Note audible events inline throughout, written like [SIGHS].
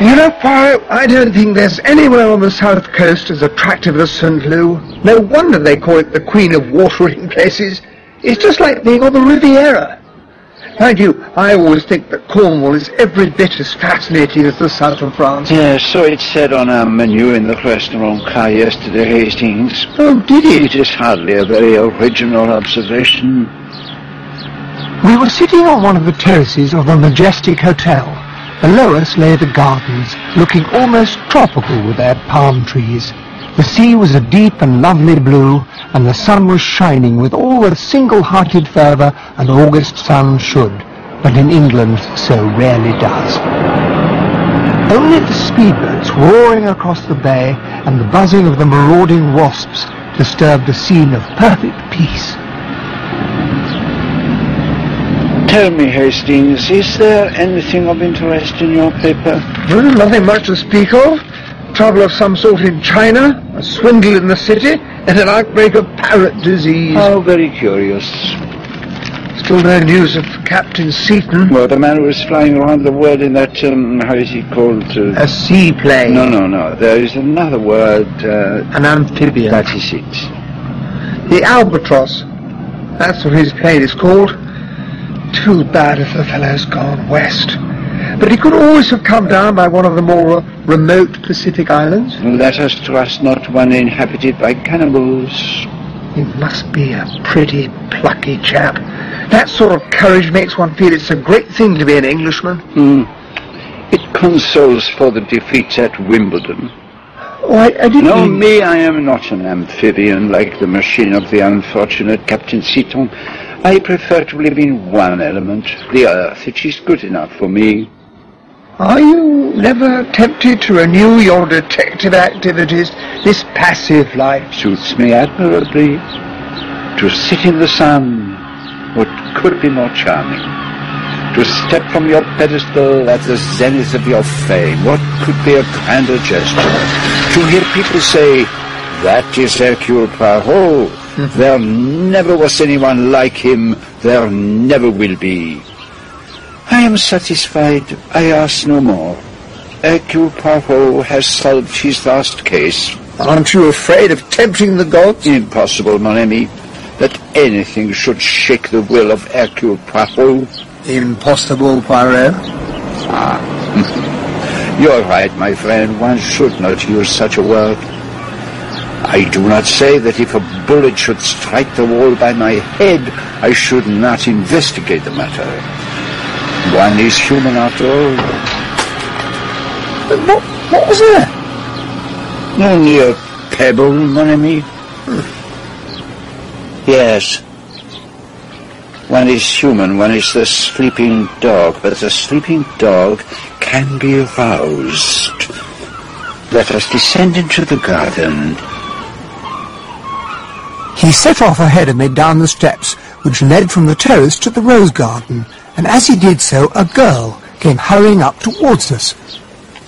You know, Poirot, I don't think there's anywhere on the south coast as attractive as St. Lou. No wonder they call it the Queen of Watering [LAUGHS] Places. It's just like being on the Riviera. Mind you, I always think that Cornwall is every bit as fascinating as the south of France. Yes, so it said on our menu in the restaurant car yesterday, Hastings. Oh, did it? It is hardly a very original observation. We were sitting on one of the terraces of a majestic hotel. Below us lay the gardens, looking almost tropical with their palm trees. The sea was a deep and lovely blue, and the sun was shining with all the single-hearted fervour an August sun should, but in England so rarely does. Only the speedboats roaring across the bay and the buzzing of the marauding wasps disturbed a scene of perfect peace. Tell me, Hastings, is there anything of interest in your paper? Well, nothing much to speak of. Trouble of some sort in China, a swindle in the city, and an outbreak of parrot disease. How very curious. Still no news of Captain Seton. Well, the man who was flying around the world in that, um, how is he called? Uh, A seaplane. no, no, no. There is another word. Uh, An amphibian. that is it. The Albatross. That's what his plane is called. Too bad if the fellow's gone west. But he could always have come down by one of the more remote Pacific islands. Let us trust not one inhabited by cannibals. He must be a pretty plucky chap. That sort of courage makes one feel it's a great thing to be an Englishman. Hmm. It consoles for the defeats at Wimbledon. Oh, I, I didn't No, mean- me, I am not an amphibian like the machine of the unfortunate Captain Seton. I prefer to live in one element, the earth. It is good enough for me. Are you never tempted to renew your detective activities, this passive life? Suits me admirably. To sit in the sun, what could be more charming? To step from your pedestal at the zenith of your fame, what could be a grander gesture? To hear people say, that is Hercule Poirot. There never was anyone like him. There never will be. I am satisfied. I ask no more. Hercule Poirot has solved his last case. Aren't you afraid of tempting the gods? Impossible, mon ami, that anything should shake the will of Hercule Poirot. Impossible, Poirot. Ah, [LAUGHS] You're right, my friend. One should not use such a word. I do not say that if a bullet should strike the wall by my head, I should not investigate the matter. One is human after all. But What, what was that? Only a pebble, mon ami. Hmm. Yes. One is human, one is the sleeping dog, but the sleeping dog can be roused. Let us descend into the garden. He set off ahead of me down the steps which led from the terrace to the rose garden, and as he did so, a girl came hurrying up towards us.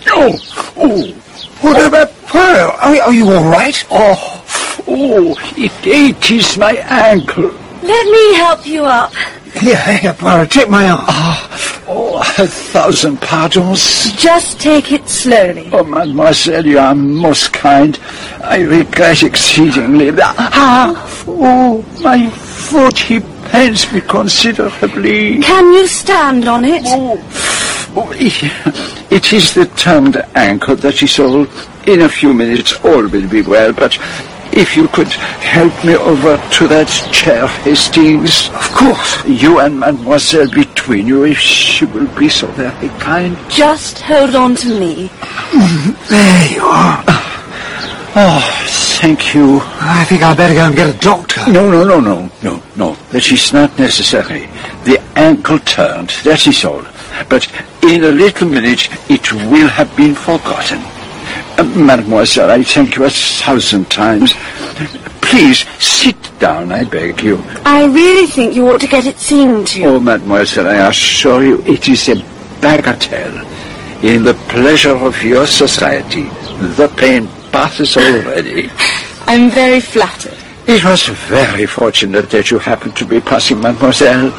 Oh, oh, What about Poirot? Are, are you all right? oh, oh, it, it is my ankle. Let me help you up. Here, here, Poirot, take my arm. Oh, a thousand pardons. Just take it slowly. Oh, mademoiselle, you are most kind. I regret exceedingly. Ah, oh, my foot, he pains me considerably. Can you stand on it? Oh, oh, it is the turned ankle that is all. In a few minutes, all will be well, but if you could help me over to that chair, Hastings. Of course. You and mademoiselle between you, if she will be so very kind. Just hold on to me. There you are. Oh, thank you. I think I'd better go and get a doctor. No, no, no, no, no, no. That is not necessary. The ankle turned, that is all. But in a little minute it will have been forgotten. Uh, mademoiselle, I thank you a thousand times. Please sit down, I beg you. I really think you ought to get it seen to. Oh, mademoiselle, I assure you it is a bagatelle. In the pleasure of your society, the pain passes already. I'm very flattered. It was very fortunate that you happened to be passing, mademoiselle.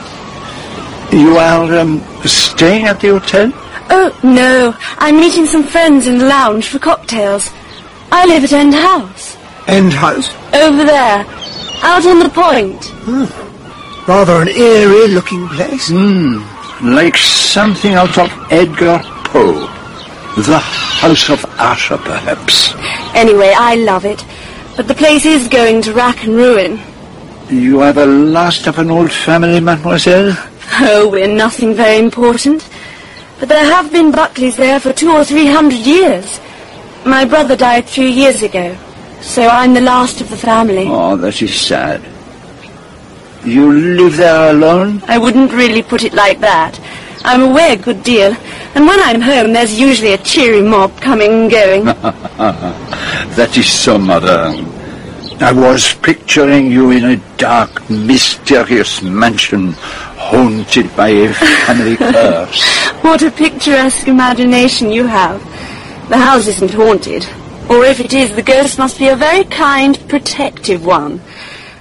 You are um, staying at the hotel? Oh, no. I'm meeting some friends in the lounge for cocktails. I live at End House. End house? Over there. Out on the point. Hmm. Rather an eerie looking place. Hmm. Like something out of Edgar Poe. The House of Usher, perhaps. Anyway, I love it. But the place is going to rack and ruin. You are the last of an old family, mademoiselle? Oh, we're nothing very important. But there have been Buckleys there for two or three hundred years. My brother died three years ago, so I'm the last of the family. Oh, that is sad. You live there alone? I wouldn't really put it like that. I'm away a good deal, and when I'm home there's usually a cheery mob coming and going. [LAUGHS] That is so modern. I was picturing you in a dark, mysterious mansion haunted by a family [LAUGHS] curse. What a picturesque imagination you have. The house isn't haunted. Or if it is, the ghost must be a very kind, protective one.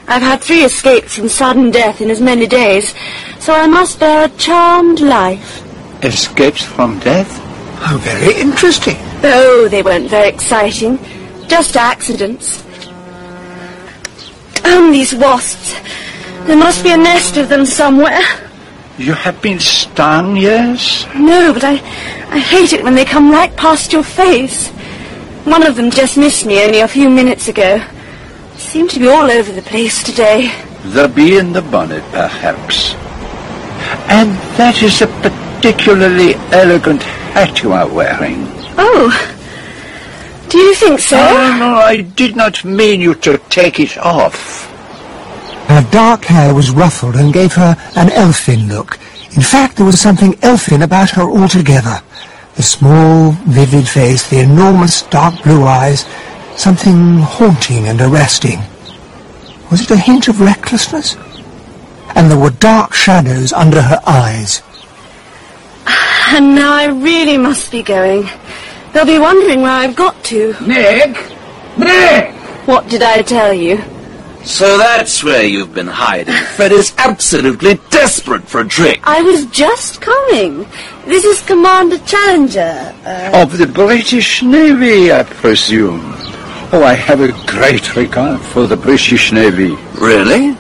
I've had three escapes from sudden death in as many days, so I must bear a charmed life. Escapes from death? How very interesting. Oh, they weren't very exciting. Just accidents. Um, these wasps. There must be a nest of them somewhere. You have been stung, yes? No, but I, I hate it when they come right past your face. One of them just missed me only a few minutes ago. Seem to be all over the place today. The bee in the bonnet, perhaps. And that is a particularly elegant hat you are wearing. Oh, do you think so? Oh, no, I did not mean you to take it off. Her dark hair was ruffled and gave her an elfin look. In fact, there was something elfin about her altogether. The small, vivid face, the enormous dark blue eyes, something haunting and arresting. Was it a hint of recklessness? And there were dark shadows under her eyes. [SIGHS] And now I really must be going. They'll be wondering where I've got to. Nick? Nick! What did I tell you? So that's where you've been hiding. Fred is absolutely desperate for a drink. I was just coming. This is Commander Challenger. Uh, Of the British Navy, I presume. Oh, I have a great regard for the British Navy. Really?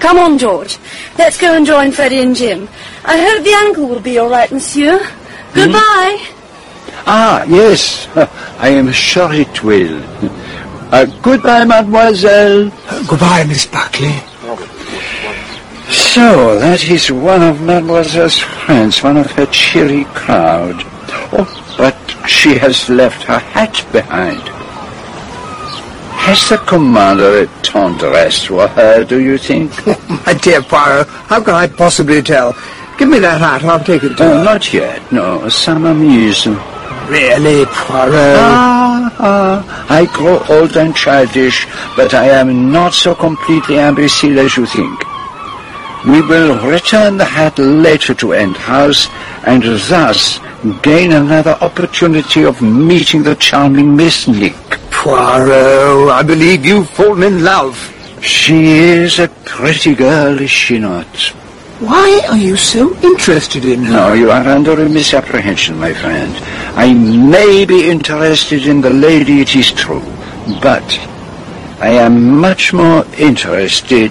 come on, George. Let's go and join Freddie and Jim. I hope the ankle will be all right, monsieur. Goodbye. Ah, yes, [LAUGHS] I am sure it will. Uh, goodbye, mademoiselle. Goodbye, Miss Buckley. So, that is one of mademoiselle's friends, one of her cheery crowd. Oh, but she has left her hat behind. Has the commander a tendresse for her, do you think? [LAUGHS] My dear Poirot, how can I possibly tell? Give me that hat, I'll take it to Oh, her. not yet, no, some amuse. Really, Poirot? Ah, ah, I grow old and childish, but I am not so completely imbecile as you think. We will return the hat later to End House, and thus gain another opportunity of meeting the charming Miss Nick. Poirot, I believe you've fallen in love. She is a pretty girl, is she not? Why are you so interested in her? No, you are under a misapprehension, my friend. I may be interested in the lady, it is true, but I am much more interested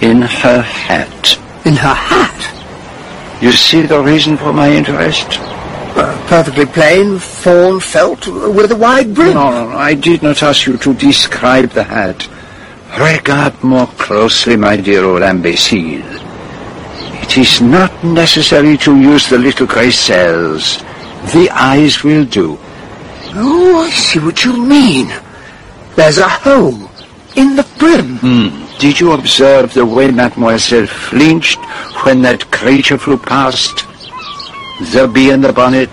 in her hat. In her hat? You see the reason for my interest? Uh, perfectly plain, fawn felt, with a wide brim. No, no, no, I did not ask you to describe the hat. Regard more closely, my dear old imbecile. It is not necessary to use the little grey cells. The eyes will do. Oh, I see what you mean. There's a hole in the brim. Hmm. Did you observe the way Mademoiselle flinched when that creature flew past? The bee in the bonnet,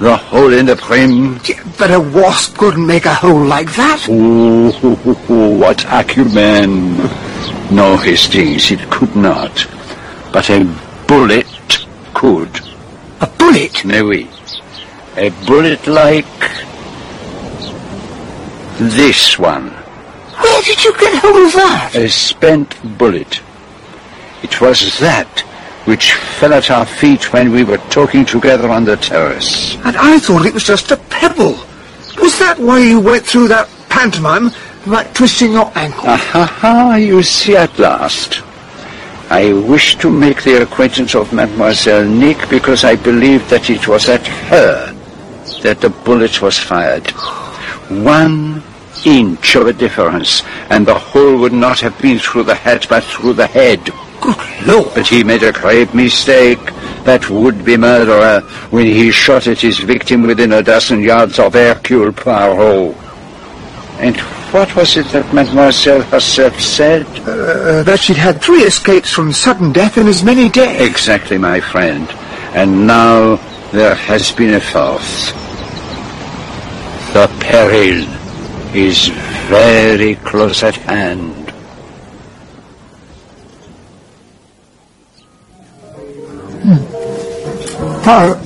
the hole in the brim. Yeah, But a wasp couldn't make a hole like that. Oh, [LAUGHS] what acumen! No, Hastings, it could not. But a bullet could. A bullet? No, oui. A bullet like this one. Where did you get hold of that? A spent bullet. It was that which fell at our feet when we were talking together on the terrace. And I thought it was just a pebble. Was that why you went through that pantomime, about twisting your ankle? Ah, ha, ha, you see at last. I wished to make the acquaintance of Mademoiselle Nick because I believed that it was at her that the bullet was fired. One inch of a difference, and the hole would not have been through the hat, but through the head. Good Lord. But he made a great mistake, that would-be murderer, when he shot at his victim within a dozen yards of Hercule Poirot. And what was it that Mademoiselle herself said? Uh, that she'd had three escapes from sudden death in as many days. Exactly, my friend. And now there has been a fourth. The peril is very close at hand. Poirot,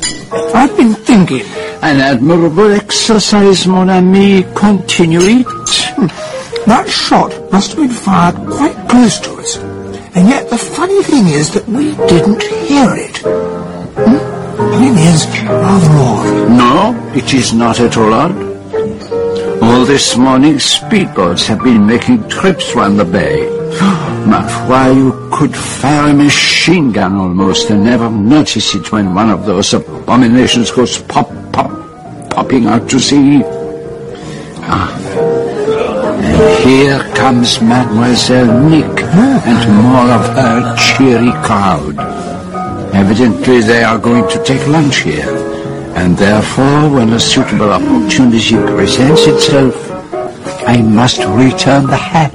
I've been thinking. An admirable exercise, mon ami. Continue it. That shot must have been fired quite close to us. And yet the funny thing is that we didn't hear it. Hmm? It is rather odd. No, it is not at all odd. All this morning, speedboats have been making trips round the bay. [GASPS] Ma foi, you could fire a machine gun almost and never notice it when one of those abominations goes pop, pop, popping out to sea. Ah. Here comes Mademoiselle Nick and more of her cheery crowd. Evidently they are going to take lunch here, and therefore when a suitable opportunity presents itself, I must return the hat.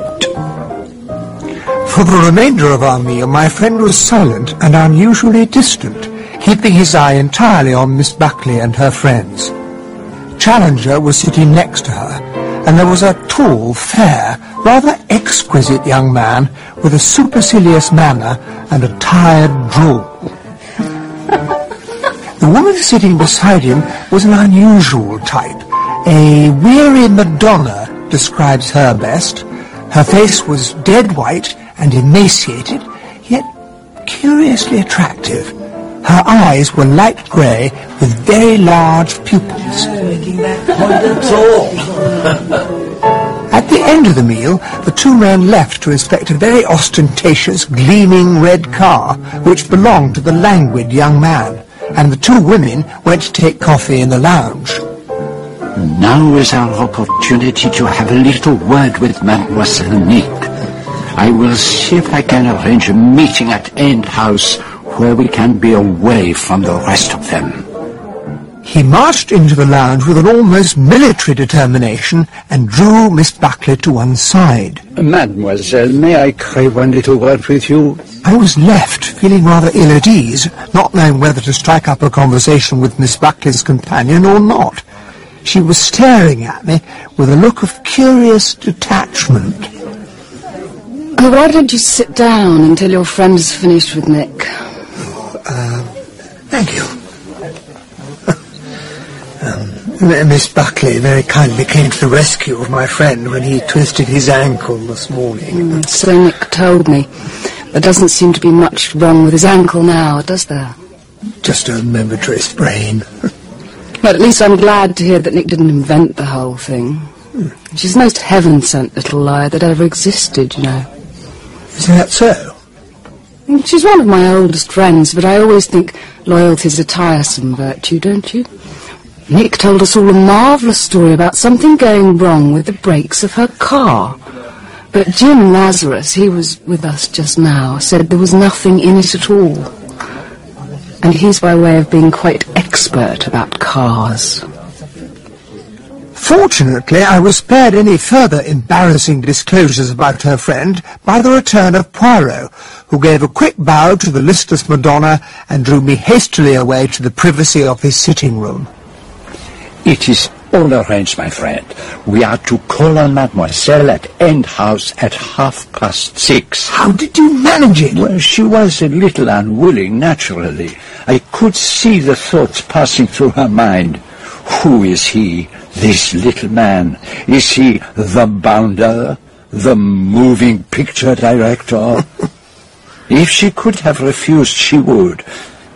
For the remainder of our meal, my friend was silent and unusually distant, keeping his eye entirely on Miss Buckley and her friends. Challenger was sitting next to her, and there was a tall, fair, rather exquisite young man with a supercilious manner and a tired drawl. [LAUGHS] The woman sitting beside him was an unusual type. A weary Madonna describes her best. Her face was dead white and emaciated, yet curiously attractive. Her eyes were light grey with very large pupils. [LAUGHS] At the end of the meal, the two men left to inspect a very ostentatious, gleaming red car, which belonged to the languid young man, and the two women went to take coffee in the lounge. Now is our opportunity to have a little word with Mademoiselle Nick. I will see if I can arrange a meeting at End House where we can be away from the rest of them. He marched into the lounge with an almost military determination and drew Miss Buckley to one side. Mademoiselle, may I crave one little word with you? I was left feeling rather ill at ease, not knowing whether to strike up a conversation with Miss Buckley's companion or not. She was staring at me with a look of curious detachment. Oh, why don't you sit down until your friend's finished with Nick? Thank you. um, Miss Buckley very kindly came to the rescue of my friend when he twisted his ankle this morning. Mm, So Nick told me. There doesn't seem to be much wrong with his ankle now, does there? Just a momentary sprain. [LAUGHS] Well, at least I'm glad to hear that Nick didn't invent the whole thing. She's the most heaven-sent little liar that ever existed, you know. Is that so? Mm, She's one of my oldest friends, but I always think loyalty's a tiresome virtue, don't you? Nick told us all a marvellous story about something going wrong with the brakes of her car. But Jim Lazarus, he was with us just now, said there was nothing in it at all. And he's by way of being quite expert about cars. Fortunately, I was spared any further embarrassing disclosures about her friend by the return of Poirot, who gave a quick bow to the listless Madonna and drew me hastily away to the privacy of his sitting room. It is all arranged, my friend. We are to call on Mademoiselle at End House at half past six. How did you manage it? Well, she was a little unwilling, naturally. I could see the thoughts passing through her mind. Who is he, this little man? Is he the bounder? The moving picture director? [LAUGHS] If she could have refused, she would.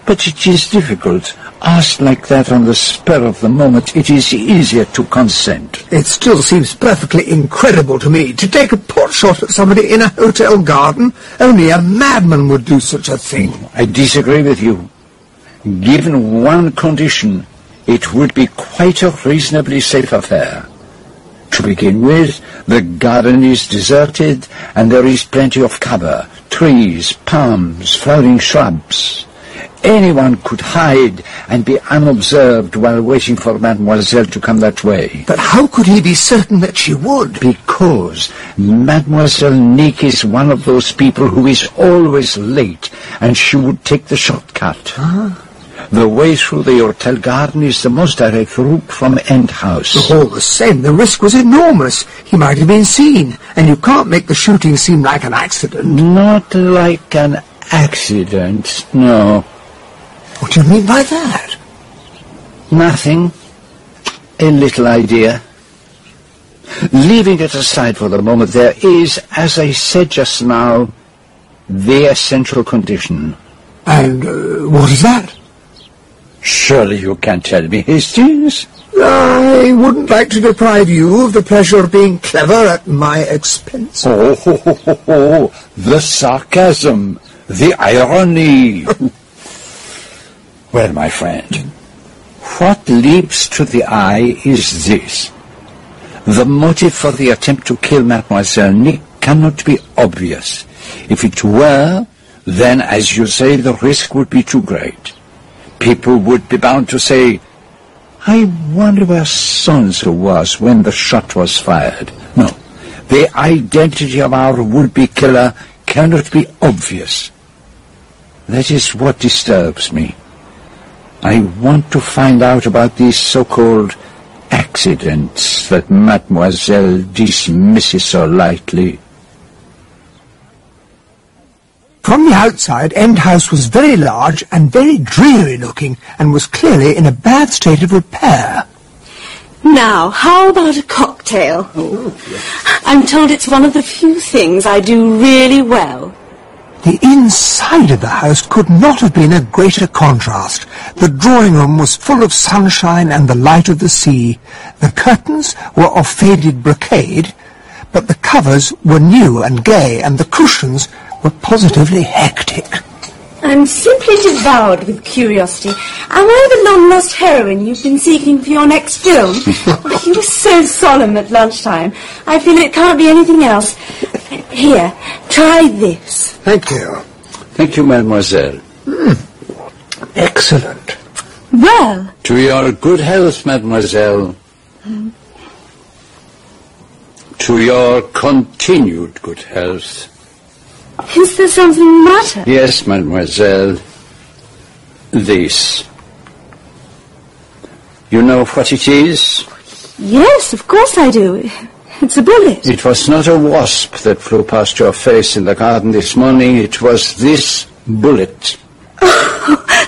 But it is difficult. Asked like that on the spur of the moment, it is easier to consent. It still seems perfectly incredible to me to take a pot shot at somebody in a hotel garden. Only a madman would do such a thing. I disagree with you. Given one condition, it would be quite a reasonably safe affair. To begin with, the garden is deserted and there is plenty of cover, trees, palms, flowering shrubs. Anyone could hide and be unobserved while waiting for Mademoiselle to come that way. But how could he be certain that she would? Because Mademoiselle Nick is one of those people who is always late, and she would take the shortcut. Ah. The way through the hotel garden is the most direct route from End House. All the same, the risk was enormous. He might have been seen, and you can't make the shooting seem like an accident. Not like an accident, no. What do you mean by that? Nothing. A little idea. Leaving it aside for the moment, there is, as I said just now, the essential condition. And uh, what is that? Surely you can tell me, Hastings? I wouldn't like to deprive you of the pleasure of being clever at my expense. Oh, ho, ho, ho, ho. the sarcasm, the irony. [LAUGHS] well, my friend, what leaps to the eye is this. The motive for the attempt to kill Mademoiselle Nick cannot be obvious. If it were, then, as you say, the risk would be too great. People would be bound to say, I wonder where so-and-so was when the shot was fired. No, the identity of our would-be killer cannot be obvious. That is what disturbs me. I want to find out about these so-called accidents that Mademoiselle dismisses so lightly. From the outside, End House was very large and very dreary looking, and was clearly in a bad state of repair. Now, how about a cocktail? Oh, I'm told it's one of the few things I do really well. The inside of the house could not have been a greater contrast. The drawing room was full of sunshine and the light of the sea. The curtains were of faded brocade, but the covers were new and gay, and the cushions were positively hectic. I'm simply devoured with curiosity. Am I the long-lost heroine you've been seeking for your next film? [LAUGHS] oh, you were so solemn at lunchtime. I feel it can't be anything else. Here, try this. Thank you. Thank you, mademoiselle. Hmm. Excellent. Well, To your good health, mademoiselle. Hmm. To your continued good health. Is there something the matter? Yes, mademoiselle. This. You know what it is? Yes, of course I do. It's a bullet. It was not a wasp that flew past your face in the garden this morning. It was this bullet. [LAUGHS]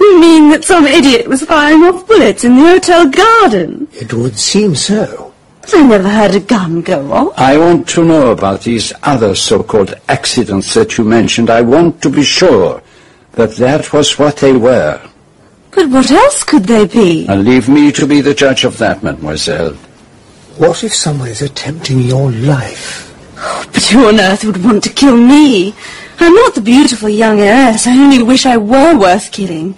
You mean that some idiot was firing off bullets in the hotel garden? It would seem so. But I never heard a gun go off. I want to know about these other so-called accidents that you mentioned. I want to be sure that that was what they were. But what else could they be? And leave me to be the judge of that, mademoiselle. What if someone is attempting your life? Oh, but who on earth would want to kill me? I'm not the beautiful young heiress. I only wish I were worth killing.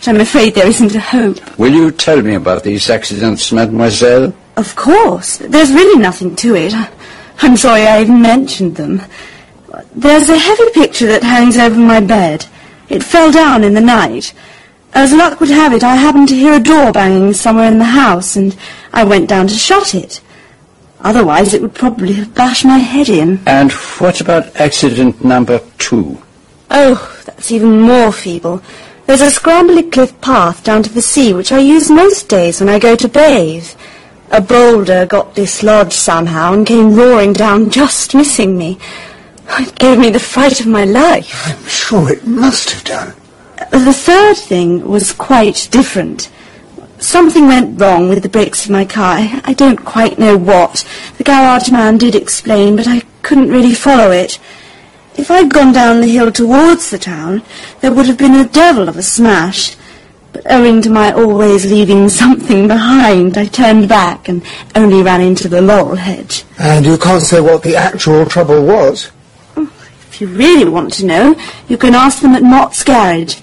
But I'm afraid there isn't a hope. Will you tell me about these accidents, mademoiselle? Of course. There's really nothing to it. I'm sorry I even mentioned them. There's a heavy picture that hangs over my bed. It fell down in the night. As luck would have it, I happened to hear a door banging somewhere in the house, and I went down to shut it. Otherwise, it would probably have bashed my head in. And what about accident number two? Oh, that's even more feeble. There's a scrambly cliff path down to the sea, which I use most days when I go to bathe. A boulder got dislodged somehow and came roaring down, just missing me. It gave me the fright of my life. I'm sure it must have done. The third thing was quite different. Something went wrong with the brakes of my car. I I don't quite know what. The garage man did explain, but I couldn't really follow it. If I'd gone down the hill towards the town, there would have been a devil of a smash. But owing to my always leaving something behind, I turned back and only ran into the laurel hedge. And you can't say what the actual trouble was? Oh, if you really want to know, you can ask them at Mott's garage.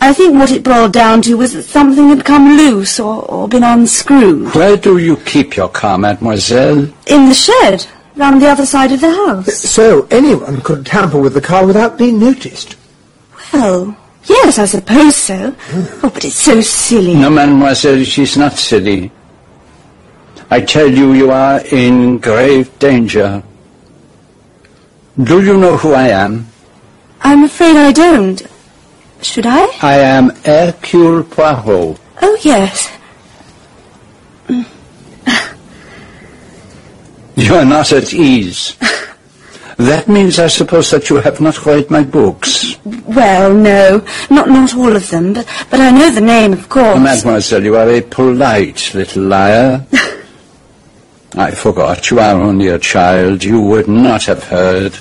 I think what it boiled down to was that something had come loose or, or been unscrewed. Where do you keep your car, mademoiselle? In the shed, round the other side of the house. So anyone could tamper with the car without being noticed. Well, yes, I suppose so. Oh, but it's so silly. No, mademoiselle, she's not silly. I tell you, you are in grave danger. Do you know who I am? I'm afraid I don't. Should I? I am Hercule Poirot. Oh, yes. You are not at ease. [LAUGHS] That means, I suppose, that you have not read my books. Well, no, not not all of them, but but I know the name, of course. Mademoiselle, you are a polite little liar. [LAUGHS] I forgot, you are only a child. You would not have heard.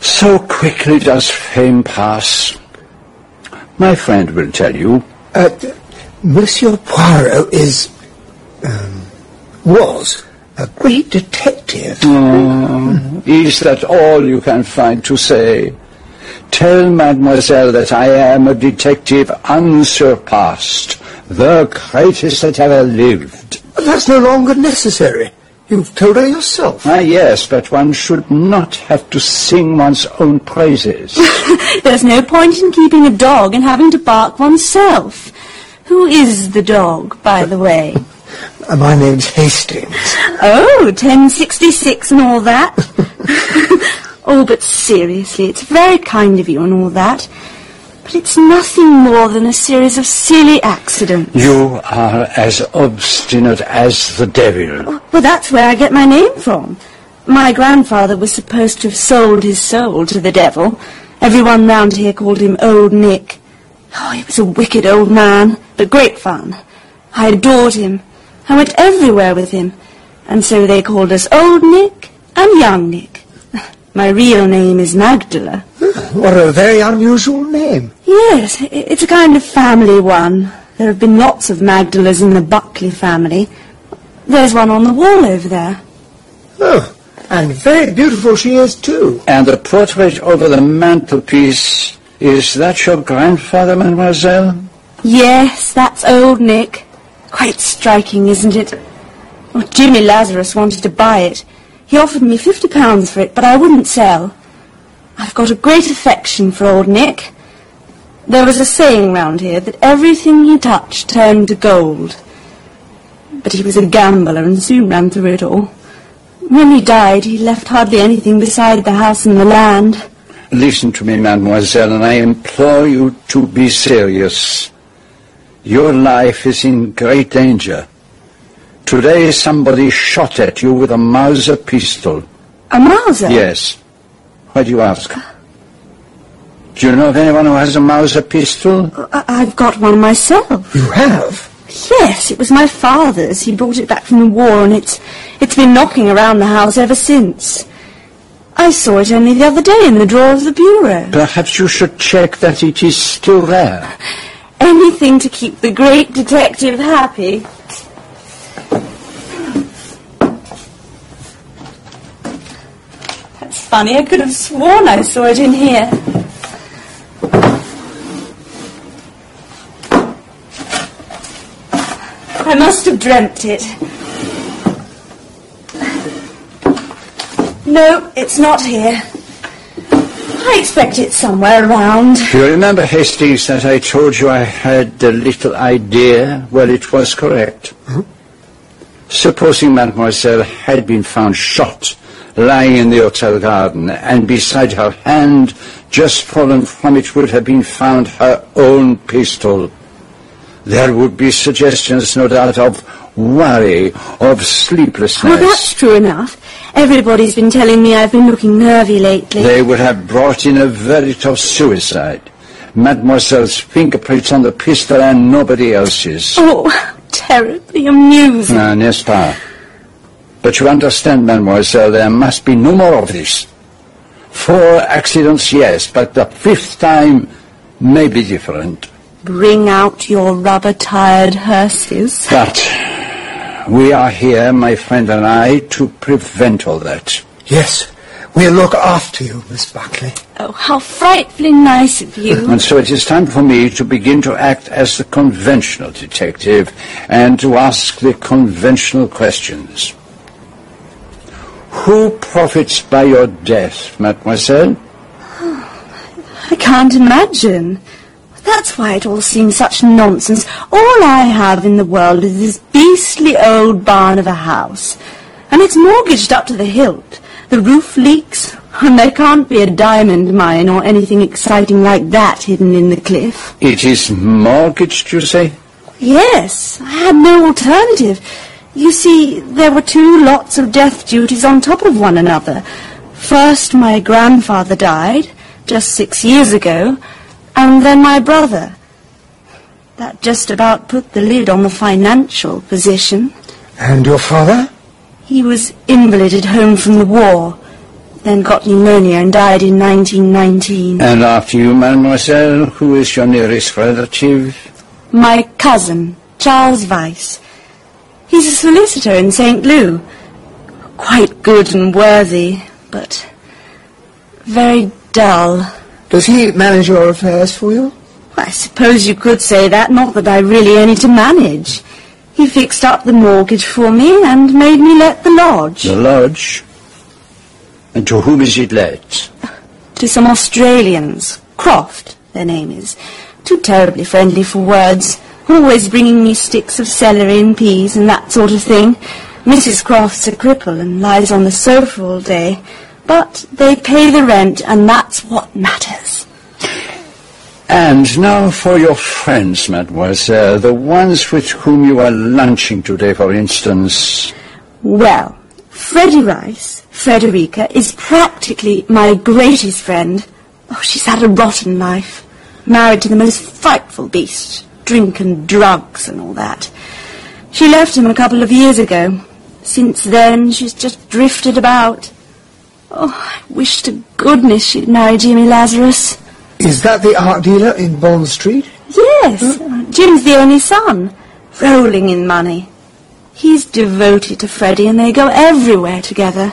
So quickly does fame pass. My friend will tell you. Uh, Monsieur Poirot is, um, was a great detective. Oh, is that all you can find to say? Tell mademoiselle that I am a detective unsurpassed, the greatest that ever lived. That's no longer necessary. You've told her yourself. Ah, yes, but one should not have to sing one's own praises. [LAUGHS] There's no point in keeping a dog and having to bark oneself. Who is the dog, by the way? [LAUGHS] Uh, my name's Hastings. Oh, 1066 and all that. [LAUGHS] oh, but seriously, it's very kind of you and all that. But it's nothing more than a series of silly accidents. you are as obstinate as the devil. Well, that's where I get my name from. My grandfather was supposed to have sold his soul to the devil. Everyone round here called him Old Nick. Oh, he was a wicked old man, but great fun. I adored him. I went everywhere with him. And so they called us Old Nick and Young Nick. [LAUGHS] My real name is Magdala. [LAUGHS] What a very unusual name. Yes, it's a kind of family one. There have been lots of Magdalas in the Buckley family. There's one on the wall over there. Oh, and very beautiful she is too. And the portrait over the mantelpiece, is that your grandfather, mademoiselle? Yes, that's old Nick. Quite striking, isn't it? Oh, Jimmy Lazarus wanted to buy it. He offered me fifty pounds for it, but I wouldn't sell. I've got a great affection for old Nick. There was a saying round here that everything he touched turned to gold. But he was a gambler and soon ran through it all. When he died, he left hardly anything beside the house and the land. Listen to me, mademoiselle, and I implore you to be serious. Your life is in great danger. Today somebody shot at you with a Mauser pistol. A Mauser? Yes. Why do you ask? Do you know of anyone who has a Mauser pistol? I- I've got one myself. You have? Yes, it was my father's. He brought it back from the war, and it's it's been knocking around the house ever since. I saw it only the other day in the drawer of the bureau. Perhaps you should check that it is still there. Anything to keep the great detective happy. That's funny. I could have sworn I saw it in here. I must have dreamt it. No, it's not here. I expect it's somewhere around. You remember, Hastings, that I told you I had a little idea? Well, it was correct. Mm-hmm. Supposing mademoiselle had been found shot, lying in the hotel garden, and beside her hand, just fallen from it, would have been found her own pistol. There would be suggestions, no doubt, of worry, of sleeplessness. Well, that's true enough. Everybody's been telling me I've been looking nervy lately. They would have brought in a verdict of suicide. Mademoiselle's fingerprints on the pistol and nobody else's. Oh, terribly amusing. Ah, n'est-ce pas? But you understand, mademoiselle, there must be no more of this. Four accidents, yes, but the fifth time may be different. Bring out your rubber-tired hearses. But we are here, my friend and I, to prevent all that. Yes, we'll look after you, Miss Buckley. Oh, how frightfully nice of you. And so it is time for me to begin to act as the conventional detective and to ask the conventional questions. Who profits by your death, mademoiselle? [SIGHS] I can't imagine. That's why it all seems such nonsense. All I have in the world is this beastly old barn of a house. And it's mortgaged up to the hilt. The roof leaks, and there can't be a diamond mine or anything exciting like that hidden in the cliff. It is mortgaged, you say? Yes, I had no alternative. You see, there were two lots of death duties on top of one another. First, my grandfather died, just six years ago, and then my brother. That just about put the lid on the financial position. And your father? He was invalided home from the war, then got pneumonia and died in 1919. And after you, mademoiselle, who is your nearest relative? My cousin, Charles Vyse. He's a solicitor in St. Lou. Quite good and worthy, but very dull. Does he manage your affairs for you? I suppose you could say that, not that I really any to manage. He fixed up the mortgage for me and made me let the lodge. The lodge? And to whom is it let? To some Australians. Croft, their name is. Too terribly friendly for words. Always bringing me sticks of celery and peas and that sort of thing. Mrs. Croft's a cripple and lies on the sofa all day. But they pay the rent and that's what matters. And now for your friends, mademoiselle, the ones with whom you are lunching today, for instance. Well, Freddie Rice, Frederica, is practically my greatest friend. Oh, she's had a rotten life. Married to the most frightful beast. Drink and drugs and all that. She left him a couple of years ago. Since then, she's just drifted about. Oh, I wish to goodness she'd marry Jimmy Lazarus. Is that the art dealer in Bond Street? Yes, uh, Jim's the only son. Rolling in money. He's devoted to Freddie and they go everywhere together.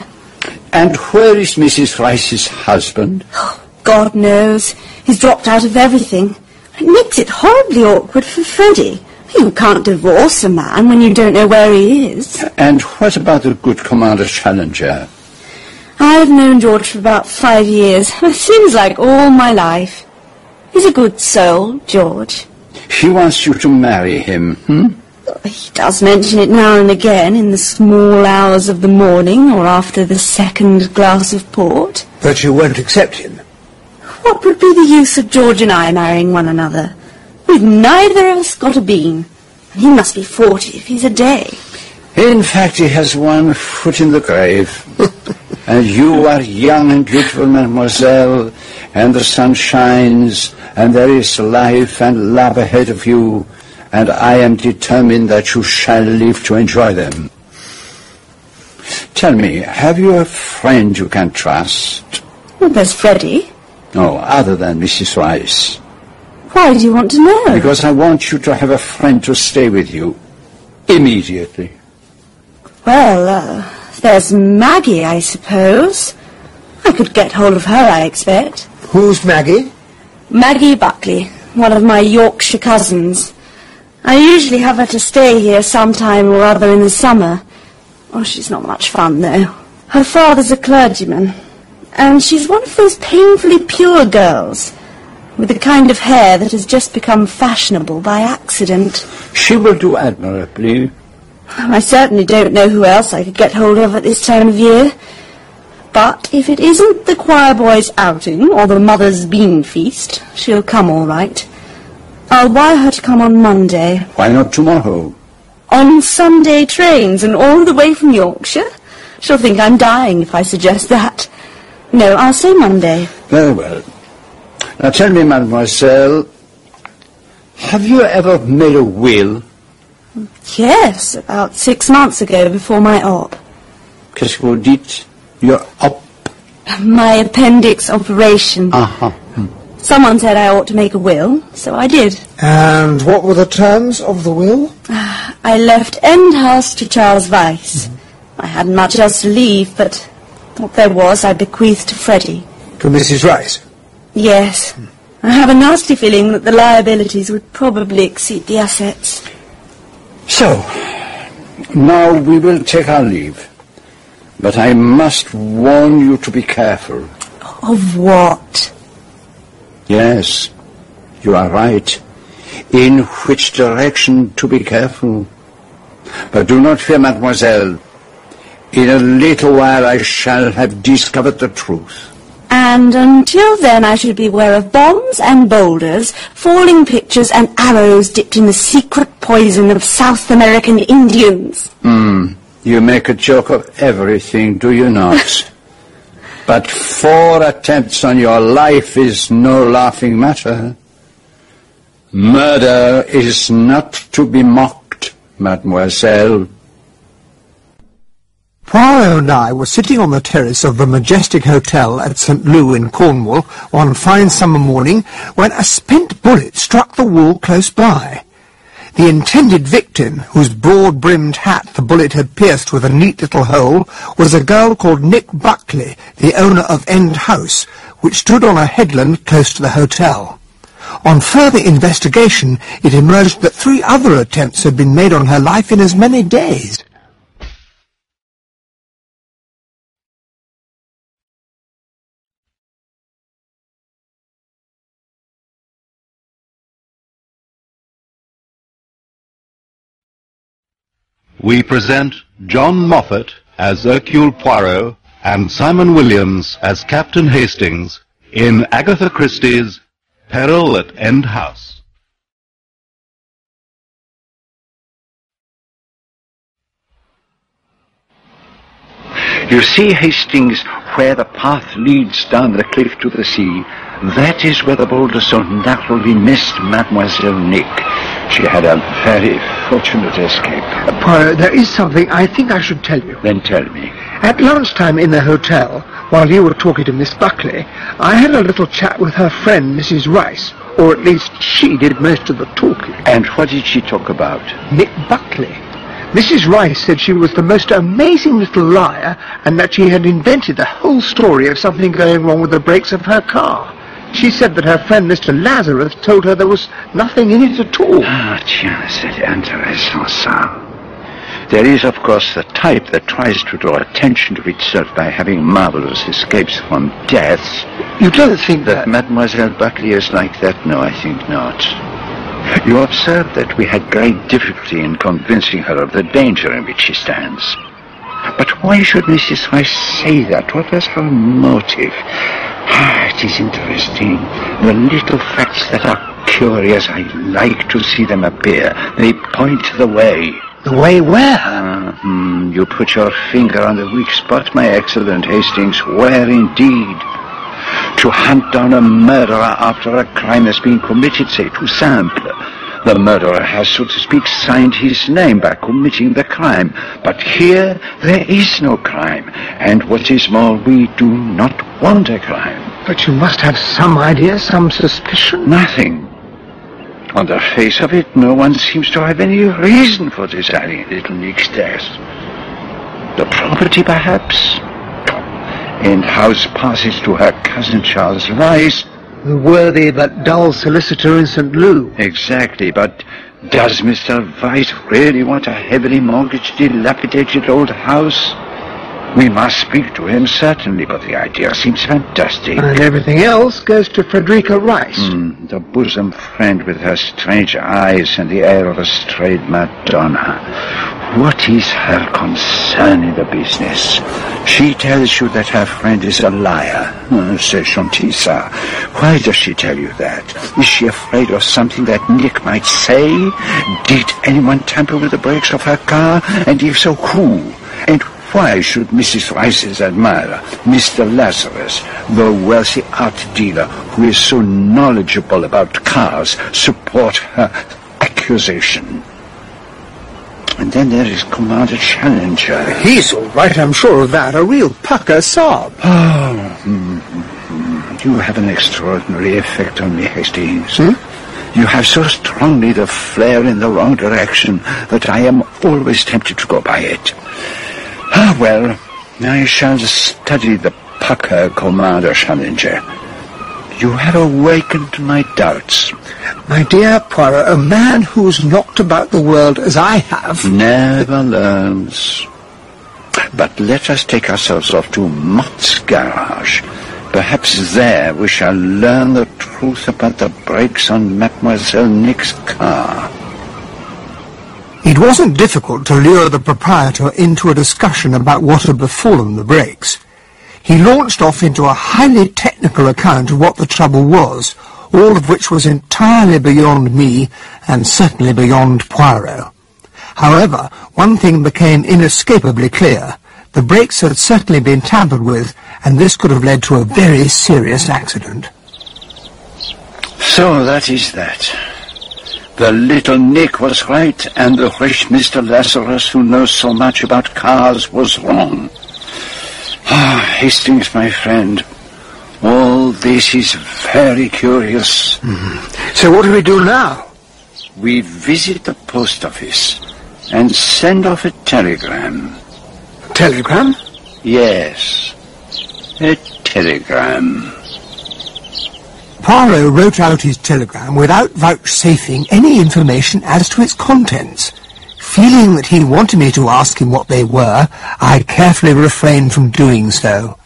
And where is Mrs. Rice's husband? [GASPS] Oh, God knows. He's dropped out of everything. It makes it horribly awkward for Freddie. You can't divorce a man when you don't know where he is. And what about the good Commander Challenger? I've known George for about five years. [LAUGHS] It seems like all my life. He's a good soul, George. He wants you to marry him, hmm? He does mention it now and again in the small hours of the morning or after the second glass of port. But you won't accept him. What would be the use of George and I marrying one another? We've neither of us got a bean. And he must be forty if he's a day. In fact, he has one foot in the grave. [LAUGHS] and you are young and beautiful, mademoiselle, and the sun shines, and there is life and love ahead of you, and I am determined that you shall live to enjoy them. Tell me, have you a friend you can trust? Well, there's Freddie. No, other than Mrs. Rice. Why do you want to know? Because I want you to have a friend to stay with you. Immediately. Well, uh, there's Maggie, I suppose. I could get hold of her, I expect. Who's Maggie? Maggie Buckley, one of my Yorkshire cousins. I usually have her to stay here sometime or other in the summer. Oh, she's not much fun, though. Her father's a clergyman, and she's one of those painfully pure girls, with the kind of hair that has just become fashionable by accident. She will do admirably. I certainly don't know who else I could get hold of at this time of year. But if it isn't the choir boy's outing or the mother's bean feast, she'll come all right. I'll wire her to come on Monday. Why not tomorrow? On Sunday trains and all the way from Yorkshire? She'll think I'm dying if I suggest that. No, I'll say Monday. Very well. Now tell me, mademoiselle, have you ever made a will? Yes, about six months ago before my op. Qu'est-ce que vous dites? You're up. My appendix operation. Uh-huh. Hmm. Someone said I ought to make a will, so I did. And what were the terms of the will? [SIGHS] I left End House to Charles Vyse. Mm-hmm. I hadn't much else to leave, but what there was I bequeathed to Freddie. To Mrs. Rice. Yes. Hmm. I have a nasty feeling that the liabilities would probably exceed the assets. So, now we will take our leave. But I must warn you to be careful. Of what? Yes, you are right. In which direction to be careful. But do not fear, mademoiselle. In a little while I shall have discovered the truth. And until then I should beware of bombs and boulders, falling pictures and arrows dipped in the secret poison of South American Indians. Hmm. You make a joke of everything, do you not? [LAUGHS] but four attempts on your life is no laughing matter. Murder is not to be mocked, mademoiselle. Poirot and I were sitting on the terrace of the Majestic Hotel at St. Lou in Cornwall one fine summer morning when a spent bullet struck the wall close by. The intended victim, whose broad-brimmed hat the bullet had pierced with a neat little hole, was a girl called Nick Buckley, the owner of End House, which stood on a headland close to the hotel. On further investigation, it emerged that three other attempts had been made on her life in as many days. We present John Moffat as Hercule Poirot and Simon Williams as Captain Hastings in Agatha Christie's Peril at End House. You see, Hastings, where the path leads down the cliff to the sea, that is where the boulder so narrowly missed Mademoiselle Nick. She had a very fortunate escape. Poirot, there is something I think I should tell you. Then tell me. At lunchtime in the hotel, while you were talking to Miss Buckley, I had a little chat with her friend, Mrs. Rice, or at least she did most of the talking. And what did she talk about? Nick Buckley. Mrs. Rice said she was the most amazing little liar and that she had invented the whole story of something going wrong with the brakes of her car. She said that her friend Mr. Lazarus told her there was nothing in it at all. Ah, tiens, c'est intéressant, ça. There is, of course, the type that tries to draw attention to itself by having marvelous escapes from death. You don't think That that... Mademoiselle Buckley is like that? No, I think not. You observe that we had great difficulty in convincing her of the danger in which she stands. But why should Mrs. Rice say that? What was her motive? Ah, it is interesting. The little facts that are curious, I like to see them appear. They point the way. The way where? Ah, hmm, you put your finger on the weak spot, my excellent Hastings. Where indeed? To hunt down a murderer after a crime has been committed, say, too simple. The murderer has, so to speak, signed his name by committing the crime. But here there is no crime. And what is more, we do not want a crime. But you must have some idea, some suspicion. Nothing. On the face of it, no one seems to have any reason for desiring little Nick's death. The property, perhaps? End House passes to her cousin Charles Vyse. The worthy but dull solicitor in St. Lou. Exactly, but does Mr. Vyse really want a heavily mortgaged, dilapidated old house? We must speak to him, certainly, but the idea seems fantastic. And everything else goes to Frederica Rice. Hmm, the bosom friend with her strange eyes and the air of a strayed Madonna. What is her concern in the business? She tells you that her friend is a liar. C'est gentil, ça. Why does she tell you that? Is she afraid of something that Nick might say? Did anyone tamper with the brakes of her car? And if so, who? And why should Mrs. Rice's admirer, Mr. Lazarus, the wealthy art dealer who is so knowledgeable about cars, support her accusation? And then there is Commander Challenger. He's all right, I'm sure of that. A real pukka sahib. Oh, mm, mm, you have an extraordinary effect on me, Hastings. Hmm? You have so strongly the flare in the wrong direction that I am always tempted to go by it. Ah, well, I shall study the pukka, Commander Challenger. You have awakened my doubts. My dear Poirot, a man who's knocked about the world as I have... Never learns. But let us take ourselves off to Mott's garage. Perhaps there we shall learn the truth about the brakes on Mademoiselle Nick's car. It wasn't difficult to lure the proprietor into a discussion about what had befallen the brakes. He launched off into a highly technical account of what the trouble was, all of which was entirely beyond me and certainly beyond Poirot. However, one thing became inescapably clear. The brakes had certainly been tampered with, and this could have led to a very serious accident. So that is that. The little Nick was right, and the rich Mr. Lazarus, who knows so much about cars, was wrong. Ah, Hastings, my friend, all this is very curious. So what do we do now? We visit the post office and send off a telegram. Telegram? Yes, a telegram. Poirot wrote out his telegram without vouchsafing any information as to its contents. Feeling that he wanted me to ask him what they were, I carefully refrained from doing so.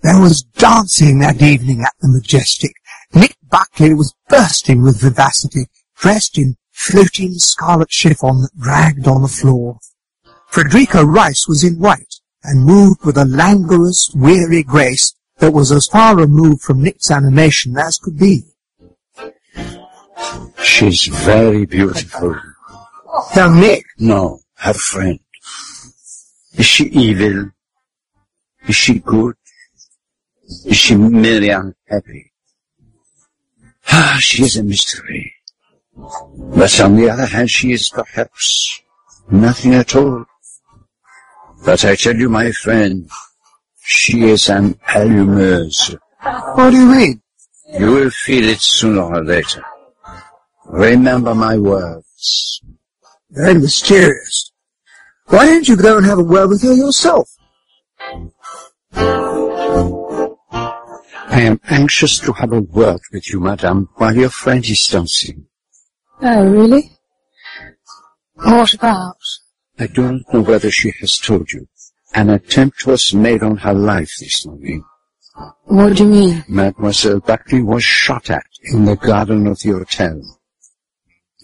There was dancing that evening at the Majestic. Nick Buckley was bursting with vivacity, dressed in floating scarlet chiffon that dragged on the floor. Frederica Rice was in white, and moved with a languorous, weary grace that was as far removed from Nick's animation as could be. She's very beautiful. Young Nick, No, her friend. Is she evil? Is she good? Is she merely unhappy? Ah, she is a mystery. But on the other hand, she is perhaps nothing at all. But I tell you, my friend, she is an allumeuse. what do you mean? You will feel it sooner or later. Remember my words. Very mysterious. Why don't you go and have a word with her yourself? I am anxious to have a word with you, madame, while your friend is dancing. Oh, really? What about? I do not know whether she has told you. An attempt was made on her life this morning. What do you mean? Mademoiselle Buckley was shot at in the garden of the hotel.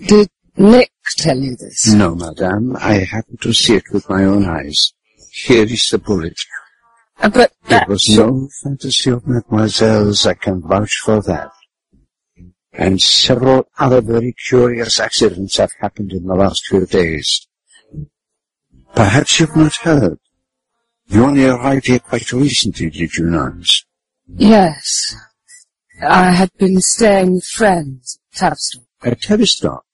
Did Nick tell you this? No, madame, I happened to see it with my own eyes. Here is the bullet. Uh, but It that... was no fantasy of Mademoiselle's, I can vouch for that. And several other very curious accidents have happened in the last few days. Perhaps you've not heard. You only arrived here quite recently, did you not? Yes. I had been staying with friends at Tavistock. At Tavistock.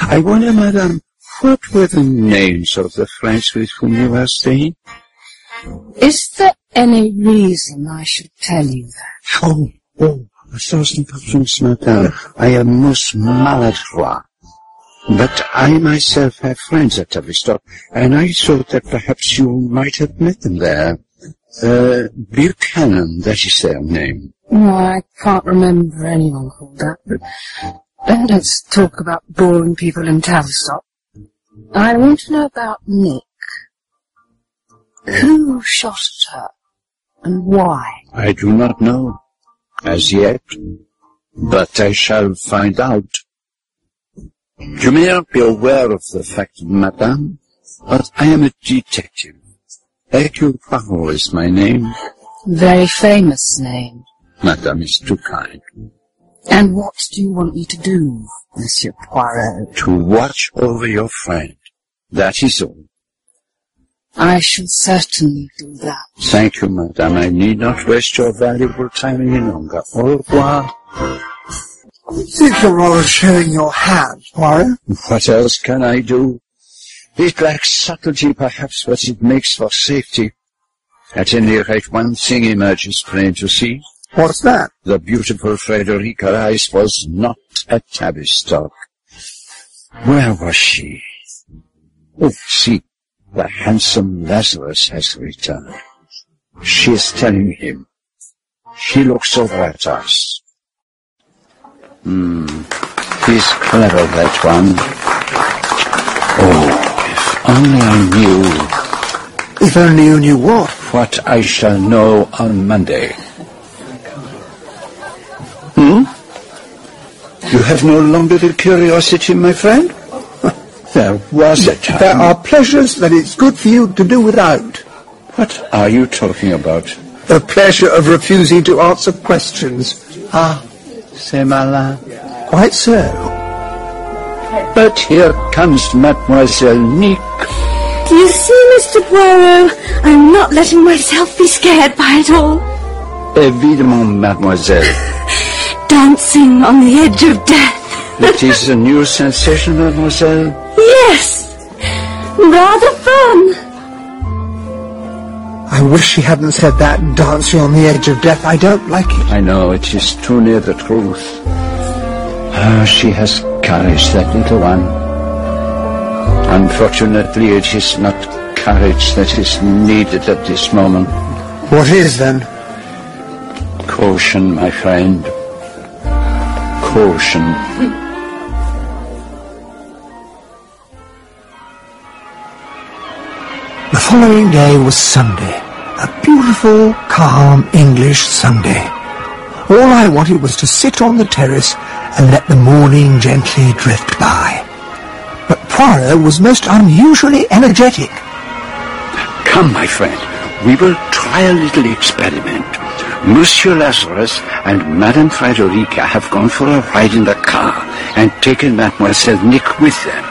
I wonder, madam, what were the names of the friends with whom you were staying? Is there any reason I should tell you that? Oh, oh, a thousand pardons, madame. I am most maladroit. But I myself have friends at Tavistock, and I thought that perhaps you might have met them there. Uh, Buchanan, that is their name. No, I can't remember anyone called that, but let's talk about boring people in Tavistock. I want to know about Nick. Who shot at her? And why? I do not know, as yet, but I shall find out. You may not be aware of the fact, madame, but I am a detective. Hercule Poirot is my name. Very famous name. Madame is too kind. And what do you want me to do, Monsieur Poirot? To watch over your friend. That is all. I shall certainly do that. Thank you, madame. I need not waste your valuable time any longer. Au revoir. Think you're rather showing your hand, Poirot. What else can I do? It lacks subtlety, perhaps, but it makes for safety. At any rate, one thing emerges plain to see. What's that? The beautiful Frederica Rice was not a Tavistock. Where was she? Oh, see, the handsome Lazarus has returned. She is telling him. She looks over at us. Hmm, he's clever, that one. Oh, if only I knew If only you knew what. what I shall know on Monday. Hmm? You have no longer the curiosity, my friend? [LAUGHS] There was a time. There are pleasures that it's good for you to do without. What are you talking about? The pleasure of refusing to answer questions. Ah, c'est malin. Quite so. But here comes Mademoiselle Nick. Do you see, Mr. Poirot? I'm not letting myself be scared by it all. Évidemment, mademoiselle. [LAUGHS] Dancing on the edge of death. It is a new sensation, mademoiselle. Yes. Rather fun. I wish she hadn't said that, dancing on the edge of death. I don't like it. I know, it is too near the truth. Ah, she has courage, that little one. Unfortunately, it is not courage that is needed at this moment. What is, then? Caution, my friend. Caution. [LAUGHS] The following day was Sunday. A beautiful, calm English Sunday. All I wanted was to sit on the terrace and let the morning gently drift by. But Poirot was most unusually energetic. Come, my friend, we will try a little experiment. Monsieur Lazarus and Madame Frederica have gone for a ride in the car and taken Mademoiselle Nick with them.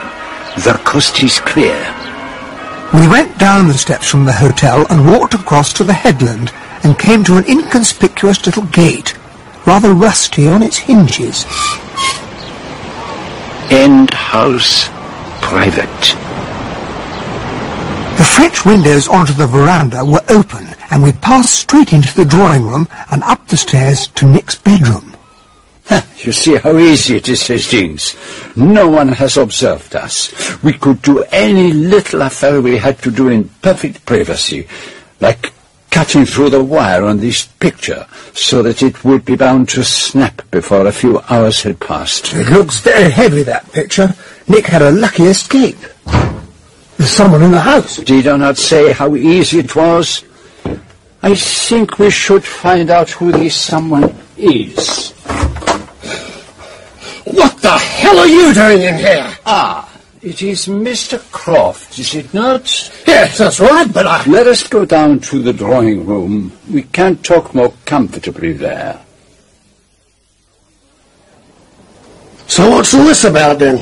The coast is clear. We went down the steps from the hotel and walked across to the headland and came to an inconspicuous little gate, rather rusty on its hinges. End house private. The French windows onto the veranda were open, and we passed straight into the drawing room and up the stairs to Nick's bedroom. [LAUGHS] You see how easy it is, Hastings. No one has observed us. We could do any little affair we had to do in perfect privacy, like cutting through the wire on this picture so that it would be bound to snap before a few hours had passed. It looks very heavy, that picture. Nick had a lucky escape. There's someone in the house. Did I not say how easy it was? I think we should find out who this someone is. What the hell are you doing in here? Ah, it is Mr. Croft, is it not? Yes, that's right, but I... Let us go down to the drawing room. We can't talk more comfortably there. So what's all this about then?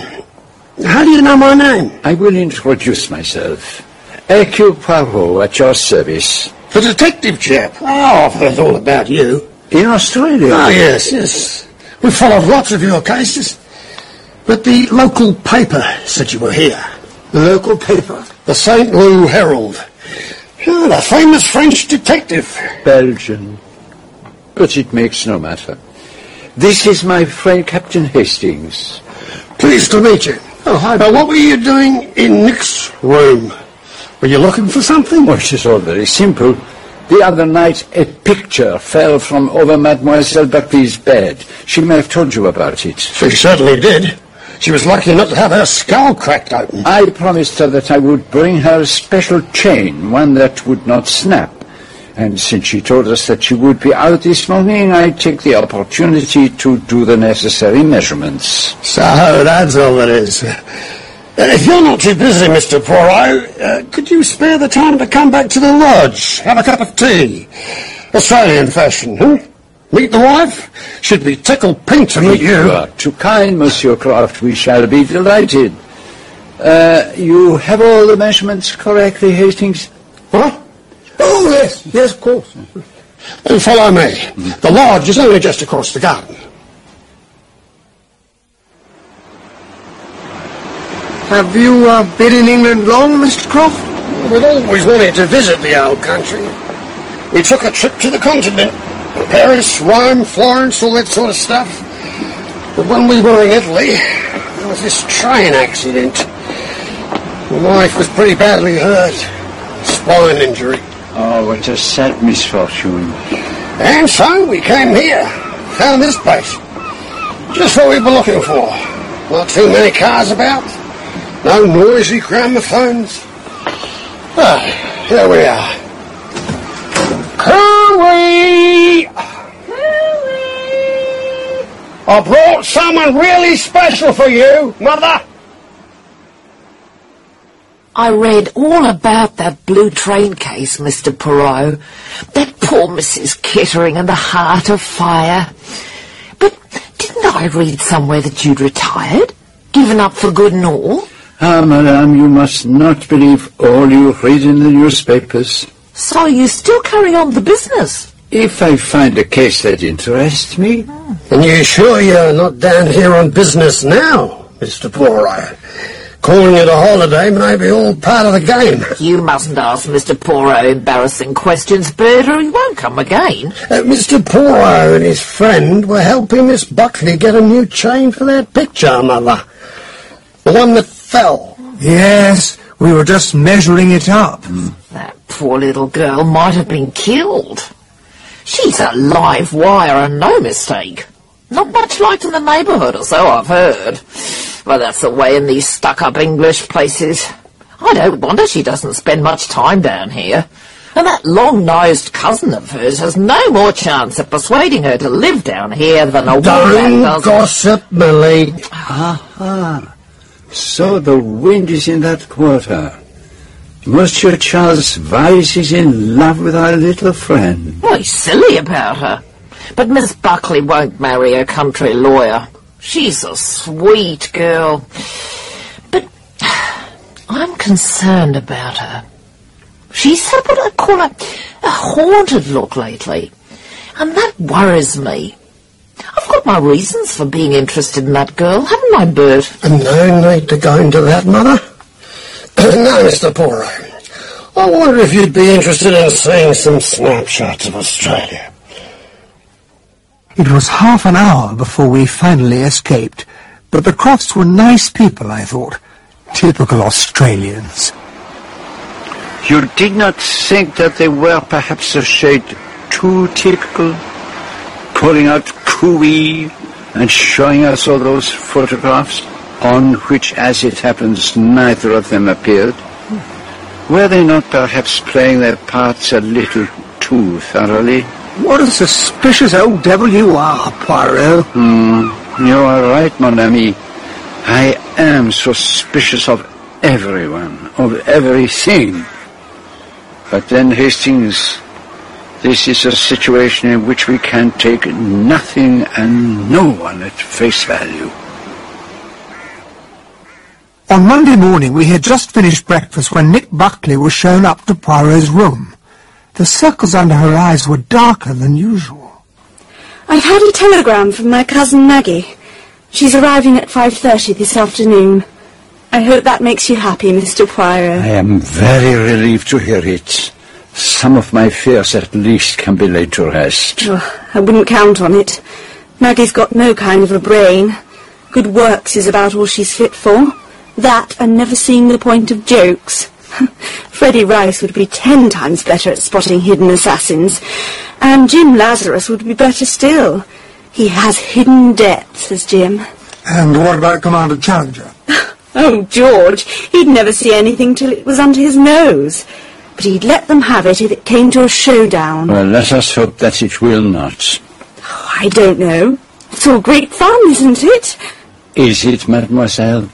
How do you know my name? I will introduce myself. Hercule Poirot at your service. The detective chap. Oh, I've heard all about you. In Australia? Oh, yes, yes. We followed lots of your cases. But the local paper said you were here. The local paper. The St. Lou Herald. Oh, the famous French detective. Belgian. But it makes no matter. This is my friend Captain Hastings. Pleased to meet you. Oh, hi. Now, what were you doing in Nick's room? Were you looking for something? Well, it is all very simple. The other night, a picture fell from over Mademoiselle Buckley's bed. She may have told you about it. She certainly did. She was lucky not to have her skull cracked open. I promised her that I would bring her a special chain, one that would not snap. And since she told us that she would be out this morning, I take the opportunity to do the necessary measurements. So that's all it is. If you're not too busy, Mr. Poirot, uh, could you spare the time to come back to the lodge? Have a cup of tea. Australian fashion, huh? Meet the wife? Should be tickled pink to meet You you. are too kind, Monsieur Croft. We shall be delighted. Uh, you have all the measurements correctly, Hastings? What? Oh, yes, yes, of course. Then follow me. The lodge is only just across the garden. Have you uh, been in England long, Mr. Croft? We've always wanted to visit the old country. We took a trip to the continent. Paris, Rome, Florence, all that sort of stuff. But when we were in Italy, there was this train accident. My wife was pretty badly hurt. Spine injury. Oh, what a sad misfortune. And so we came here. Found this place. Just what we were looking for. Not too many cars about. No noisy gramophones. Ah, here we are. Cooey! I brought someone really special for you, Mother. I read all about that blue train case, Mr. Poirot. That poor Mrs. Kettering and the heart of fire. But didn't I read somewhere that you'd retired? Given up for good and all? Ah, madame, you must not believe all you read in the newspapers. So you still carry on the business? If I find a case that interests me, And you're sure you're not down here on business now, Mr. Poirot? Calling it a holiday may be all part of the game. You mustn't ask Mr. Poirot embarrassing questions, Bert, or he won't come again. Uh, Mr. Poirot and his friend were helping Miss Buckley get a new chain for that picture, Mother. The one that fell. Yes, we were just measuring it up. That poor little girl might have been killed. She's a live wire and no mistake. Not much liked in the neighbourhood, or so I've heard. Well, that's the way in these stuck-up English places. I don't wonder she doesn't spend much time down here. And that long-nosed cousin of hers has no more chance of persuading her to live down here than a woman Don't does. gossip, Millie. Aha. Ah. So the wind is in that quarter. Monsieur Charles Vyse is in love with our little friend. He's silly about her. But Miss Buckley won't marry a country lawyer. She's a sweet girl. But I'm concerned about her. She's had what I call a, a haunted look lately. And that worries me. I've got my reasons for being interested in that girl, haven't I, Bert? No need to go into that, Mother. [CLEARS THROAT] no, Mr. Poirot. I wonder if you'd be interested in seeing some snapshots of Australia. It was half an hour before we finally escaped, but the Crofts were nice people, I thought. Typical Australians. You did not think that they were perhaps a shade too typical? Pulling out cooey and showing us all those photographs on which, as it happens, neither of them appeared? Were they not perhaps playing their parts a little too thoroughly? What a suspicious old devil you are, Poirot. Hmm, you are right, mon ami. I am suspicious of everyone, of everything. But then, Hastings, this is a situation in which we can take nothing and no one at face value. On Monday morning we had just finished breakfast when Nick Buckley was shown up to Poirot's room. The circles under her eyes were darker than usual. I've had a telegram from my cousin Maggie. She's arriving at 5.30 this afternoon. I hope that makes you happy, Mr. Poirot. I am very relieved to hear it. Some of my fears at least can be laid to rest. Oh, I wouldn't count on it. Maggie's got no kind of a brain. Good works is about all she's fit for. That and never seeing the point of jokes. [LAUGHS] Freddie Rice would be ten times better at spotting hidden assassins. And Jim Lazarus would be better still. He has hidden depths, has Jim. And what about Commander Challenger? [LAUGHS] Oh, George, he'd never see anything till it was under his nose. But he'd let them have it if it came to a showdown. Well, let us hope that it will not. Oh, I don't know. It's all great fun, isn't it? Is it, mademoiselle?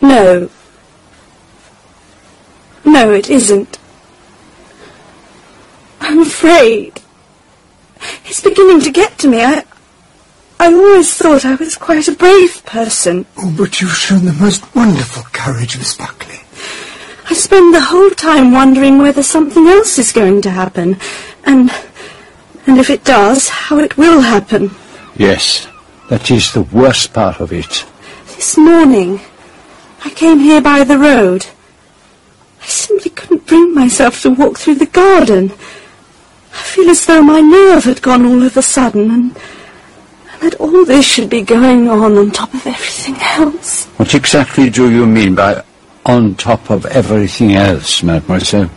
No. No, it isn't. I'm afraid. It's beginning to get to me. I, I always thought I was quite a brave person. Oh, but you've shown the most wonderful courage, Miss Buckley. I spend the whole time wondering whether something else is going to happen. And, and if it does, how it will happen. Yes, that is the worst part of it. This morning, I came here by the road. I simply couldn't bring myself to walk through the garden. I feel as though my nerve had gone all of a sudden, and, and that all this should be going on on top of everything else. What exactly do you mean by on top of everything else, mademoiselle?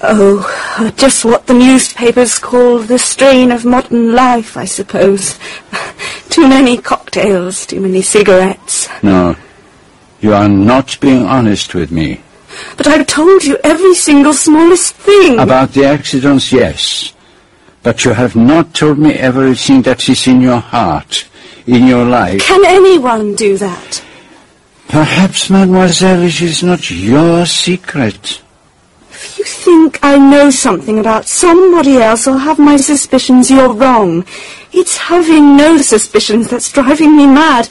Oh, just what the newspapers call the strain of modern life, I suppose. [LAUGHS] too many cocktails, too many cigarettes. No, you are not being honest with me. But I've told you every single smallest thing. About the accidents, yes. But you have not told me everything that is in your heart, in your life. Can anyone do that? Perhaps, mademoiselle, it is not your secret. If you think I know something about somebody else or have my suspicions, you're wrong. It's having no suspicions that's driving me mad.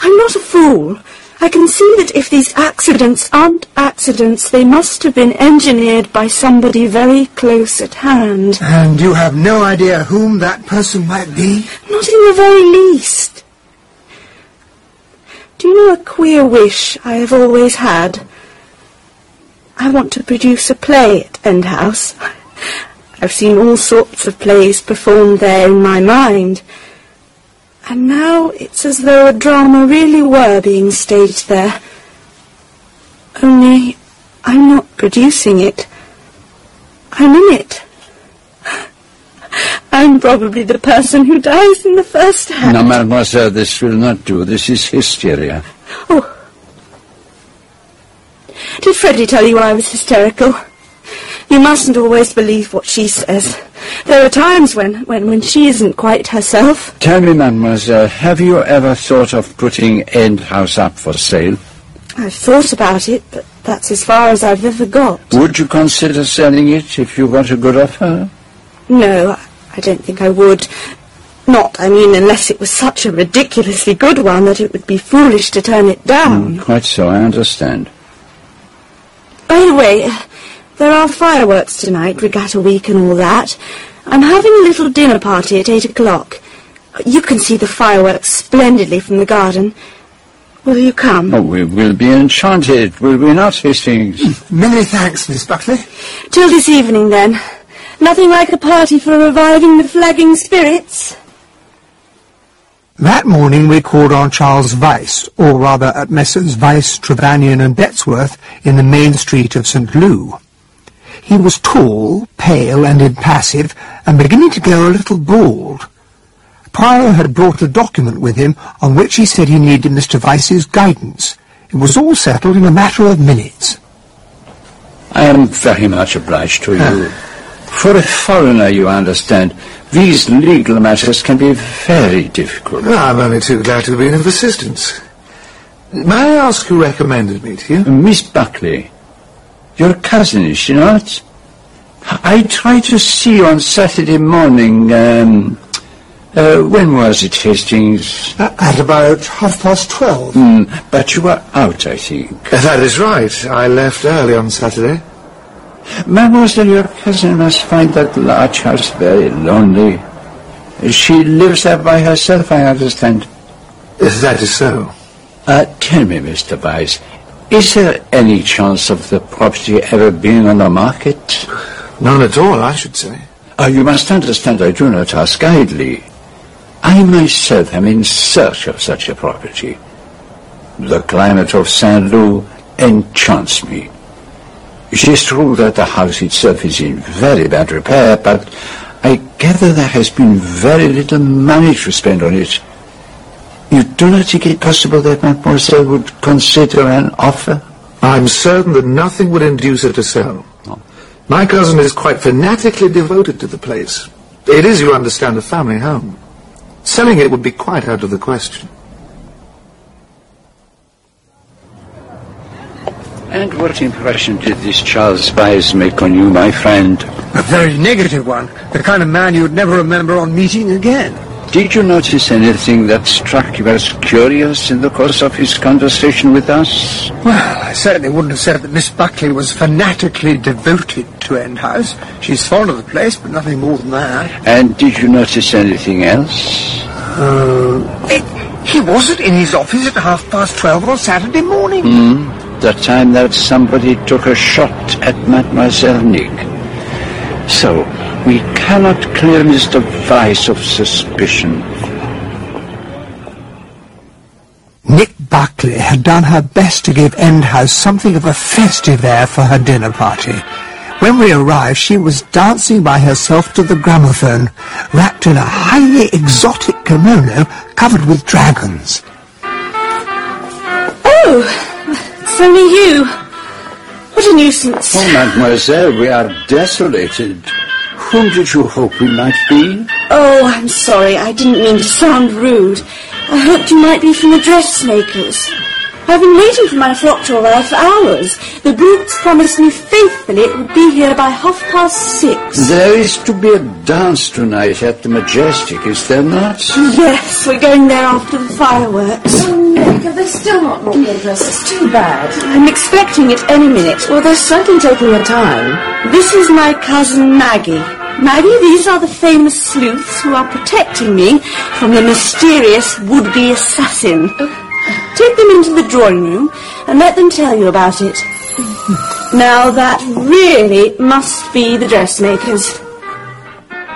I'm not a fool. I can see that if these accidents aren't accidents, they must have been engineered by somebody very close at hand. And you have no idea whom that person might be? Not in the very least. Do you know a queer wish I have always had? I want to produce a play at End House. I've seen all sorts of plays performed there in my mind. And now it's as though a drama really were being staged there. Only I'm not producing it. I'm in it. I'm probably the person who dies in the first act. No, mademoiselle, this will not do. This is hysteria. Oh. Did Freddie tell you I was hysterical? You mustn't always believe what she says. There are times when, when, when she isn't quite herself. Tell me, mademoiselle, have you ever thought of putting End House up for sale? I've thought about it, but that's as far as I've ever got. Would you consider selling it if you got a good offer? No, I- I don't think I would. Not, I mean, unless it was such a ridiculously good one that it would be foolish to turn it down. Quite so, I understand. By the way, uh, there are fireworks tonight, regatta week and all that. I'm having a little dinner party at eight o'clock. You can see the fireworks splendidly from the garden. Will you come? Oh, we will be enchanted, will we not, Hastings? Many thanks, Miss Buckley. Till this evening, then. Nothing like a party for reviving the flagging spirits. That morning we called on Charles Vyse, or rather at Messrs. Vyse, Trevanion and Bettsworth in the main street of St. Lou. He was tall, pale and impassive, and beginning to go a little bald. Poirot had brought a document with him on which he said he needed Mr. Vyse's guidance. It was all settled in a matter of minutes. I am very much obliged to you. [LAUGHS] For a foreigner, you understand, these legal matters can be very difficult. I'm only too glad to be of assistance. May I ask who recommended me to you? Miss Buckley, your cousin, is she not? I tried to see you on Saturday morning. Um, uh, when was it, Hastings? Uh, At about half past twelve. Mm, but you were out, I think. That is right. I left early on Saturday. Mademoiselle, your cousin must find that large house very lonely. She lives there by herself, I understand. That is so. Uh, tell me, Mr. Vyse, is there any chance of the property ever being on the market? None at all, I should say. Uh, you must understand I do not ask idly. I myself am in search of such a property. The climate of Saint Lou enchants me. It is true that the house itself is in very bad repair, but I gather there has been very little money to spend on it. You do not think it possible that Mademoiselle would consider an offer? I'm certain that nothing would induce her to sell. My cousin is quite fanatically devoted to the place. It is, you understand, a family home. Selling it would be quite out of the question. And what impression did this Charles Vyse make on you, my friend? A very negative one. The kind of man you would never remember on meeting again. Did you notice anything that struck you as curious in the course of his conversation with us? Well, I certainly wouldn't have said that Miss Buckley was fanatically devoted to End House. She's fond of the place, but nothing more than that. And did you notice anything else? Uh, He wasn't in his office at half past twelve on Saturday morning. Hmm? The time that somebody took a shot at Mademoiselle Nick. So, we cannot clear Mr. Vyse of suspicion. Nick Buckley had done her best to give Endhouse something of a festive air for her dinner party. When we arrived, she was dancing by herself to the gramophone, wrapped in a highly exotic kimono covered with dragons. Oh, it's only you. What a nuisance. Oh, mademoiselle, we are desolated. Whom did you hope we might be? Oh, I'm sorry. I didn't mean to sound rude. I hoped you might be from the dressmakers. I've been waiting for my frock to arrive for hours. The Brooks promised me faithfully it would be here by half past six. There is to be a dance tonight at the Majestic, is there not? Yes, we're going there after the fireworks. Oh, Nick, have they still not brought your dress? It's too bad. I'm expecting it any minute. Well, they're certainly taking their time. This is my cousin Maggie. Maggie, these are the famous sleuths who are protecting me from the mysterious would-be assassin. Oh, Take them into the drawing room and let them tell you about it. Now that really must be the dressmakers.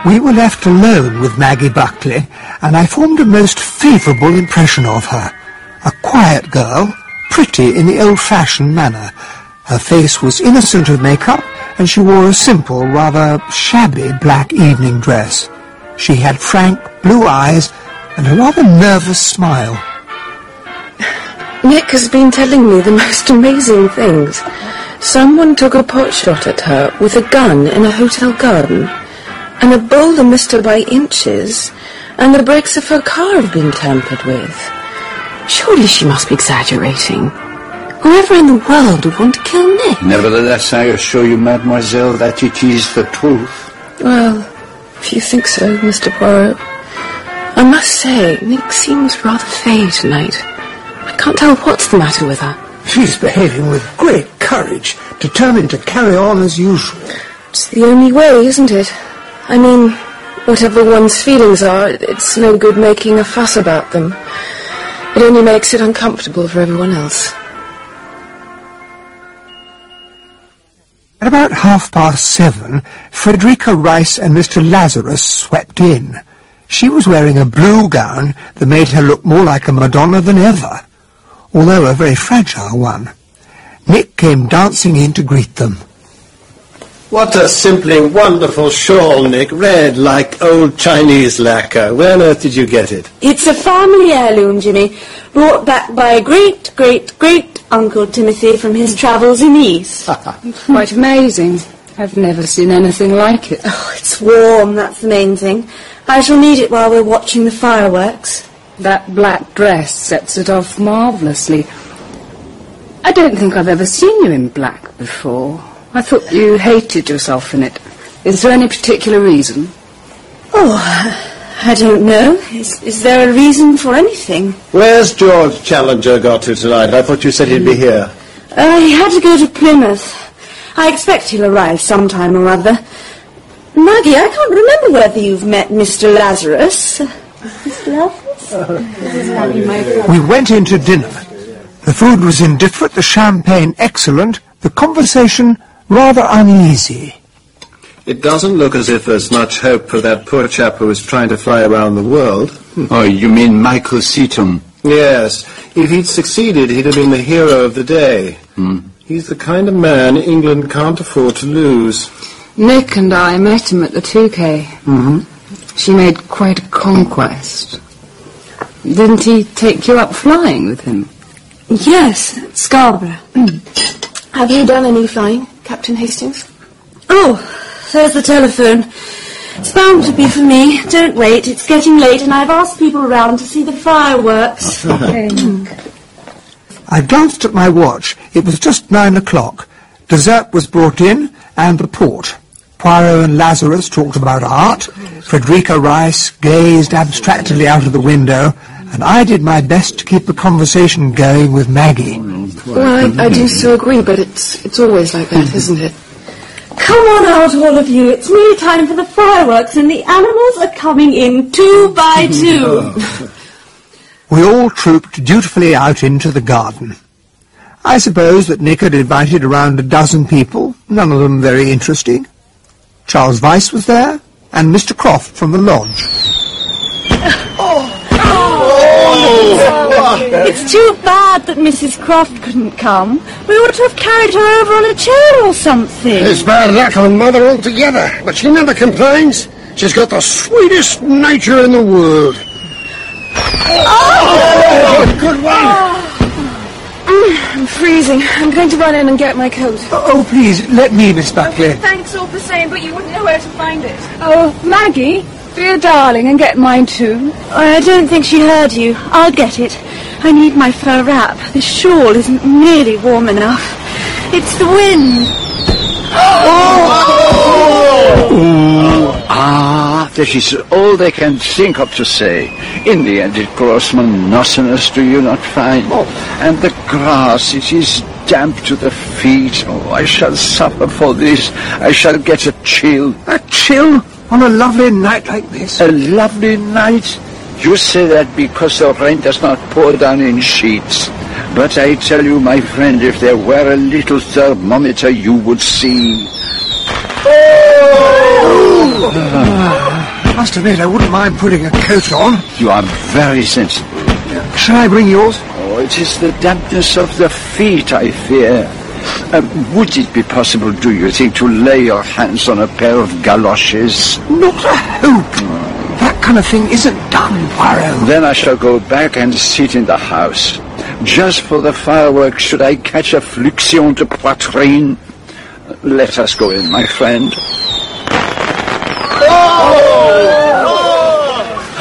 We were left alone with Maggie Buckley, and I formed a most favourable impression of her. A quiet girl, pretty in the old-fashioned manner. Her face was innocent of makeup, and she wore a simple, rather shabby black evening dress. She had frank blue eyes and a rather nervous smile. Nick has been telling me the most amazing things. Someone took a pot shot at her with a gun in a hotel garden, and a boulder missed her by inches, and the brakes of her car have been tampered with. Surely she must be exaggerating. Whoever in the world would want to kill Nick? Nevertheless, I assure you, mademoiselle, that it is the truth. Well, if you think so, Mr. Poirot. I must say, Nick seems rather fey tonight. I can't tell what's the matter with her. She's behaving with great courage, determined to carry on as usual. It's the only way, isn't it? I mean, whatever one's feelings are, it's no good making a fuss about them. It only makes it uncomfortable for everyone else. At about half past seven, Frederica Rice and Mr. Lazarus swept in. She was wearing a blue gown that made her look more like a Madonna than ever, although a very fragile one. Nick came dancing in to greet them. What a simply wonderful shawl, Nick. Red, like old Chinese lacquer. Where on earth did you get it? It's a family heirloom, Jimmy, brought back by great, great, great Uncle Timothy from his travels in the East. [LAUGHS] Quite amazing. I've never seen anything like it. Oh, it's warm, that's the main thing. I shall need it while we're watching the fireworks. That black dress sets it off marvellously. I don't think I've ever seen you in black before. I thought you hated yourself in it. Is there any particular reason? Oh, I don't know. Is, is there a reason for anything? Where's George Challenger got to tonight? I thought you said he'd be here. Uh, he had to go to Plymouth. I expect he'll arrive sometime or other. Maggie, I can't remember whether you've met Mr. Lazarus. Mr. Lazarus? We went in to dinner. The food was indifferent, the champagne excellent, the conversation rather uneasy. It doesn't look as if there's much hope for that poor chap who is trying to fly around the world. Oh, you mean Michael Seton? Yes. If he'd succeeded, he'd have been the hero of the day. Hmm. He's the kind of man England can't afford to lose. Nick and I met him at Le Touquet. Mm-hmm. She made quite a conquest. Didn't he take you up flying with him? Yes, Scarborough. Hmm. Have you done any flying, Captain Hastings? Oh, there's the telephone. It's bound to be for me. Don't wait. It's getting late and I've asked people around to see the fireworks. Hmm. I glanced at my watch. It was just nine o'clock. Dessert was brought in, and the port. Poirot and Lazarus talked about art. Frederica Rice gazed abstractedly out of the window, and I did my best to keep the conversation going with Maggie. Well, I, I do so agree, but it's it's always like that, mm-hmm. isn't it? Come on out, all of you. It's nearly time for the fireworks and the animals are coming in two by [LAUGHS] two. We all trooped dutifully out into the garden. I suppose that Nick had invited around a dozen people, none of them very interesting. Charles Vyse was there, and Mr. Croft from the lodge. It's too bad that Mrs. Croft couldn't come. We ought to have carried her over on a chair or something. It's bad luck on Mother altogether, but she never complains. She's got the sweetest nature in the world. Oh! oh good one. Mm, I'm freezing. I'm going to run in and get my coat. Oh, oh please, let me, Miss Buckley. Thanks all the same, but you wouldn't know where to find it. Oh, Maggie, be a darling and get mine too. I don't think she heard you. I'll get it. I need my fur wrap. This shawl isn't nearly warm enough. It's the wind. Oh, ah, that is all they can think of to say. In the end, it grows monotonous, do you not find? Oh. And the grass, it is damp to the feet. Oh, I shall suffer for this. I shall get a chill. A chill on a lovely night like this? A lovely night? You say that because the rain does not pour down in sheets. But I tell you, my friend, if there were a little thermometer, you would see. Oh! I must admit, I wouldn't mind putting a coat on. You are very sensible. Shall I bring yours? Oh, it is the dampness of the feet, I fear. Uh, would it be possible, do you think, to lay your hands on a pair of galoshes? Not a hope. That kind of thing isn't done, Poirot. Then I shall go back and sit in the house. Just for the fireworks, should I catch a fluxion de poitrine? Let us go in, my friend.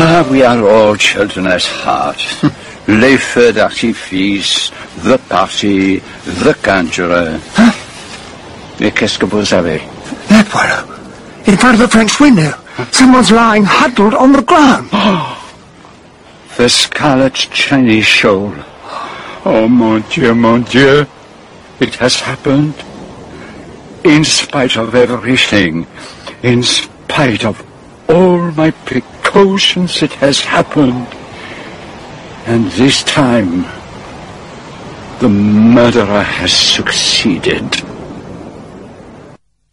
Ah, we are all children at heart. [LAUGHS] Les feux d'artifice, the party, the conjurer. Huh? Et qu'est-ce que vous avez? There, Poirot. In front of the French window. Someone's lying huddled on the ground. [GASPS] the scarlet Chinese shawl. Oh, mon Dieu, mon Dieu. It has happened. In spite of everything, in spite of all my precautions, it has happened. And this time, the murderer has succeeded.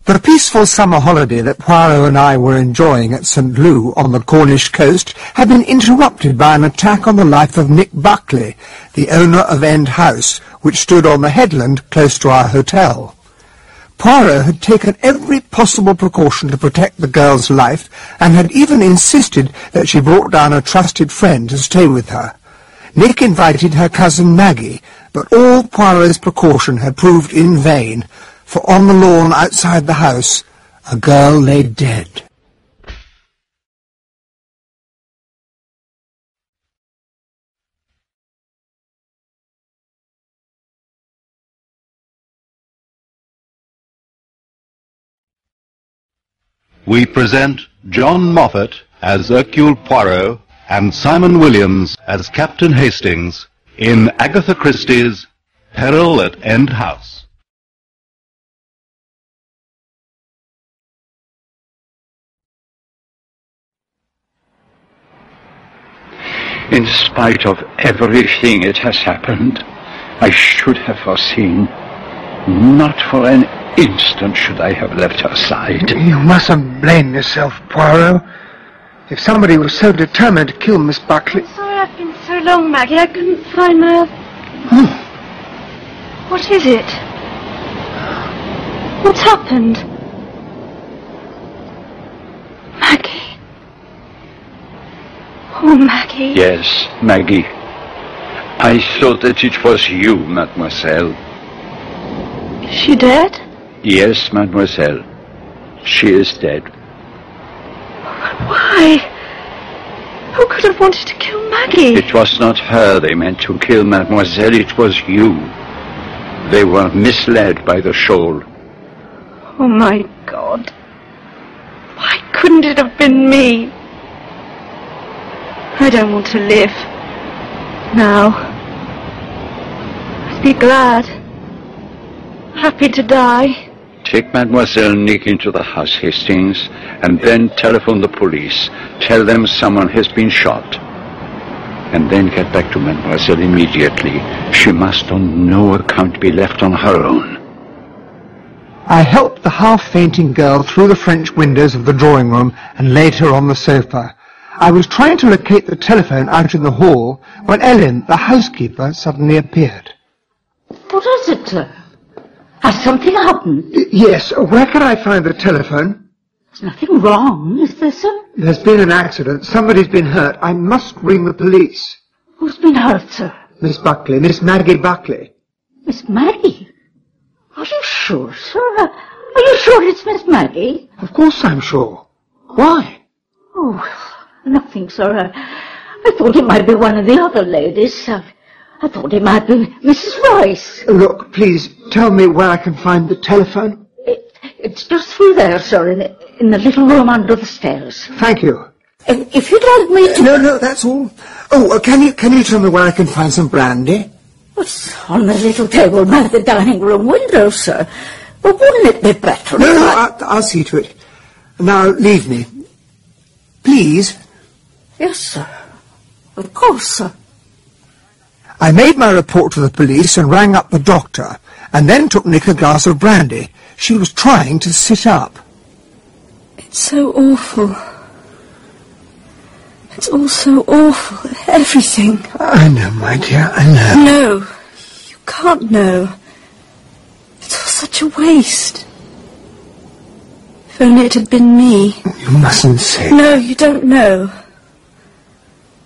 The peaceful summer holiday that Poirot and I were enjoying at St. Lou on the Cornish coast had been interrupted by an attack on the life of Nick Buckley, the owner of End House, which stood on the headland close to our hotel. Poirot had taken every possible precaution to protect the girl's life and had even insisted that she brought down a trusted friend to stay with her. Nick invited her cousin Maggie, but all Poirot's precaution had proved in vain, for on the lawn outside the house a girl lay dead. We present John Moffat as Hercule Poirot and Simon Williams as Captain Hastings in Agatha Christie's Peril at End House. In spite of everything it has happened, I should have foreseen. Not for an instant should I have left her side. You mustn't blame yourself, Poirot. If somebody was so determined to kill Miss Buckley... I'm sorry I've been so long, Maggie. I couldn't find my... Hmm. What is it? What's happened? Maggie. Oh, Maggie. Yes, Maggie. I thought that it was you, mademoiselle. Is she dead? Yes, mademoiselle. She is dead. Why? Who could have wanted to kill Maggie? It was not her they meant to kill, mademoiselle. It was you. They were misled by the shawl. Oh, my God. Why couldn't it have been me? I don't want to live. Now. I'd be glad. Happy to die. Take Mademoiselle Nick into the house, Hastings, and then telephone the police. Tell them someone has been shot. and then get back to Mademoiselle immediately. She must on no account be left on her own. I helped the half-fainting girl through the French windows of the drawing room and laid her on the sofa. I was trying to locate the telephone out in the hall when Ellen, the housekeeper, suddenly appeared. What is it, sir? Has something happened? Yes, uh, where can I find the telephone? There's nothing wrong, is there, sir? There's been an accident. Somebody's been hurt. I must ring the police. Who's been hurt, sir? Miss Buckley, Miss Maggie Buckley. Miss Maggie? Are you sure, sir? Uh, are you sure it's Miss Maggie? Of course I'm sure. Why? Oh, nothing, sir. I, I thought it might be one of the other ladies. I, I thought it might be Mrs. Rice. Look, please, tell me where I can find the telephone. It, it's just through there, sir, in the, in the little room under the stairs. Thank you. If, if you'd like me to... No, no, that's all. Oh, uh, can you can you tell me where I can find some brandy? It's on the little table by the dining room window, sir. But wouldn't it be better No, no, I... I, I'll see to it. Now, leave me. Please. Yes, sir. Of course, sir. I made my report to the police and rang up the doctor, and then took Nick a glass of brandy. She was trying to sit up. It's so awful. It's all so awful. Everything. I know, my dear, I know. No, you can't know. It's all such a waste. If only it had been me. You mustn't say. No, you don't know.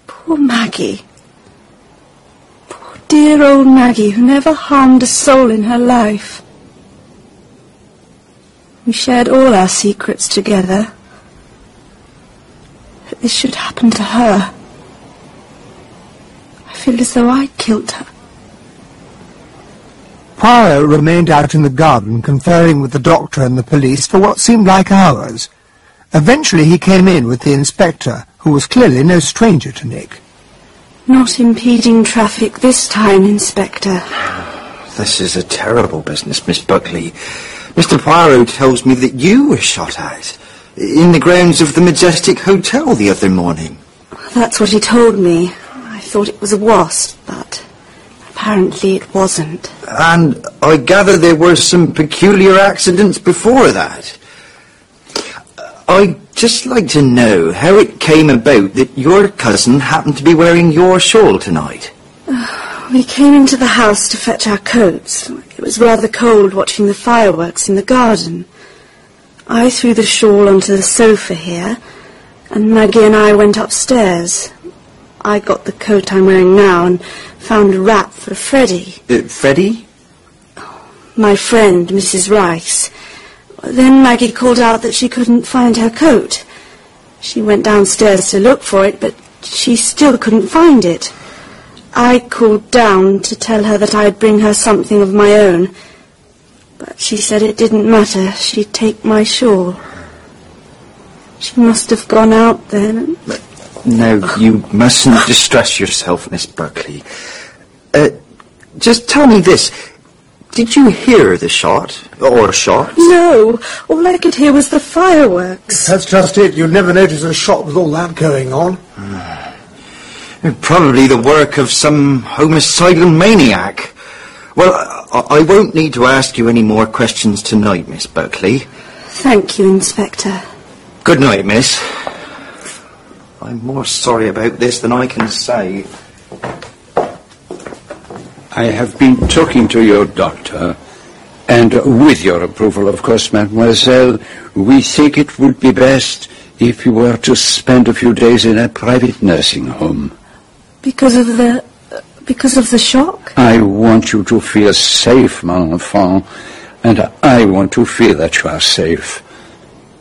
Poor Maggie. Dear old Maggie, who never harmed a soul in her life. We shared all our secrets together. That this should happen to her. I feel as though I killed her. Poirot remained out in the garden conferring with the doctor and the police for what seemed like hours. Eventually he came in with the inspector, who was clearly no stranger to Nick. Not impeding traffic this time, Inspector. This is a terrible business, Miss Buckley. Mr. Poirot tells me that you were shot at in the grounds of the Majestic Hotel the other morning. That's what he told me. I thought it was a wasp, but apparently it wasn't. And I gather there were some peculiar accidents before that. I'd just like to know how it came about that your cousin happened to be wearing your shawl tonight. [SIGHS] We came into the house to fetch our coats. It was rather cold watching the fireworks in the garden. I threw the shawl onto the sofa here, and Maggie and I went upstairs. I got the coat I'm wearing now and found a wrap for Freddie, Uh, Freddie? my friend, Mrs. Rice. Then Maggie called out that she couldn't find her coat. She went downstairs to look for it, but she still couldn't find it. I called down to tell her that I'd bring her something of my own, but she said it didn't matter. She'd take my shawl. She must have gone out then. No, you mustn't distress yourself, Miss Buckley. Uh, just tell me this. Did you hear the shot? Or shots? No, all I could hear was the fireworks. That's just it. You'd never notice a shot with all that going on. Hmm. Probably the work of some homicidal maniac. Well, I, I won't need to ask you any more questions tonight, Miss Buckley. Thank you, Inspector. Good night, miss. I'm more sorry about this than I can say. I have been talking to your doctor, and with your approval, of course, mademoiselle, we think it would be best if you were to spend a few days in a private nursing home. Because of the... because of the shock? I want you to feel safe, mon enfant, and I want to feel that you are safe.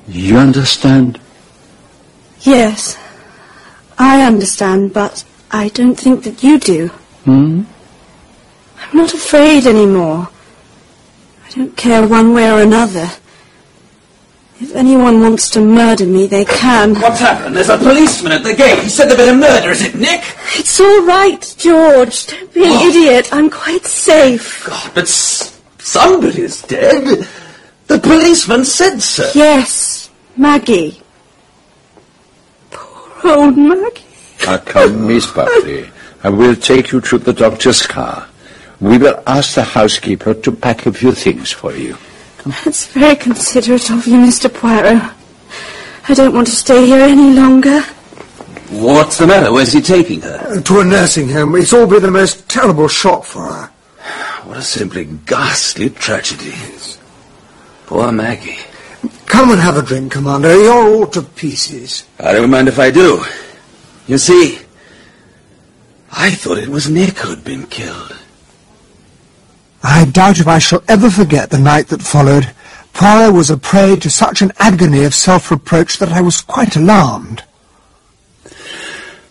You understand? Yes. I understand, but I don't think that you do. Hmm? I'm not afraid anymore. I don't care one way or another. If anyone wants to murder me, they can. What's happened? There's a policeman at the gate. He said there'd been a murder. Is it Nick? It's all right, George. Don't be an idiot. I'm quite safe. God, but s- somebody's dead. The policeman said so. Yes, Maggie. Poor old Maggie. Ah, come, Miss Buckley. [LAUGHS] I will take you to the doctor's car. We will ask the housekeeper to pack a few things for you. That's very considerate of you, Mr. Poirot. I don't want to stay here any longer. What's the matter? Where's he taking her? Uh, to a nursing home. It's all been the most terrible shock for her. [SIGHS] What a simply ghastly tragedy. Poor Maggie. Come and have a drink, Commander. You're all to pieces. I don't mind if I do. You see, I thought it was Nick who'd been killed. I doubt if I shall ever forget the night that followed. Poirot was a prey to such an agony of self-reproach that I was quite alarmed.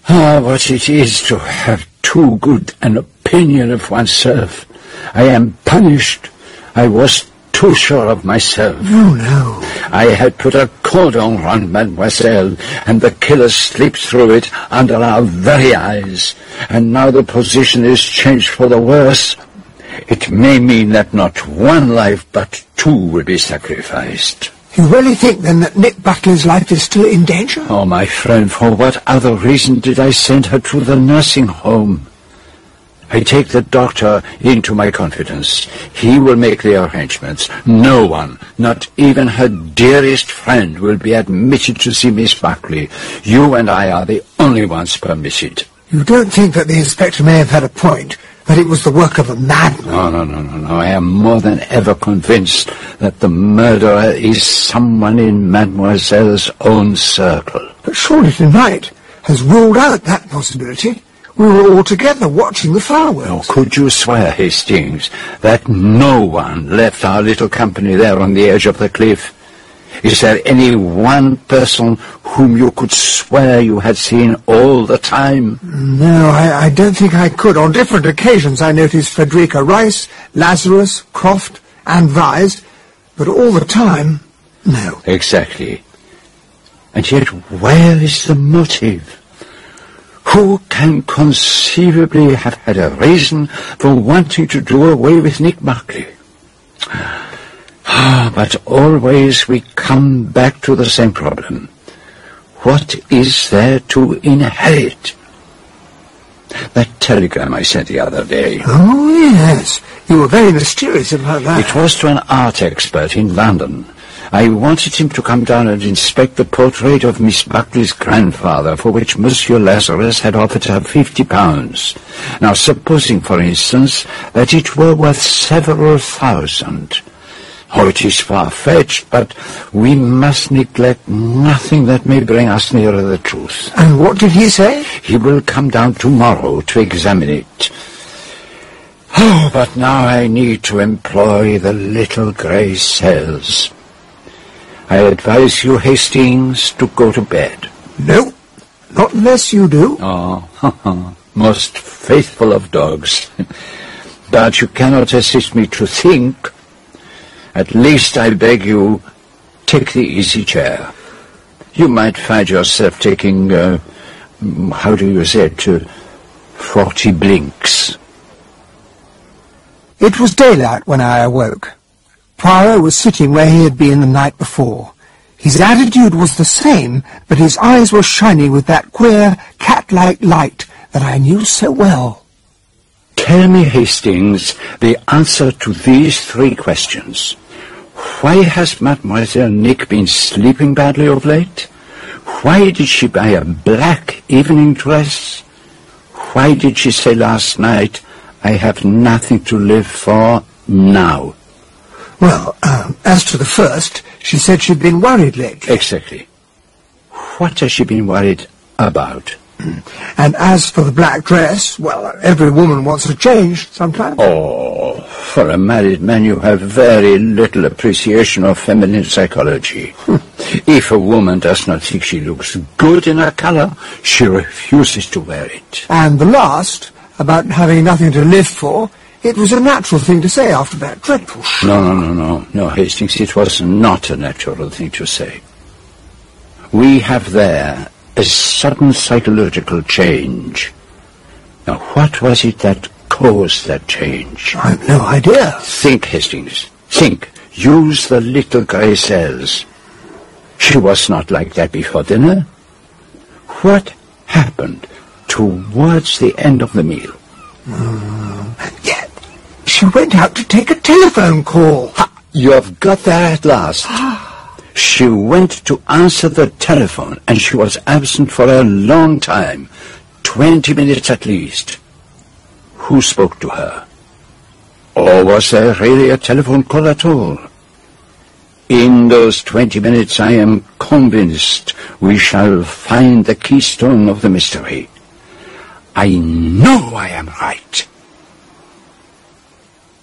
Ah, what it is to have too good an opinion of oneself. I am punished. I was too sure of myself. No, no. I had put a cordon round Mademoiselle, and the killer slipped through it under our very eyes. And now the position is changed for the worse. It may mean that not one life, but two will be sacrificed. You really think, then, that Nick Buckley's life is still in danger? Oh, my friend, for what other reason did I send her to the nursing home? I take the doctor into my confidence. He will make the arrangements. No one, not even her dearest friend, will be admitted to see Miss Buckley. You and I are the only ones permitted. You don't think that the inspector may have had a point? That it was the work of a madman? No, no, no, no, no. I am more than ever convinced that the murderer is someone in Mademoiselle's own circle. But surely tonight has ruled out that possibility. We were all together watching the fireworks. Oh, could you swear, Hastings, that no one left our little company there on the edge of the cliff? Is there any one person whom you could swear you had seen all the time? No, I, I don't think I could. On different occasions I noticed Frederica Rice, Lazarus, Croft, and Vyse, but all the time, no. Exactly. And yet where is the motive? Who can conceivably have had a reason for wanting to do away with Nick Buckley? Ah, but always we come back to the same problem. What is there to inherit? That telegram I sent the other day. Oh, yes. You were very mysterious about that. It was to an art expert in London. I wanted him to come down and inspect the portrait of Miss Buckley's grandfather, for which Monsieur Lazarus had offered her fifty pounds. Now, supposing, for instance, that it were worth several thousand. Oh, it is far-fetched, but we must neglect nothing that may bring us nearer the truth. And what did he say? He will come down tomorrow to examine it. Oh, but now I need to employ the little grey cells. I advise you, Hastings, to go to bed. No, not unless you do. Oh, [LAUGHS] most faithful of dogs. [LAUGHS] but you cannot assist me to think. At least I beg you, take the easy chair. You might find yourself taking, uh, how do you say it, uh, forty blinks. It was daylight when I awoke. Poirot was sitting where he had been the night before. His attitude was the same, but his eyes were shining with that queer, cat-like light that I knew so well. Tell me, Hastings, the answer to these three questions. Why has Mademoiselle Nick been sleeping badly of late? Why did she buy a black evening dress? Why did she say last night, I have nothing to live for now? Well, um, [CLEARS THROAT] as to the first, she said she'd been worried lately. Exactly. What has she been worried about? [CLEARS THROAT] And as for the black dress, well, every woman wants a change sometimes. Oh, for a married man you have very little appreciation of feminine psychology. Hmm. if a woman does not think she looks good in a color, she refuses to wear it. And the last, about having nothing to live for, it was a natural thing to say after that dreadful shock. No, no, no, no, no, Hastings, it was not a natural thing to say. We have there a sudden psychological change. Now, what was it that caused that change? I have no idea. Think, Hastings. Think. Use the little grey cells. She was not like that before dinner. What happened towards the end of the meal. Mm, yeah, she went out to take a telephone call. You have got there at last. [GASPS] [GASPS] Ah, She went to answer the telephone, and she was absent for a long time, twenty minutes at least. Who spoke to her? Or was there really a telephone call at all? In those twenty minutes, I am convinced we shall find the keystone of the mystery. I know I am right.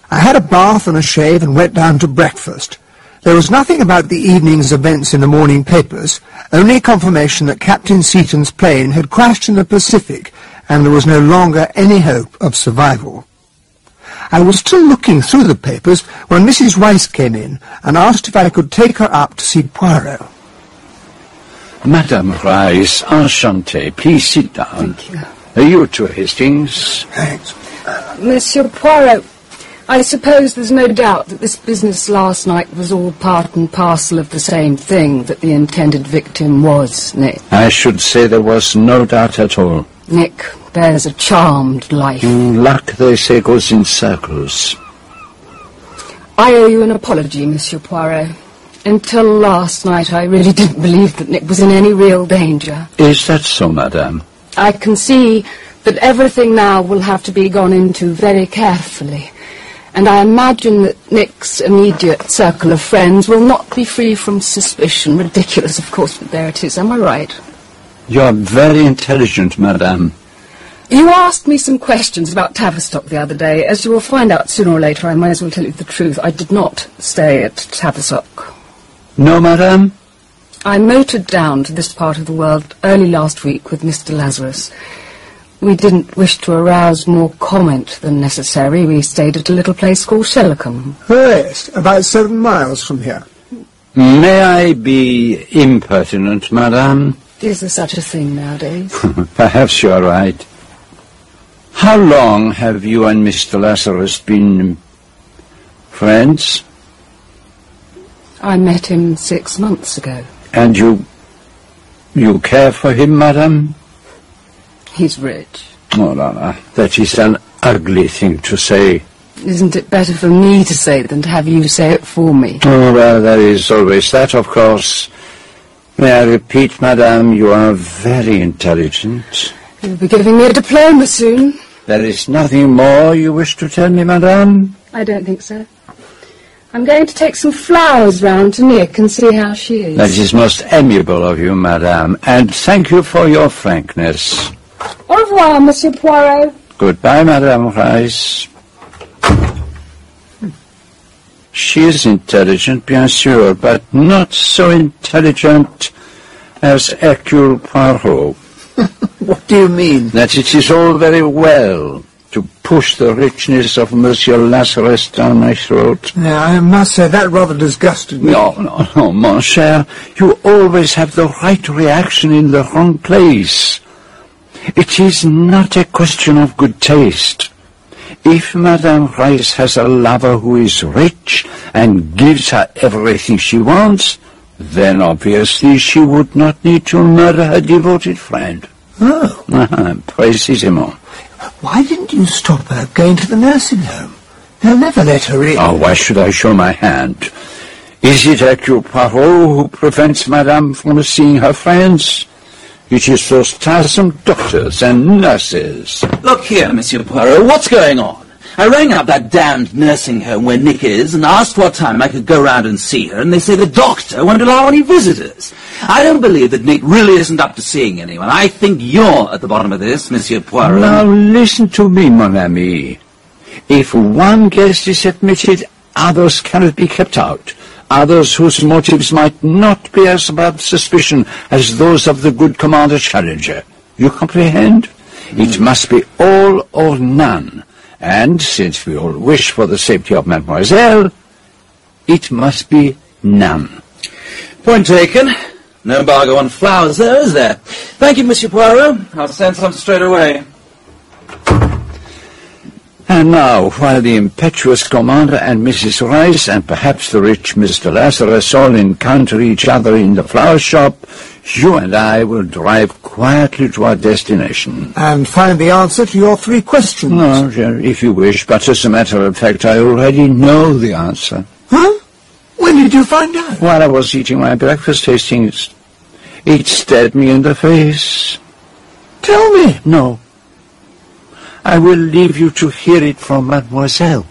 I had a bath and a shave and went down to breakfast. There was nothing about the evening's events in the morning papers, only confirmation that Captain Seton's plane had crashed in the Pacific and there was no longer any hope of survival. I was still looking through the papers when Mrs. Rice came in and asked if I could take her up to see Poirot. Madame Rice, enchanté. Please sit down. Thank you. Are you too, Hastings? Thanks. Uh, Monsieur Poirot, I suppose there's no doubt that this business last night was all part and parcel of the same thing, that the intended victim was Nick. I should say there was no doubt at all. Nick bears a charmed life. Mm, Luck, they say, goes in circles. I owe you an apology, Monsieur Poirot. Until last night, I really didn't believe that Nick was in any real danger. Is that so, madame? I can see that everything now will have to be gone into very carefully. And I imagine that Nick's immediate circle of friends will not be free from suspicion. Ridiculous, of course, but there it is. Am I right? You are very intelligent, madame. You asked me some questions about Tavistock the other day. As you will find out sooner or later, I might as well tell you the truth. I did not stay at Tavistock. No, madame? I motored down to this part of the world early last week with Mr. Lazarus. We didn't wish to arouse more comment than necessary. We stayed at a little place called Shellicombe. Oh, yes, about seven miles from here. May I be impertinent, madame? Is there such a thing nowadays? [LAUGHS] Perhaps you are right. How long have you and Mr. Lazarus been friends? I met him six months ago. And you... you care for him, madame? He's rich. Oh, no. That is an ugly thing to say. Isn't it better for me to say it than to have you say it for me? Oh, well, there is always that, of course. May I repeat, madame, you are very intelligent. You'll be giving me a diploma soon. There is nothing more you wish to tell me, madame? I don't think so. I'm going to take some flowers round to Nick and see how she is. That is most amiable of you, madame, and thank you for your frankness. Au revoir, Monsieur Poirot. Goodbye, Madame Rice. She is intelligent, bien sûr, but not so intelligent as Hercule Poirot. [LAUGHS] What do you mean? That it is all very well to push the richness of Monsieur Lazarus down my throat. Now, I must say that rather disgusted me. No, no, no, mon cher. You always have the right reaction in the wrong place. It is not a question of good taste. If Madame Rice has a lover who is rich and gives her everything she wants, then obviously she would not need to murder her devoted friend. Oh, Ah, Precisement. why didn't you stop her going to the nursing home? They'll never let her in. Oh, why should I show my hand? Is it Hercule Poirot who prevents Madame from seeing her friends? It is those tiresome doctors and nurses. Look here, Monsieur Poirot, what's going on? I rang up that damned nursing home where Nick is and asked what time I could go round and see her, and they say the doctor won't allow any visitors. I don't believe that Nick really isn't up to seeing anyone. I think you're at the bottom of this, Monsieur Poirot. Now listen to me, mon ami. If one guest is admitted, others cannot be kept out. Others whose motives might not be as above suspicion as those of the good Commander Challenger. You comprehend? Hmm. It must be all or none. And since we all wish for the safety of Mademoiselle, it must be none. Point taken. No embargo on flowers there, is there? Thank you, Monsieur Poirot. I'll send some straight away. And now, while the impetuous commander and Mrs. Rice and perhaps the rich Mr. Lazarus all encounter each other in the flower shop, You and I will drive quietly to our destination. And find the answer to your three questions. No, if you wish, but as a matter of fact, I already know the answer. Huh? When did you find out? While I was eating my breakfast, Hastings, it stared me in the face. Tell me. No. I will leave you to hear it from Mademoiselle.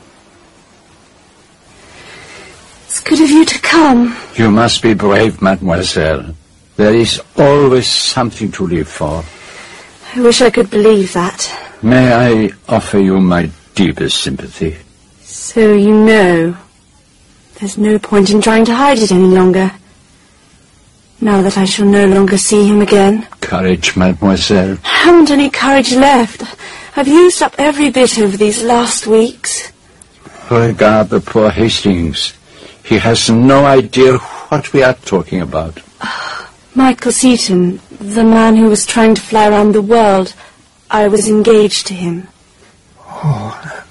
It's good of you to come. You must be brave, Mademoiselle. There is always something to live for. I wish I could believe that. May I offer you my deepest sympathy? So you know. There's no point in trying to hide it any longer. Now that I shall no longer see him again. Courage, mademoiselle. I haven't any courage left. I've used up every bit of these last weeks. Regard the poor Hastings. He has no idea what we are talking about. [SIGHS] Michael Seton, the man who was trying to fly around the world, I was engaged to him. Oh,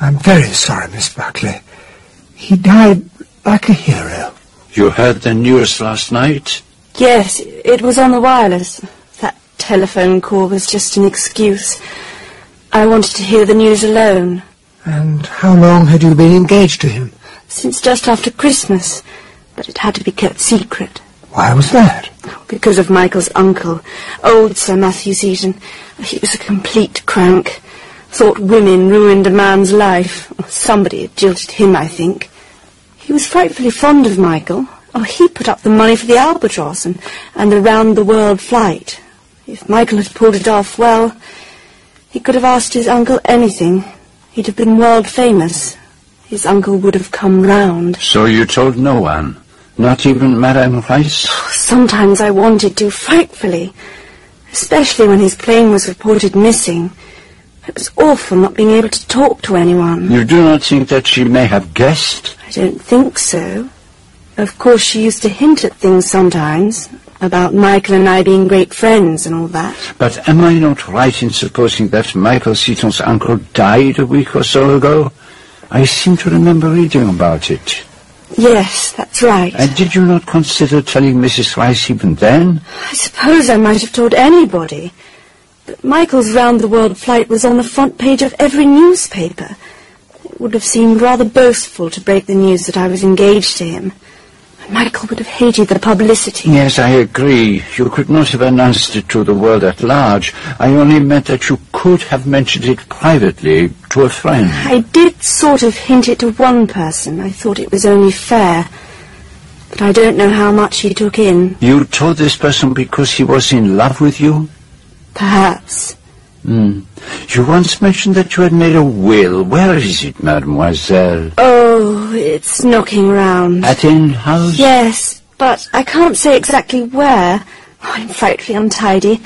I'm very sorry, Miss Buckley. He died like a hero. You heard the news last night? Yes, it was on the wireless. That telephone call was just an excuse. I wanted to hear the news alone. And how long had you been engaged to him? Since just after Christmas, but it had to be kept secret. Why was that? Because of Michael's uncle, old Sir Matthew Seton. He was a complete crank. Thought women ruined a man's life. Somebody had jilted him, I think. He was frightfully fond of Michael. Oh, he put up the money for the Albatross and, and the round-the-world flight. If Michael had pulled it off, well, he could have asked his uncle anything. He'd have been world famous. His uncle would have come round. So you told no one? Not even Madame Rice? Oh, sometimes I wanted to, frightfully. Especially when his plane was reported missing. It was awful not being able to talk to anyone. You do not think that she may have guessed? I don't think so. Of course, she used to hint at things sometimes, about Michael and I being great friends and all that. But am I not right in supposing that Michael Seton's uncle died a week or so ago? I seem to remember reading about it. Yes, that's right. And did you not consider telling Mrs. Rice even then? I suppose I might have told anybody. But Michael's round-the-world flight was on the front page of every newspaper. It would have seemed rather boastful to break the news that I was engaged to him. Michael would have hated the publicity. Yes, I agree. You could not have announced it to the world at large. I only meant that you could have mentioned it privately to a friend. I did sort of hint it to one person. I thought it was only fair. But I don't know how much he took in. You told this person because he was in love with you? Perhaps. Hmm. You once mentioned that you had made a will. Where is it, mademoiselle? Oh, it's knocking round. At End House? Yes, but I can't say exactly where. I'm frightfully untidy.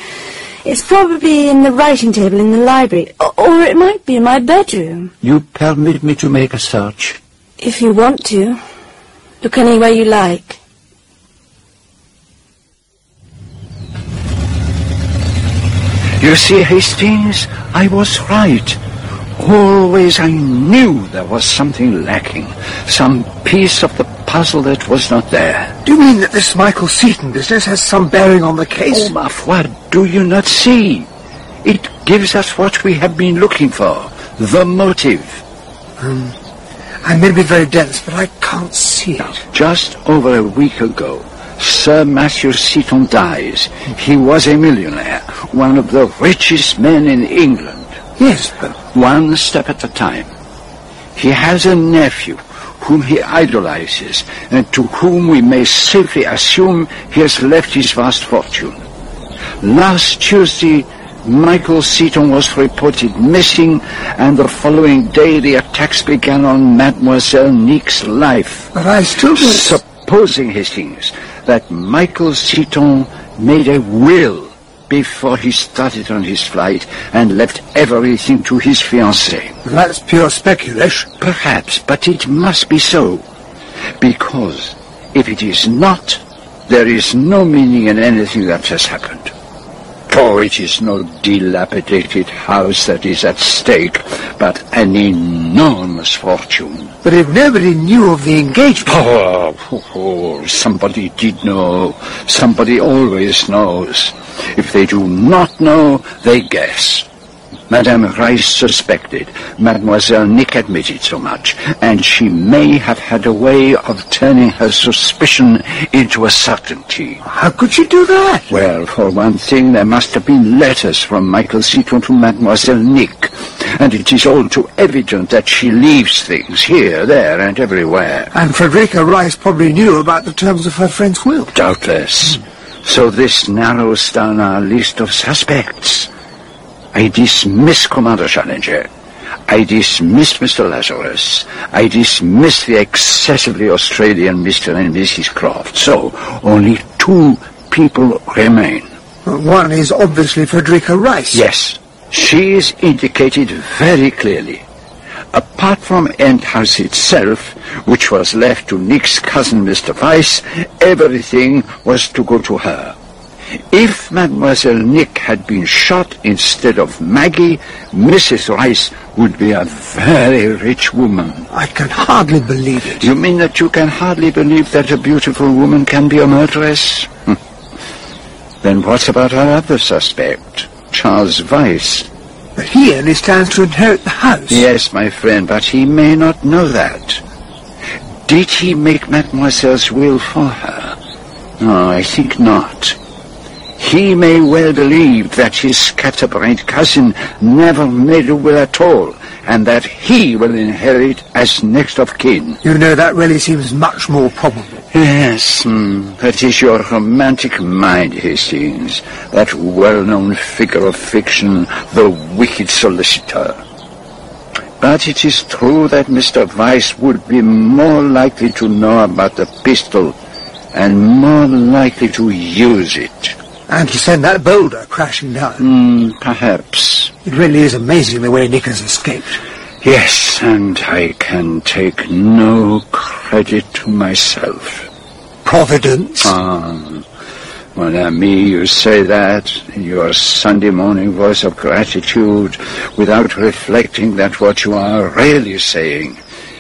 It's probably in the writing table in the library, or, or it might be in my bedroom. You permit me to make a search? If you want to. Look anywhere you like. You see, Hastings, I was right. Always I knew there was something lacking. Some piece of the puzzle that was not there. Do you mean that this Michael Seton business has some bearing on the case? Oh, ma foi, do you not see? It gives us what we have been looking for. The motive. Um, I may be very dense, but I can't see it. Just over a week ago, Sir Matthew Seton dies. He was a millionaire, one of the richest men in England. Yes, but... One step at a time. He has a nephew whom he idolizes and to whom we may safely assume he has left his vast fortune. Last Tuesday, Michael Seton was reported missing, and the following day the attacks began on Mademoiselle Nick's life. But I still... Supposing, Hastings, that Michael Seton made a will before he started on his flight and left everything to his fiancée. That's pure speculation. Perhaps, but it must be so. Because if it is not, there is no meaning in anything that has happened. Oh, it is no dilapidated house that is at stake, but an enormous fortune. But if nobody knew of the engagement... Oh, oh, oh, somebody did know. Somebody always knows. If they do not know, they guess. Madame Rice suspected. Mademoiselle Nick admitted so much, and she may have had a way of turning her suspicion into a certainty. How could she do that? Well, for one thing, there must have been letters from Michael Seton to Mademoiselle Nick, and it is all too evident that she leaves things here, there, and everywhere. And Frederica Rice probably knew about the terms of her friend's will. Doubtless. So this narrows down our list of suspects. I dismiss Commander Challenger. I dismiss Mr. Lazarus. I dismiss the excessively Australian Mr. and Mrs. Croft. So, only two people remain. Uh, one is obviously Frederica Rice. Yes, she is indicated very clearly. Apart from End House itself, which was left to Nick's cousin Mr. Vyse, everything was to go to her. If Mademoiselle Nick had been shot instead of Maggie, Mrs. Rice would be a very rich woman. I can hardly believe it. You mean that you can hardly believe that a beautiful woman can be a murderess? Hm. then what about our other suspect, Charles Vyse? But he only stands to inherit the house. Yes, my friend, but he may not know that. Did he make Mademoiselle's will for her? No, I think not. He may well believe that his scatterbrained cousin never made a will at all, and that he will inherit as next of kin. You know, that really seems much more probable. Yes, mm, that is your romantic mind, Hastings. That well-known figure of fiction, the wicked solicitor. But it is true that Mr. Vyse would be more likely to know about the pistol and more likely to use it. And to send that boulder crashing down. Mm, perhaps. It really is amazing the way Nick has escaped. Yes, and I can take no credit to myself. Providence? Ah, mon me, you say that in your Sunday morning voice of gratitude without reflecting that what you are really saying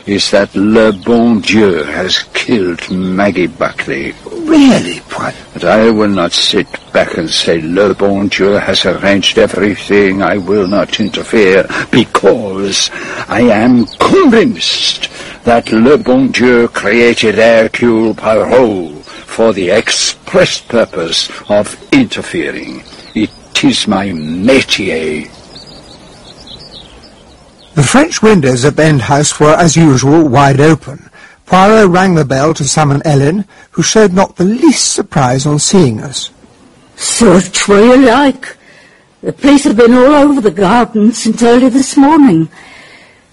is that Le Bon Dieu has killed Maggie Buckley. Really, what? But I will not sit back and say Le Bon Dieu has arranged everything. I will not interfere because I am convinced that Le Bon Dieu created Hercule Poirot for the express purpose of interfering. It is my métier. The French windows of End House were, as usual, wide open. Poirot rang the bell to summon Ellen, who showed not the least surprise on seeing us. Search where you like. The police have been all over the garden since early this morning.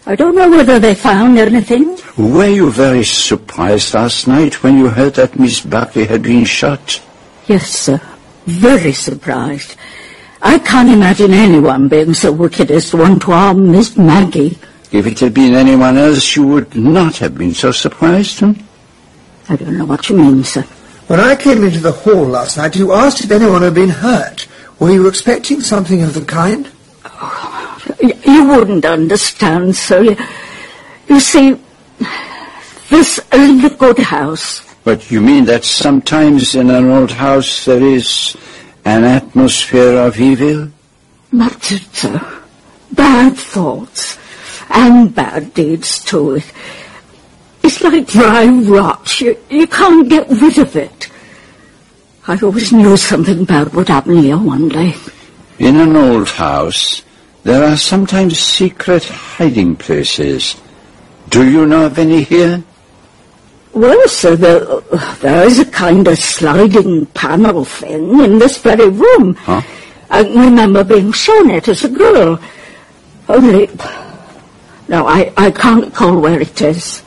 I don't know whether they found anything. Were you very surprised last night when you heard that Miss Buckley had been shot? Yes, sir. Very surprised. I can't imagine anyone being so wicked as to want to harm Miss Maggie. If it had been anyone else, you would not have been so surprised. Hmm? I don't know what you mean, sir. When I came into the hall last night, you asked if anyone had been hurt. Were you expecting something of the kind? Y- You wouldn't understand, sir. You, you see, this isn't a good house. But you mean that sometimes in an old house there is an atmosphere of evil? It, sir. Bad thoughts. And bad deeds, too. It, it's like dry rot. You, you can't get rid of it. I always knew something bad would happen here one day. In an old house, there are sometimes secret hiding places. Do you know of any here? Well, sir, there, there is a kind of sliding panel thing in this very room. Huh? I remember being shown it as a girl. Only... No, I, I can't recall where it is.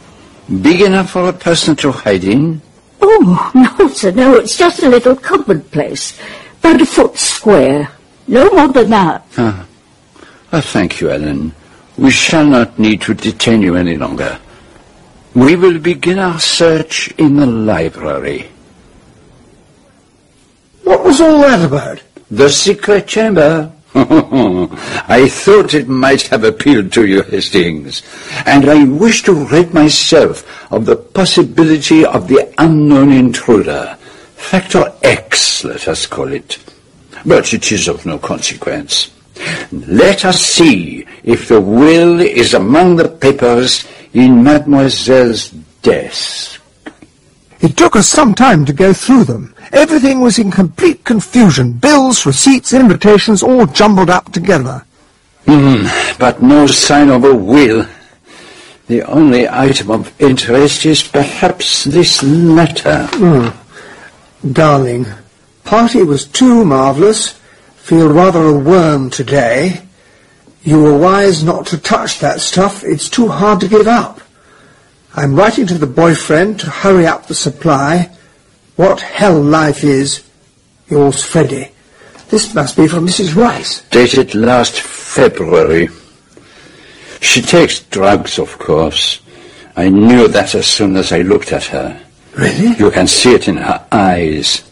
Big enough for a person to hide in? Oh, [LAUGHS] no, sir, no, it's just a little cupboard place. About a foot square. No more than that. Ah. Ah, thank you, Ellen. We shall not need to detain you any longer. We will begin our search in the library. What was all that about? The secret chamber. [LAUGHS] I thought it might have appealed to you, Hastings, and I wish to rid myself of the possibility of the unknown intruder. Factor X, let us call it. But it is of no consequence. Let us see if the will is among the papers in Mademoiselle's desk. It took us some time to go through them. Everything was in complete confusion. Bills, receipts, invitations, all jumbled up together. Mm, but no sign of a will. The only item of interest is perhaps this letter. Mm. Darling, party was too marvellous. Feel rather a worm today. You were wise not to touch that stuff. It's too hard to give up. I'm writing to the boyfriend to hurry up the supply. What hell life is. Yours, Freddy. This must be from Mrs. Rice. Dated last February. She takes drugs, of course. I knew that as soon as I looked at her. Really? You can see it in her eyes.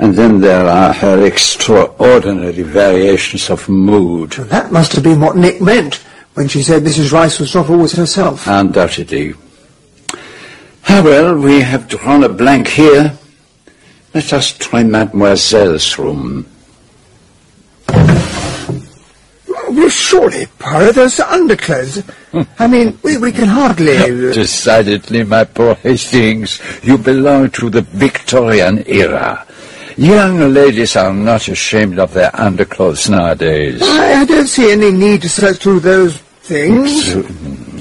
And then there are her extraordinary variations of mood. Well, that must have been what Nick meant when she said Mrs. Rice was not always herself. Undoubtedly. Ah, well, we have drawn a blank here. Let us try Mademoiselle's room. Well, surely, Poirot, those underclothes. I mean, we, we can hardly... [LAUGHS] Decidedly, my poor Hastings, you belong to the Victorian era. Young ladies are not ashamed of their underclothes nowadays. I, I don't see any need to search through those things.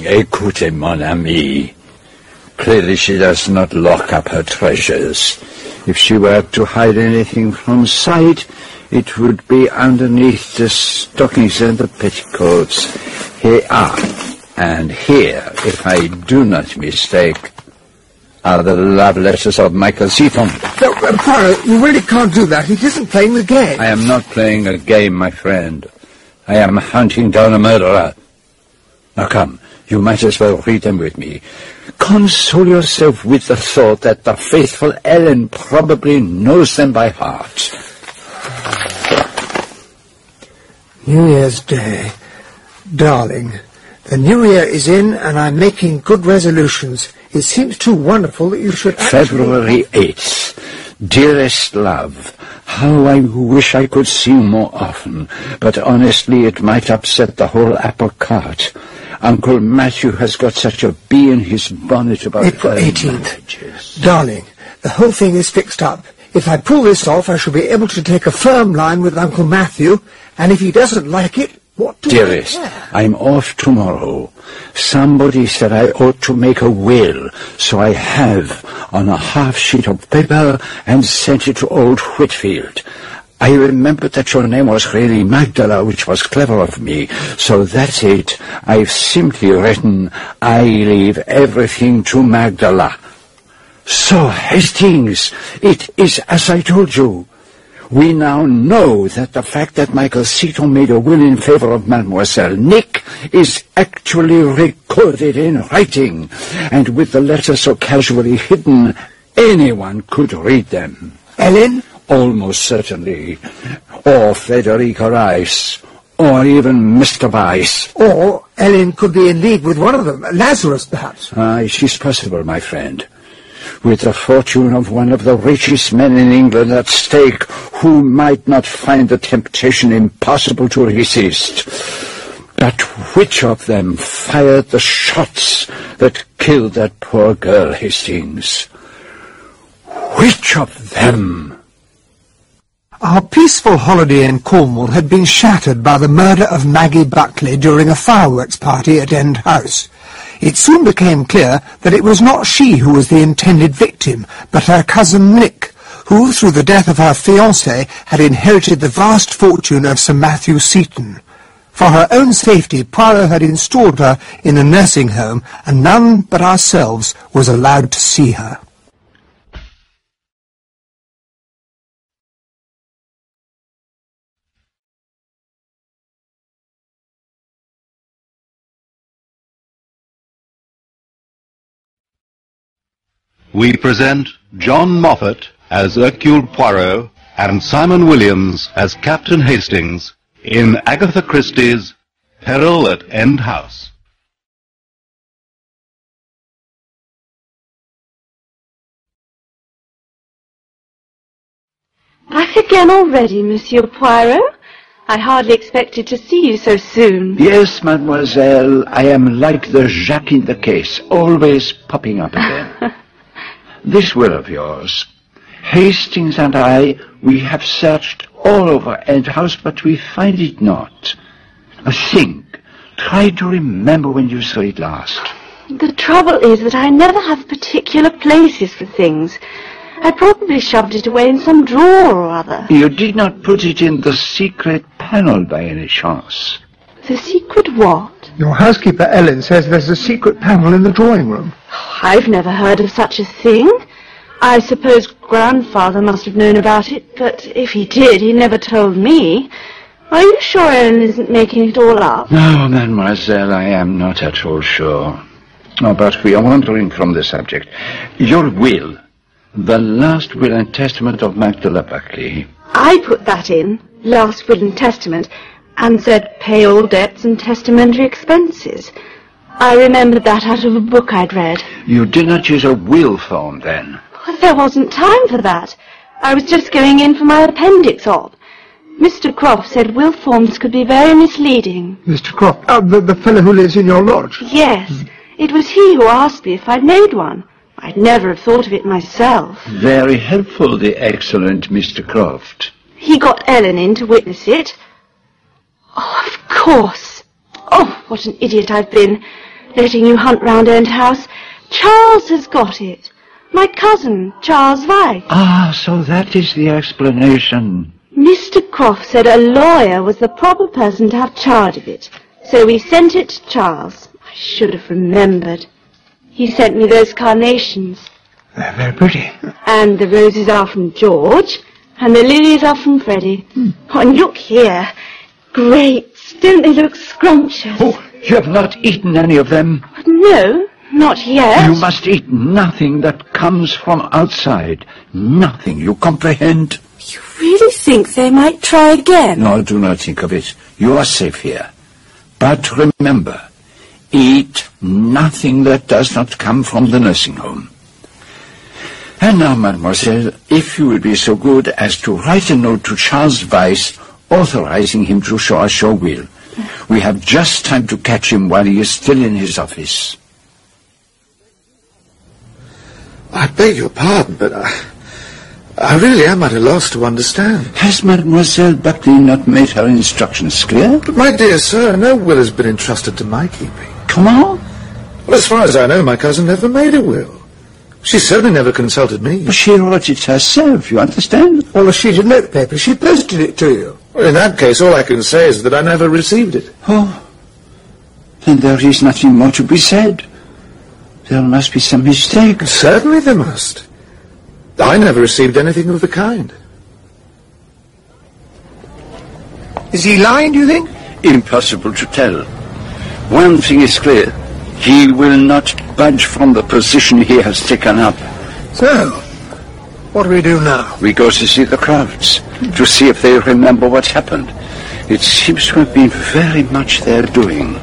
Écoutez, mon ami. Clearly she does not lock up her treasures. If she were to hide anything from sight, it would be underneath the stockings and the petticoats. Here are, and here, if I do not mistake, are the love letters of Michael Seton. No, uh, Poirot, you really can't do that. He isn't playing the game. I am not playing a game, my friend. I am hunting down a murderer. Now come, you might as well read them with me. Console yourself with the thought that the faithful Ellen probably knows them by heart. New Year's Day. Darling, the new year is in and I'm making good resolutions. It seems too wonderful that you should. February 8th. Dearest love, how I wish I could see you more often, but honestly it might upset the whole apple cart. Uncle Matthew has got such a bee in his bonnet about April her 18th. Darling, the whole thing is fixed up. If I pull this off, I shall be able to take a firm line with Uncle Matthew, and if he doesn't like it, Dearest, I'm off tomorrow. Somebody said I ought to make a will, so I have on a half sheet of paper and sent it to old Whitfield. I remembered that your name was really Magdala, which was clever of me. So that's it. I've simply written, I leave everything to Magdala. So, Hastings, it is as I told you. We now know that the fact that Michael Seton made a will in favor of Mademoiselle Nick is actually recorded in writing, and with the letter so casually hidden, anyone could read them. Ellen? Almost certainly. Or Frederica Rice. Or even Mr. Vyse. Or Ellen could be in league with one of them, Lazarus perhaps. Ah, she's possible, my friend. With the fortune of one of the richest men in England at stake, who might not find the temptation impossible to resist. But which of them fired the shots that killed that poor girl, Hastings? Which of them? Our peaceful holiday in Cornwall had been shattered by the murder of Maggie Buckley during a fireworks party at End House. It soon became clear that it was not she who was the intended victim, but her cousin Nick, who, through the death of her fiancé, had inherited the vast fortune of Sir Matthew Seton. For her own safety, Poirot had installed her in a nursing home, and none but ourselves was allowed to see her. We present John Moffat as Hercule Poirot and Simon Williams as Captain Hastings in Agatha Christie's Peril at End House. Back again already, Monsieur Poirot? I hardly expected to see you so soon. Yes, mademoiselle, I am like the Jacques in the case, always popping up again. [LAUGHS] this will of yours. Hastings and I, we have searched all over End House, but we find it not. Think. Try to remember when you saw it last. The trouble is that I never have particular places for things. I probably shoved it away in some drawer or other. You did not put it in the secret panel by any chance. The secret what? Your housekeeper Ellen says there's a secret panel in the drawing room. I've never heard of such a thing. I suppose grandfather must have known about it, but if he did, he never told me. Are you sure Ellen isn't making it all up? No, mademoiselle, I am not at all sure. Oh, but we are wandering from the subject. Your will, the last will and testament of Magdala Buckley. I put that in, last will and testament, and said pay all debts and testamentary expenses. I remembered that out of a book I'd read. You did not use a will form then? Well, there wasn't time for that. I was just going in for my appendix op. Mr. Croft said will forms could be very misleading. Mr. Croft, uh, the, the fellow who lives in your lodge. Yes, it was he who asked me if I'd made one. I'd never have thought of it myself. Very helpful, the excellent Mr. Croft. He got Ellen in to witness it. Oh, of course. Oh, what an idiot I've been, letting you hunt round End House. Charles has got it. My cousin, Charles Vyse. Ah, so that is the explanation. Mr. Croft said a lawyer was the proper person to have charge of it. So we sent it to Charles. I should have remembered. He sent me those carnations. They're very pretty. And the roses are from George, and the lilies are from Freddie. Oh, and look here. Great. Don't they look scrumptious? Oh, you have not eaten any of them. No, not yet. You must eat nothing that comes from outside. Nothing, you comprehend? You really think they might try again? No, do not think of it. You are safe here. But remember, eat nothing that does not come from the nursing home. And now, mademoiselle, if you will be so good as to write a note to Charles Vyse authorizing him to show us your will. We have just time to catch him while he is still in his office. I beg your pardon, but I, I really am at a loss to understand. Has Mademoiselle Buckley not made her instructions clear? But my dear sir, no will has been entrusted to my keeping. Come on. Well, as far as I know, my cousin never made a will. She certainly never consulted me. But she wrote it herself, you understand? Well, a sheet of notepaper. She posted it to you. Well, in that case, all I can say is that I never received it. Oh, then there is nothing more to be said. There must be some mistake. Certainly there must. I never received anything of the kind. Is he lying, do you think? Impossible to tell. One thing is clear. He will not budge from the position he has taken up. So, what do we do now? We go to see the Crofts, to see if they remember what happened. It seems to have been very much their doing.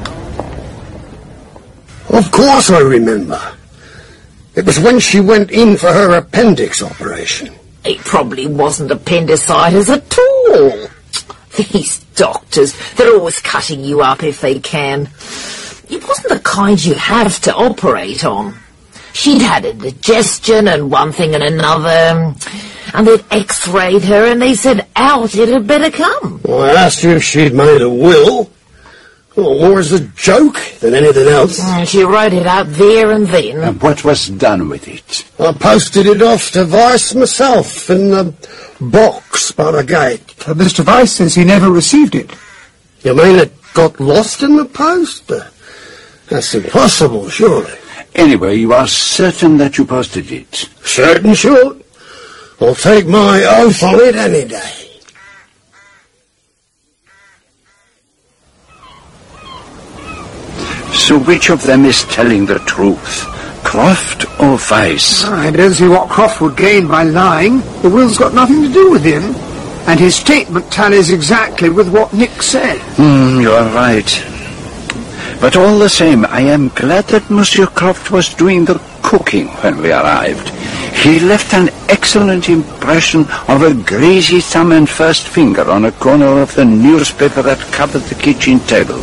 Of course I remember. It was when she went in for her appendix operation. It probably wasn't appendicitis at all. These doctors, they're always cutting you up if they can. It wasn't the kind you have to operate on. She'd had a digestion and one thing and another, and they'd x-rayed her and they said out it had better come. Well, I asked her if she'd made a will. Well, more as a joke than anything else. And she wrote it out there and then. And what was done with it? I posted it off to Vyse myself in the box by the gate. But Mr. Vyse says he never received it. You mean it got lost in the post? Uh, That's impossible, surely. Anyway, you are certain that you posted it? Certain sure. I'll take my oath on it any day. So which of them is telling the truth? Croft or Vyse? I don't see what Croft would gain by lying. The will's got nothing to do with him. And his statement tallies exactly with what Nick said. Hmm, you are right. But all the same, I am glad that Monsieur Croft was doing the cooking when we arrived. He left an excellent impression of a greasy thumb and first finger on a corner of the newspaper that covered the kitchen table.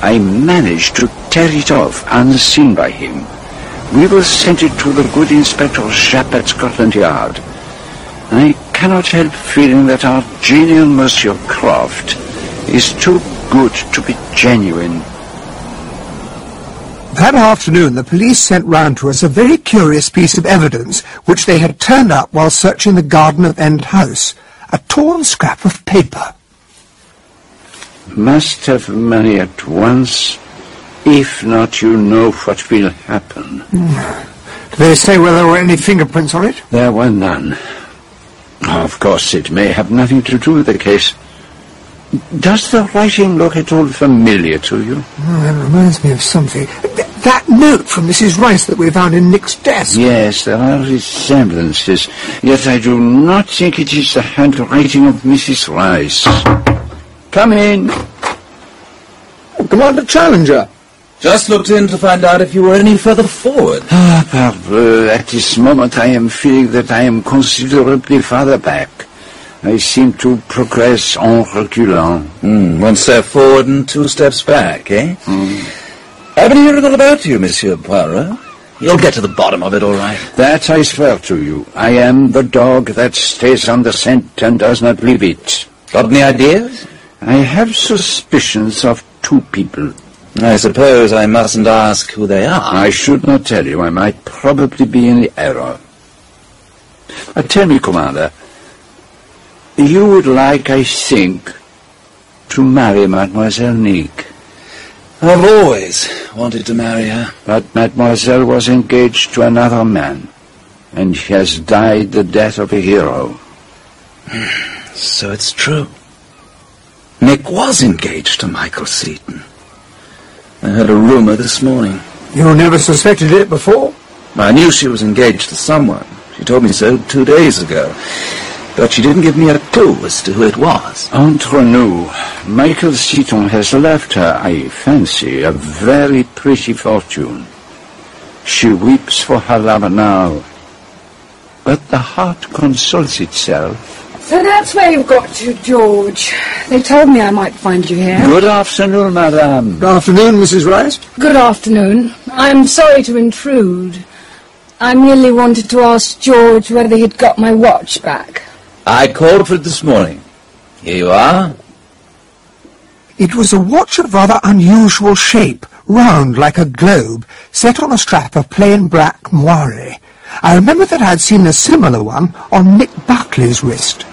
I managed to tear it off unseen by him. We will send it to the good Inspector Japp at Scotland Yard. I cannot help feeling that our genial Monsieur Croft is too good to be genuine. That afternoon, the police sent round to us a very curious piece of evidence which they had turned up while searching the garden of End House. A torn scrap of paper. Must have money at once. If not, you know what will happen. Do they say whether there were any fingerprints on it? There were none. Of course, it may have nothing to do with the case. Does the writing look at all familiar to you? Mm, oh, that reminds me of something. Th- that note from Mrs. Rice that we found in Nick's desk. Yes, there are resemblances. Yet I do not think it is the handwriting of Mrs. Rice. Come in. Commander Challenger. Just looked in to find out if you were any further forward. Ah, parbleu, at this moment I am feeling that I am considerably farther back. I seem to progress en reculant. Mm, one step forward and two steps back, eh? I've been hearing all about you, Monsieur Poirot. You'll get to the bottom of it, all right. That I swear to you. I am the dog that stays on the scent and does not leave it. Got any ideas? I have suspicions of two people. I suppose I mustn't ask who they are. I should not tell you. I might probably be in the error. Uh, tell me, Commander, you would like, I think, to marry Mademoiselle Nick. I've always wanted to marry her. But Mademoiselle was engaged to another man, and he has died the death of a hero. So it's true. Nick was engaged to Michael Seton. I heard a rumor this morning. You never suspected it before? I knew she was engaged to someone. She told me so two days ago. But she didn't give me a clue as to who it was. Entre nous, Michael Seton has left her, I fancy, a very pretty fortune. She weeps for her lover now. But the heart consoles itself. So that's where you've got to, George. They told me I might find you here. Good afternoon, madame. Good afternoon, Mrs. Rice. Good afternoon. I'm sorry to intrude. I merely wanted to ask George whether he'd got my watch back. I called for it this morning. Here you are. It was a watch of rather unusual shape, round like a globe, set on a strap of plain black moire. I remember that I'd seen a similar one on Nick Buckley's wrist.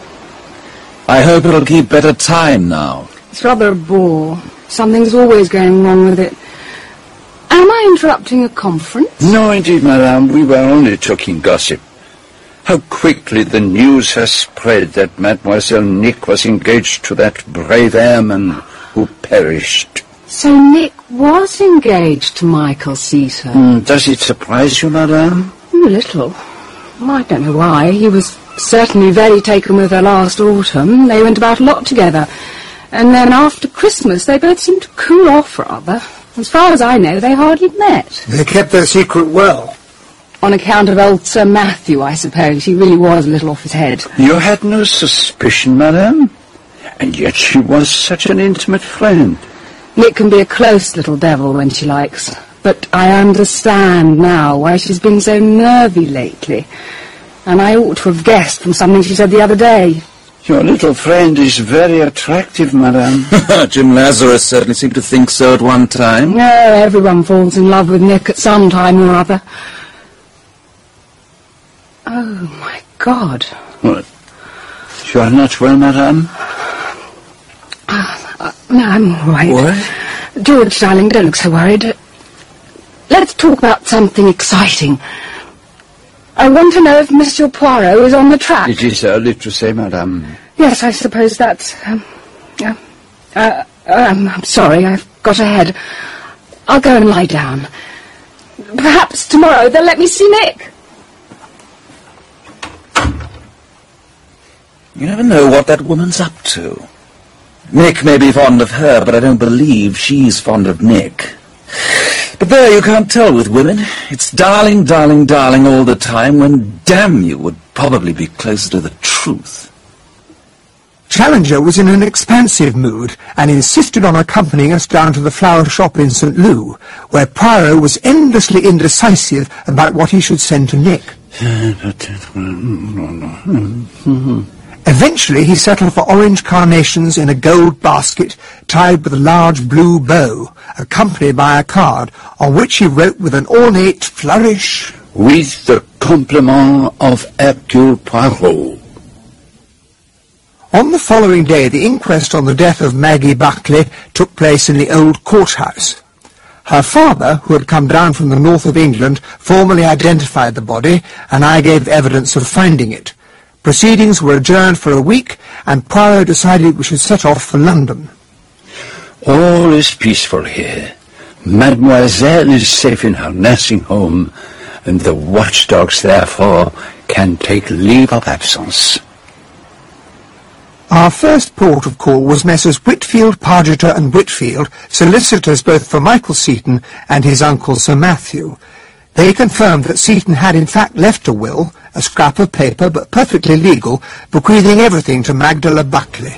I hope it'll keep better time now. It's rather a bore. Something's always going wrong with it. Am I interrupting a conference? No, indeed, madame. We were only talking gossip. How quickly the news has spread that Mademoiselle Nick was engaged to that brave airman who perished. So Nick was engaged to Michael Seton? Hmm, does it surprise you, madame? A little. I don't know why. He was certainly very taken with her last autumn. They went about a lot together. And then after Christmas, they both seemed to cool off rather. As far as I know, they hardly met. They kept their secret well. On account of old Sir Matthew, I suppose. He really was a little off his head. You had no suspicion, madame? And yet she was such an intimate friend. Nick can be a close little devil when she likes. But I understand now why she's been so nervy lately. And I ought to have guessed from something she said the other day. Your little friend is very attractive, madame. [LAUGHS] Jim Lazarus certainly seemed to think so at one time. No, everyone falls in love with Nick at some time or other. Oh, my God. What? You are not well, madame? Uh, no, I'm all right. What? George, darling, don't look so worried. Let's talk about something exciting. I want to know if Monsieur Poirot is on the track. It is early to say, madame. Yes, I suppose that's... Um, yeah. Uh, um, I'm sorry, I've got ahead. I'll go and lie down. Perhaps tomorrow they'll let me see Nick. You never know what that woman's up to. Nick may be fond of her, but I don't believe she's fond of Nick. But there, you can't tell with women. It's darling, darling, darling all the time, when, damn you, would probably be closer to the truth. Challenger was in an expansive mood and insisted on accompanying us down to the flower shop in St. Loo, where Poirot was endlessly indecisive about what he should send to Nick. Eventually he settled for orange carnations in a gold basket tied with a large blue bow, accompanied by a card on which he wrote with an ornate flourish, With the compliment of Hercule Poirot. On the following day, the inquest on the death of Maggie Buckley took place in the old courthouse. Her father, who had come down from the north of England, formally identified the body, and I gave evidence of finding it. Proceedings were adjourned for a week, and Poirot decided we should set off for London. All is peaceful here. Mademoiselle is safe in her nursing home, and the watchdogs, therefore, can take leave of absence. Our first port of call was Messrs. Whitfield, Pargeter and Whitfield, solicitors both for Michael Seton and his uncle Sir Matthew. They confirmed that Seton had in fact left a will, a scrap of paper but perfectly legal, bequeathing everything to Magdala Buckley.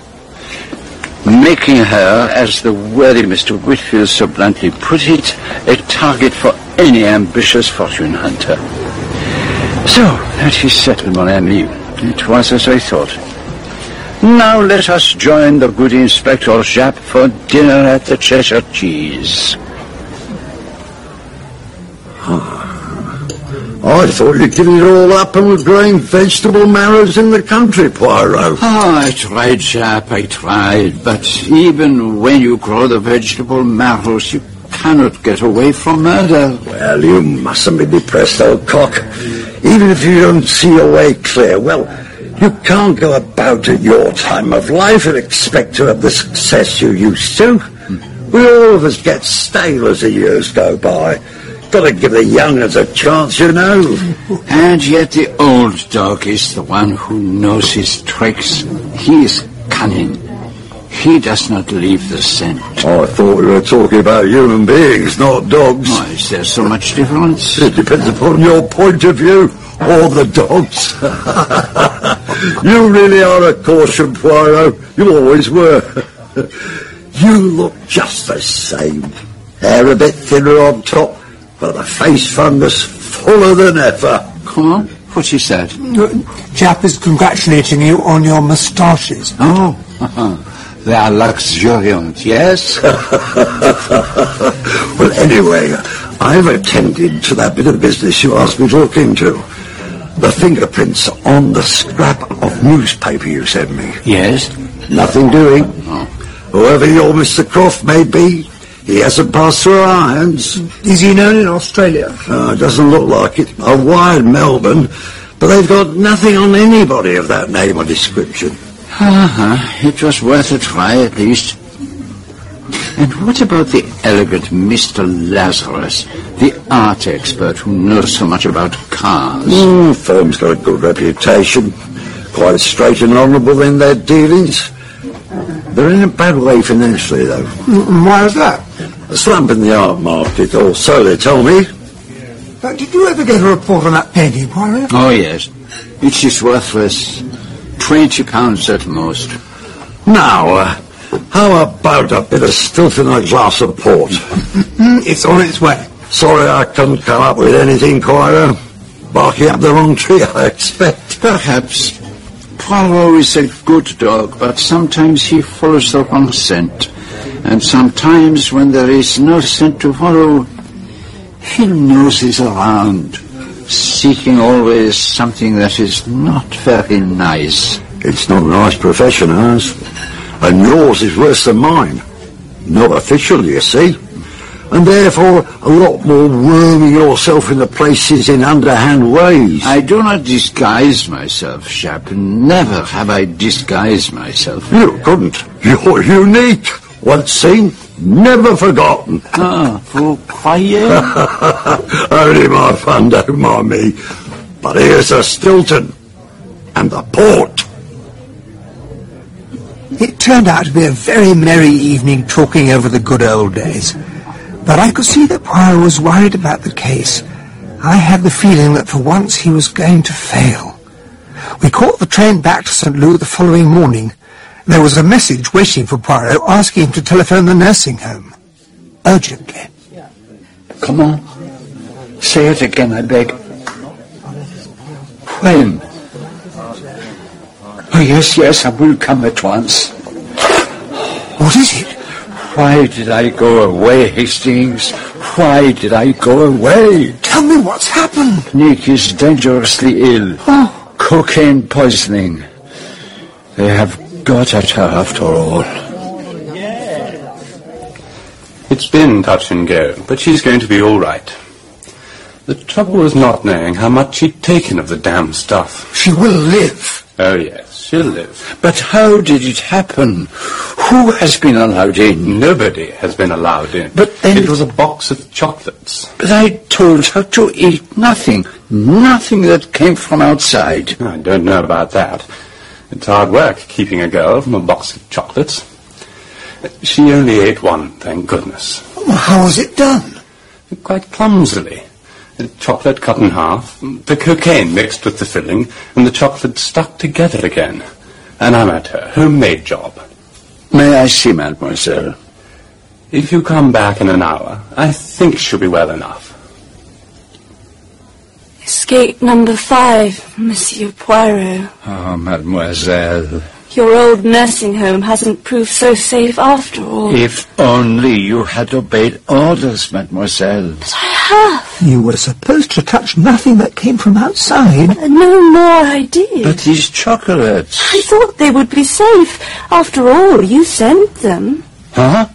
Making her, as the worthy Mr. Whitfield so bluntly put it, a target for any ambitious fortune hunter. So, that is settled, mon ami. It was as I thought. Now let us join the good Inspector Japp for dinner at the Cheshire Cheese. Ah. I thought you'd given it all up and were growing vegetable marrows in the country, Poirot. Oh, I tried, Japp, I tried. But even when you grow the vegetable marrows, you cannot get away from murder. Well, you mustn't be depressed, old cock. Even if you don't see your way clear, well, you can't go about at your time of life and expect to have the success you used to. We all of us get stale as the years go by. Got to give the young youngers a chance, you know. And yet the old dog is the one who knows his tricks. He is cunning. He does not leave the scent. Oh, I thought we were talking about human beings, not dogs. Why, is there so much difference? It depends upon your point of view, or the dogs. [LAUGHS] you really are a caution, Poirot. You always were. you look just the same. Hair a bit thinner on top, but the face fungus fuller than ever. Come on, what she said? Japp is congratulating you on your moustaches. Oh, [LAUGHS] they are luxuriant, yes? [LAUGHS] well, anyway, I've attended to that bit of business you asked me to look into. The fingerprints on the scrap of newspaper you sent me. Yes? Nothing doing. Oh. Whoever your Mr. Croft may be, he hasn't passed through our hands. Is he known in Australia? Uh, doesn't look like it. A wild Melbourne, but they've got nothing on anybody of that name or description. Uh-huh. It was worth a try, at least. And what about the elegant Mr. Lazarus, the art expert who knows so much about cars? Mm, firm's got a good reputation. Quite straight and honourable in their dealings. They're in a bad way financially, though. Mm, Why is that? A slump in the art market, or so they tell me. Uh, did you ever get a report on that painting, Poirot? Oh, yes. It is just worthless. Twenty pounds at most. Now, uh, how about a bit of stilton and a glass of port? Mm, it's on its way. Sorry I couldn't come up with anything, Poirot. Barking up the wrong tree, I expect. Perhaps. Poirot is a good dog, but sometimes he follows the wrong scent. And sometimes when there is no scent to follow, he noses around, seeking always something that is not very nice. It's not a nice profession, ours. And yours is worse than mine. Not official, you see. And therefore, a lot more worming yourself into places in underhand ways. I do not disguise myself, Japp. Never have I disguised myself. You couldn't. You're unique. Once seen, never forgotten. Ah, vous [LAUGHS] croyez? Only my fun, don't mind me. But here's a Stilton. And the port. It turned out to be a very merry evening talking over the good old days. But I could see that Poirot was worried about the case. I had the feeling that for once he was going to fail. We caught the train back to St. Louis the following morning. There was a message waiting for Poirot asking him to telephone the nursing home. Urgently. Come on. Say it again, I beg. When? Oh, yes, yes, I will come at once. What is it? Why did I go away, Hastings? Why did I go away? Tell me what's happened. Nick is dangerously ill. Oh. Cocaine poisoning. They have got at her after all. It's been touch and go, but she's going to be all right. The trouble was not knowing how much she'd taken of the damn stuff. She will live. Oh, yes, she'll live. But how did it happen? Who has been allowed in? Nobody has been allowed in. But then... It was a box of chocolates. But I told her to eat nothing. Nothing that came from outside. I don't know about that. It's hard work keeping a girl from a box of chocolates. She only ate one, thank goodness. Well, how was it done? Quite clumsily. The chocolate cut in half, the cocaine mixed with the filling, and the chocolate stuck together again. An amateur, homemade job. May I see mademoiselle? If you come back in an hour, I think she'll be well enough. Escape number five, Monsieur Poirot. Oh, mademoiselle. Your old nursing home hasn't proved so safe after all. If only you had obeyed orders, mademoiselle. But I have. You were supposed to touch nothing that came from outside. Uh, no more I did. But these chocolates... I thought they would be safe. After all, you sent them. Huh?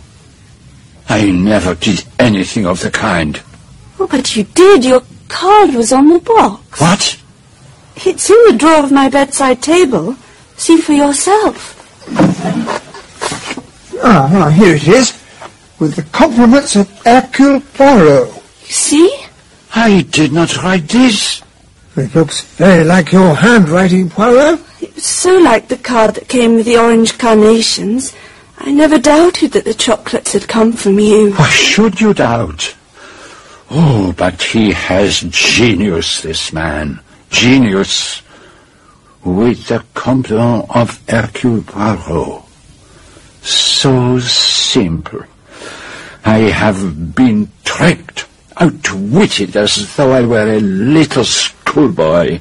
I never did anything of the kind. Oh, but you did. Your card was on the box. What? It's in the drawer of my bedside table. See for yourself. Ah, ah, here it is. With the compliments of Hercule Poirot. You see? I did not write this. It looks very like your handwriting, Poirot. It was so like the card that came with the orange carnations. I never doubted that the chocolates had come from you. Why should you doubt? Oh, but he has genius, this man. Genius. With the compliment of Hercule Poirot. So simple. I have been tricked, outwitted as though I were a little schoolboy.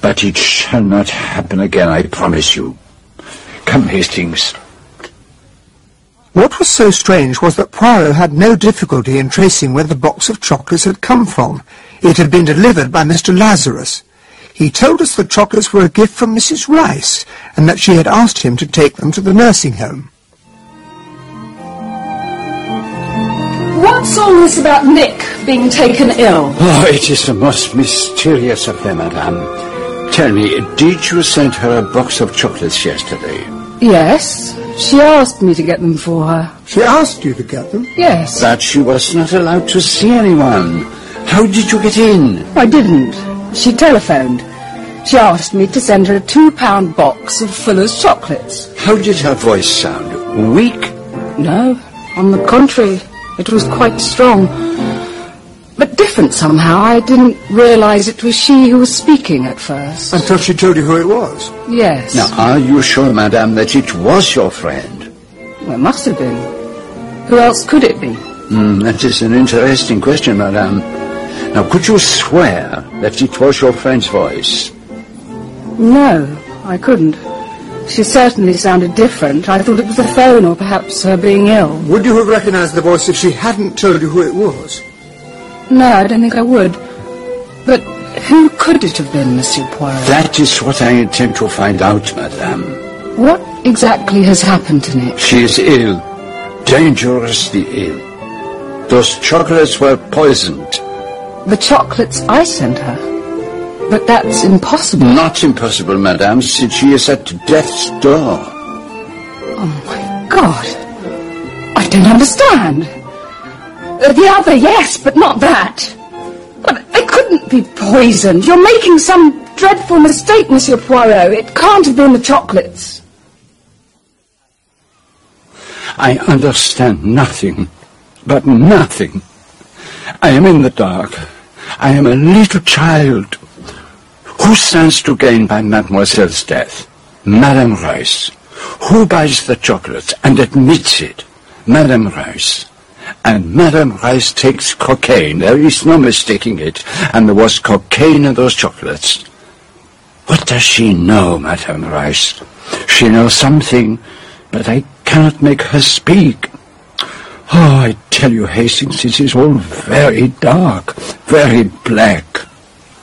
But it shall not happen again, I promise you. Come, Hastings. What was so strange was that Poirot had no difficulty in tracing where the box of chocolates had come from. It had been delivered by Mr. Lazarus. He told us the chocolates were a gift from Mrs. Rice, and that she had asked him to take them to the nursing home. What's all this about Nick being taken ill? Oh, it is the most mysterious affair, madame. Tell me, did you send her a box of chocolates yesterday? Yes. She asked me to get them for her. She asked you to get them? Yes. But she was not allowed to see anyone. How did you get in? I didn't. She telephoned. She asked me to send her a two-pound box of Fuller's chocolates. How did her voice sound? Weak? No, on the contrary, it was quite strong. But different somehow. I didn't realize it was she who was speaking at first. Until she told you who it was? Yes. Now, are you sure, madame, that it was your friend? Well, it must have been. Who else could it be? Hmm, that is an interesting question, madame. Now, could you swear that it was your friend's voice? No, I couldn't. She certainly sounded different. I thought it was the phone or perhaps her being ill. Would you have recognized the voice if she hadn't told you who it was? No, I don't think I would. But who could it have been, Monsieur Poirot? That is what I intend to find out, madame. What exactly has happened to Nick? She is ill. Dangerously ill. Those chocolates were poisoned. The chocolates I sent her. But that's impossible. Not impossible, madame, since she is at death's door. Oh, my God. I don't understand. Uh, the other, yes, but not that. But it couldn't be poisoned. You're making some dreadful mistake, Monsieur Poirot. It can't have been the chocolates. I understand nothing, but nothing. I am in the dark. I am a little child. Who stands to gain by Mademoiselle's death? Madame Rice. Who buys the chocolates and admits it? Madame Rice. And Madame Rice takes cocaine. There is no mistaking it. And there was cocaine in those chocolates. What does she know, Madame Rice? She knows something, but I cannot make her speak. Oh, I tell you, Hastings, it is all very dark, very black.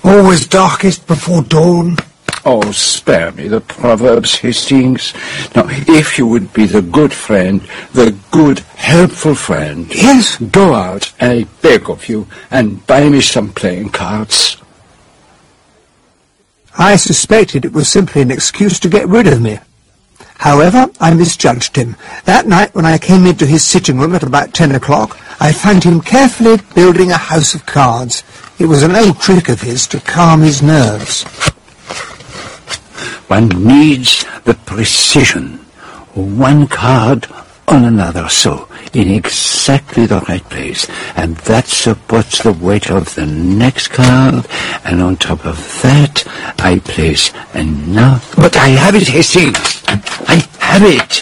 Always darkest before dawn. Oh, spare me the proverbs, Hastings. Now, if you would be the good friend, the good, helpful friend. Yes? Go out, I beg of you, and buy me some playing cards. I suspected it was simply an excuse to get rid of me. However, I misjudged him. That night when I came into his sitting room at about ten o'clock, I found him carefully building a house of cards. It was an old trick of his to calm his nerves. One needs the precision. One card on another, so, in exactly the right place. And that supports the weight of the next card, and on top of that, I place another... But I have it, Hastings! I have it!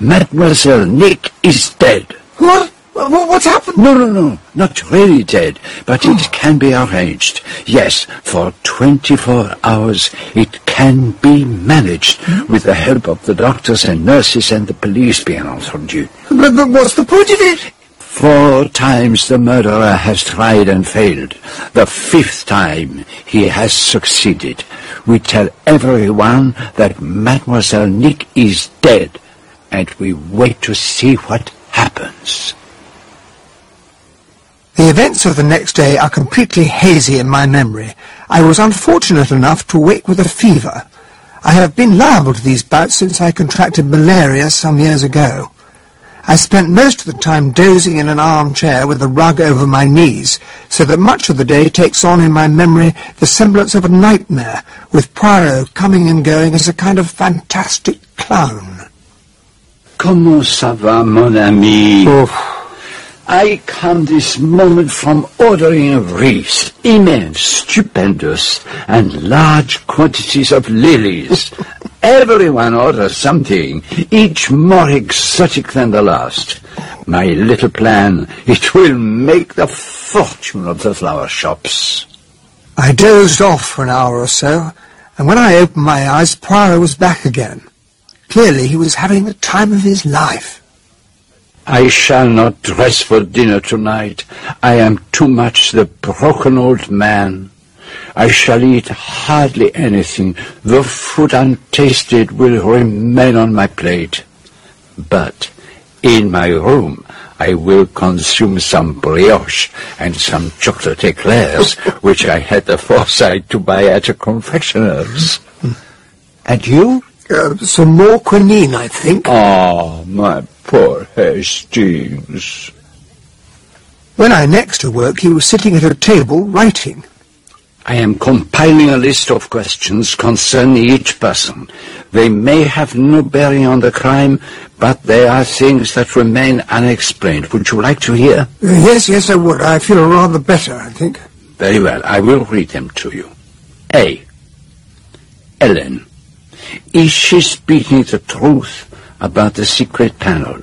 Mademoiselle Nick is dead. What? What's happened? No, no, no, not really dead, but it can be arranged. Yes, for 24 hours it can be managed with the help of the doctors and nurses and the police, bien entendu. But, but what's the point of it? Four times the murderer has tried and failed. The fifth time he has succeeded. We tell everyone that Mademoiselle Nick is dead, and we wait to see what happens. The events of the next day are completely hazy in my memory. I was unfortunate enough to wake with a fever. I have been liable to these bouts since I contracted malaria some years ago. I spent most of the time dozing in an armchair with a rug over my knees, so that much of the day takes on in my memory the semblance of a nightmare, with Poirot coming and going as a kind of fantastic clown. Comment ça va, mon ami? Oh. I come this moment from ordering wreaths, immense, stupendous, and large quantities of lilies. [LAUGHS] Everyone orders something, each more exotic than the last. My little plan, it will make the fortune of the flower shops. I dozed off for an hour or so, and when I opened my eyes, Poirot was back again. Clearly he was having the time of his life. I shall not dress for dinner tonight. I am too much the broken old man. I shall eat hardly anything. The food untasted will remain on my plate. But in my room I will consume some brioche and some chocolate eclairs, [LAUGHS] which I had the foresight to buy at a confectioner's. And you? Uh, some more quinine, I think. Ah, my poor Hastings. When I next awoke, he was sitting at a table writing. I am compiling a list of questions concerning each person. They may have no bearing on the crime, but they are things that remain unexplained. Would you like to hear? Uh, yes, yes, I would. I feel rather better, I think. Very well. I will read them to you. A. Ellen. Is she speaking the truth about the secret panel?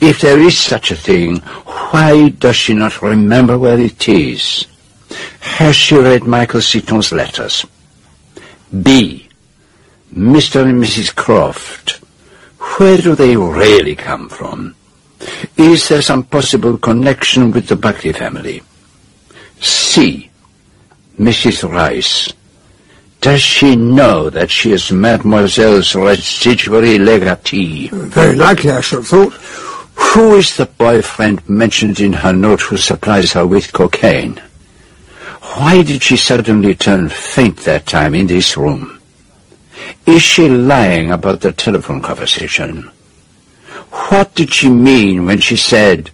If there is such a thing, why does she not remember where it is? Has she read Michael Seton's letters? B. Mr. and Mrs. Croft. Where do they really come from? Is there some possible connection with the Buckley family? C. Mrs. Rice. Does she know that she is Mademoiselle's residuary legatee? Very likely, I should have thought. Who is the boyfriend mentioned in her note who supplies her with cocaine? Why did she suddenly turn faint that time in this room? Is she lying about the telephone conversation? What did she mean when she said,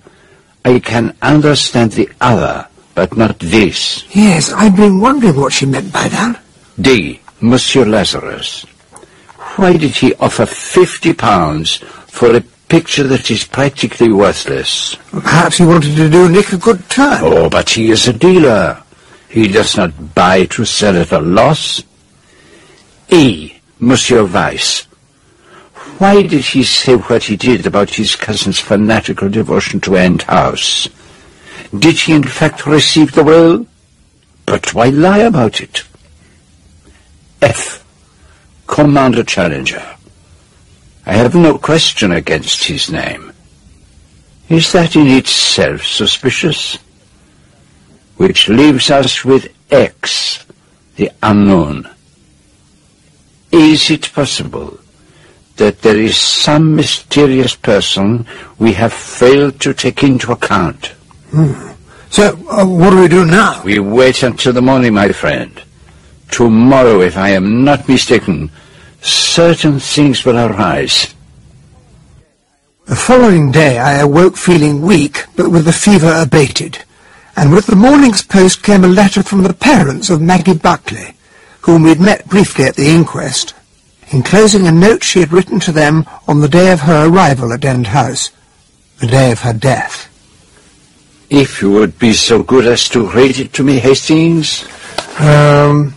I can understand the other, but not this? Yes, I've been wondering what she meant by that. D. Monsieur Lazarus. Why did he offer fifty pounds for a picture that is practically worthless. Perhaps he wanted to do Nick a good turn. Oh, but he is a dealer. He does not buy to sell at a loss. E, Monsieur Vyse. Why did he say what he did about his cousin's fanatical devotion to End House? Did he in fact receive the will? But why lie about it? F. Commander Challenger. I have no question against his name. Is that in itself suspicious? Which leaves us with X, the unknown. Is it possible that there is some mysterious person we have failed to take into account? Hmm. So, uh, what do we do now? We wait until the morning, my friend. Tomorrow, if I am not mistaken, certain things will arise. The following day I awoke feeling weak, but with the fever abated. And with the morning's post came a letter from the parents of Maggie Buckley, whom we'd met briefly at the inquest, enclosing a note she had written to them on the day of her arrival at End House, the day of her death. If you would be so good as to read it to me, Hastings. Um,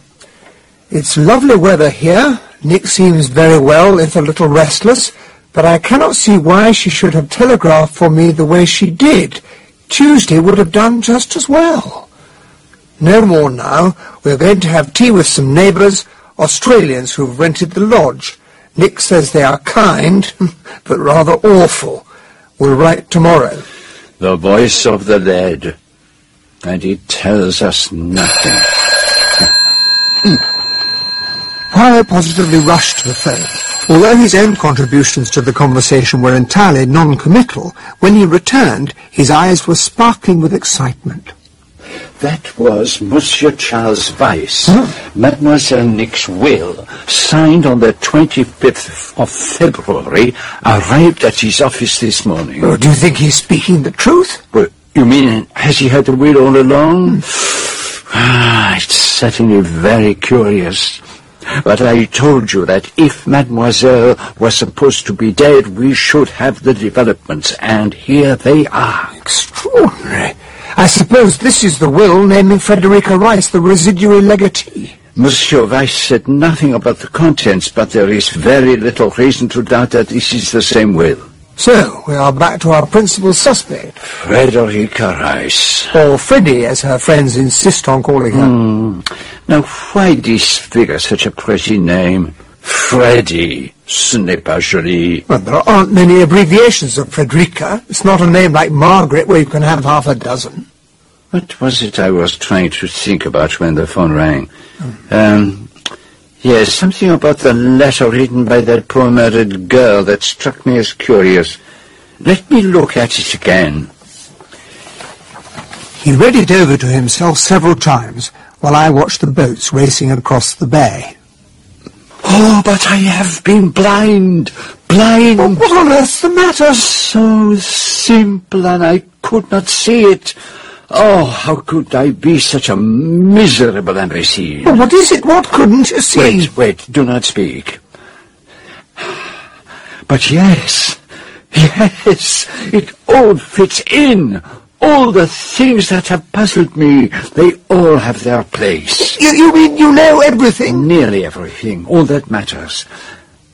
it's lovely weather here. Nick seems very well, if a little restless, but I cannot see why she should have telegraphed for me the way she did. Tuesday would have done just as well. No more now. We're going to have tea with some neighbours, Australians who've rented the lodge. Nick says they are kind, [LAUGHS] but rather awful. We'll write tomorrow. The voice of the dead. And it tells us nothing. [LAUGHS] Hmm. Poirot positively rushed to the phone. Although his own contributions to the conversation were entirely non-committal, when he returned, his eyes were sparkling with excitement. That was Monsieur Charles Vyse, Mademoiselle Nick's will, signed on the 25th of February, arrived at his office this morning. Oh, do you think he's speaking the truth? Well, you mean, has he had the will all along? [SIGHS] Ah, it's certainly very curious. But I told you that if Mademoiselle was supposed to be dead, we should have the developments, and here they are. Extraordinary. I suppose this is the will naming Frederica Rice the residuary legatee. Monsieur Vyse said nothing about the contents, but there is very little reason to doubt that this is the same will. So, we are back to our principal suspect. Frederica Rice. Or Freddie, as her friends insist on calling her. Mm. Now, why disfigure such a pretty name? Freddie. Ce n'est pas joli. Well, there aren't many abbreviations of Frederica. It's not a name like Margaret where you can have half a dozen. What was it I was trying to think about when the phone rang? Um, yes, something about the letter written by that poor murdered girl that struck me as curious. Let me look at it again. He read it over to himself several times while I watched the boats racing across the bay. Oh, but I have been blind, blind. Well, what on earth's the matter? So simple, and I could not see it. Oh, how could I be such a miserable imbecile? Well, what is it? What couldn't you see? Wait, wait, do not speak. But yes, yes, it all fits in. All the things that have puzzled me, they all have their place. You, you mean you know everything? Nearly everything. All that matters.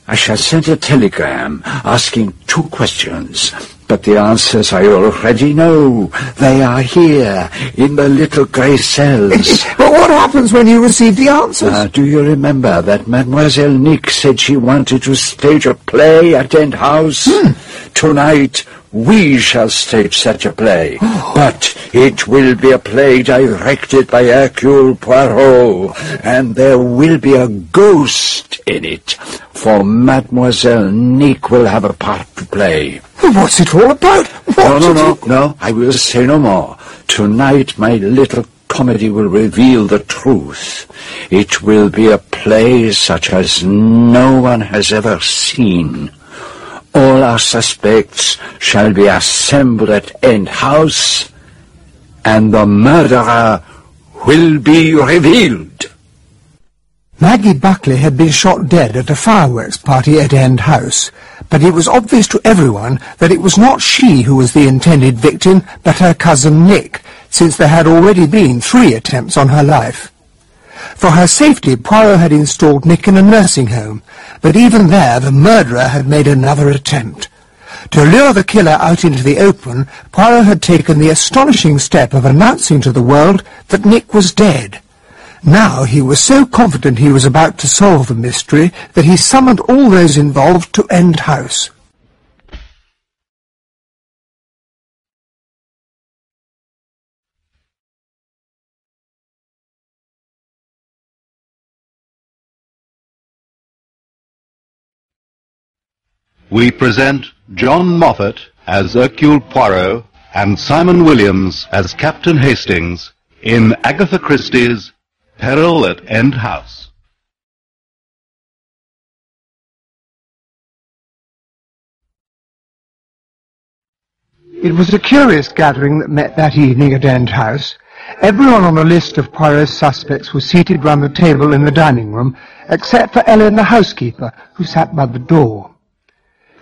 I shall send a telegram asking two questions, but the answers I already know. They are here, in the little grey cells. [LAUGHS] but what happens when you receive the answers? Uh, do you remember that Mademoiselle Nick said she wanted to stage a play at End House? Hmm. Tonight, we shall stage such a play, [GASPS] but it will be a play directed by Hercule Poirot, and there will be a ghost in it, for Mademoiselle Nick will have a part to play. What's it all about? What no, no, no, no, I will say no more. Tonight my little comedy will reveal the truth. It will be a play such as no one has ever seen all our suspects shall be assembled at End House, and the murderer will be revealed. Maggie Buckley had been shot dead at a fireworks party at End House, but it was obvious to everyone that it was not she who was the intended victim, but her cousin Nick, since there had already been three attempts on her life. For her safety, Poirot had installed Nick in a nursing home, but even there the murderer had made another attempt. To lure the killer out into the open, Poirot had taken the astonishing step of announcing to the world that Nick was dead. Now he was so confident he was about to solve the mystery that he summoned all those involved to End House. We present John Moffat as Hercule Poirot and Simon Williams as Captain Hastings in Agatha Christie's Peril at End House. It was a curious gathering that met that evening at End House. Everyone on the list of Poirot's suspects was seated round the table in the dining room, except for Ellen the housekeeper, who sat by the door.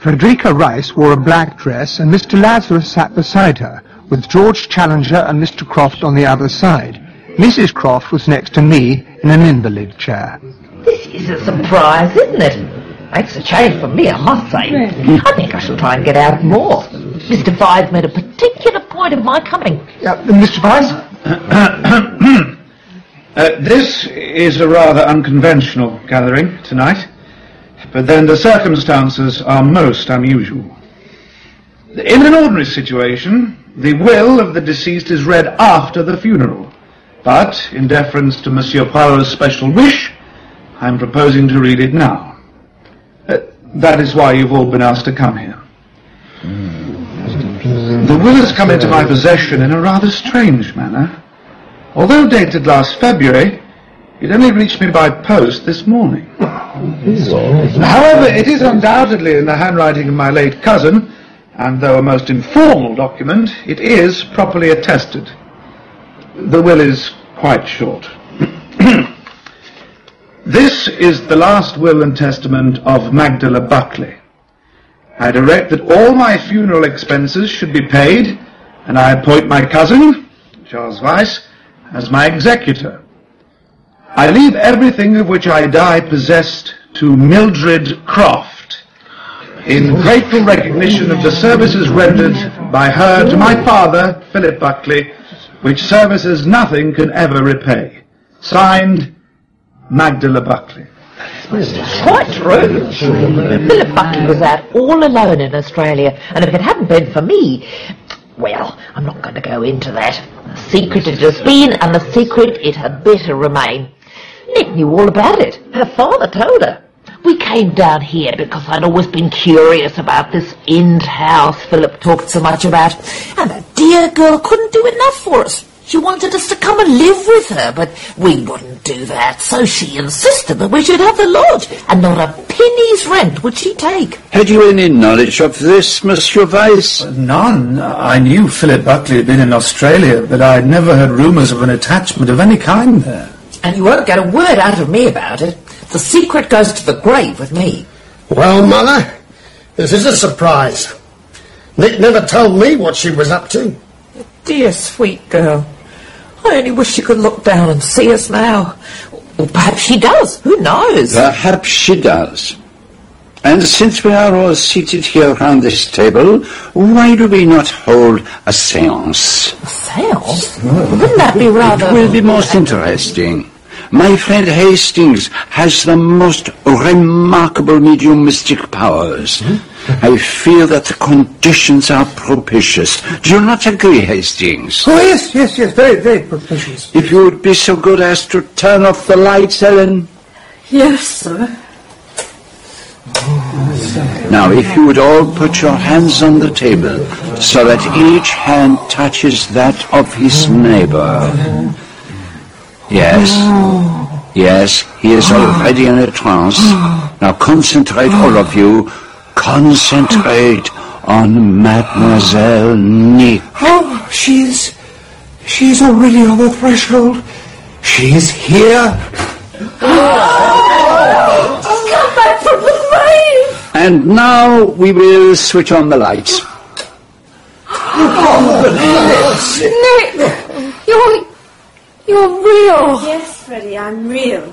Frederica Rice wore a black dress, and Mr. Lazarus sat beside her, with George Challenger and Mr. Croft on the other side. Mrs. Croft was next to me in an invalid chair. This is a surprise, isn't it? Makes a change for me, I must say. I think I shall try and get out more. Mr. Vyse made a particular point of my coming. Uh, Mr. Vyse? [COUGHS] uh, this is a rather unconventional gathering tonight, but then the circumstances are most unusual. In an ordinary situation, the will of the deceased is read after the funeral, but in deference to Monsieur Poirot's special wish, I am proposing to read it now. Uh, that is why you've all been asked to come here. The will has come into my possession in a rather strange manner. Although dated last February, it only reached me by post this morning. However, it is undoubtedly in the handwriting of my late cousin, and though a most informal document, it is properly attested. The will is quite short. [CLEARS THROAT] this is the last will and testament of Magdala Buckley. I direct that all my funeral expenses should be paid, and I appoint my cousin, Charles Vyse, as my executor. I leave everything of which I die possessed to Mildred Croft, in grateful recognition of the services rendered by her to my father, Philip Buckley, which services nothing can ever repay. Signed, Magdala Buckley. Quite true. Philip Buckley was out all alone in Australia, and if it hadn't been for me, well, I'm not going to go into that. A secret it has been, and a secret it had better remain. Nick knew all about it. Her father told her. We came down here because I'd always been curious about this end house Philip talked so much about, and the dear girl couldn't do enough for us. She wanted us to come and live with her, but we wouldn't do that, so she insisted that we should have the lodge, and not a penny's rent would she take. Had you any knowledge of this, Monsieur Vyse? Uh, none. I knew Philip Buckley had been in Australia, but I had never heard rumours of an attachment of any kind there. And you won't get a word out of me about it. The secret goes to the grave with me. Well, Mother, this is a surprise. Nick never told me what she was up to. Dear sweet girl. I only wish she could look down and see us now. Or perhaps she does. Who knows? Perhaps she does. And since we are all seated here around this table, why do we not hold a seance? A seance? Wouldn't that be rather... It will be most interesting. My friend Hastings has the most remarkable mediumistic powers. Hmm? I feel that the conditions are propitious. Do you not agree, Hastings? Oh, yes, yes, yes, very, very propitious. If you would be so good as to turn off the lights, Ellen. Yes, sir. Now, if you would all put your hands on the table so that each hand touches that of his neighbor. Mm-hmm. Yes. Yes, he is already in a trance. [GASPS] Now concentrate, all of you. Concentrate on Mademoiselle Nick. Oh, she is... She is already on the threshold. She is here. [GASPS] Come back from the grave! And now we will switch on the lights. [GASPS] Nick! You're... You're real! Yes, Freddie, I'm real.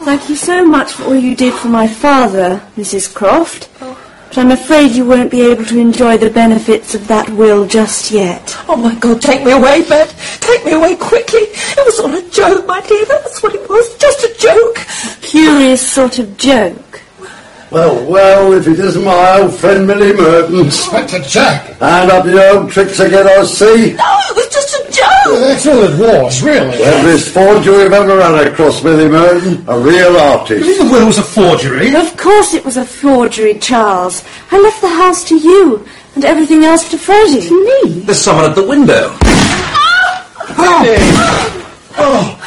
Thank you so much for all you did for my father, Mrs. Croft. But I'm afraid you won't be able to enjoy the benefits of that will just yet. Oh, my God, take me away, Bert. Take me away quickly. It was all a joke, my dear. That's what it was. Just a joke. Curious sort of joke. Well, well, if it isn't my old friend Millie Merton. Inspector Japp. And up your old tricks again, I see. No, it was just a joke. That's all it was, really. Everest forgery I've ever run across, Millie Merton. A real artist. The will was a forgery. Of course it was a forgery, Charles. I left the house to you, and everything else to Freddie. To me? There's someone at the window. Oh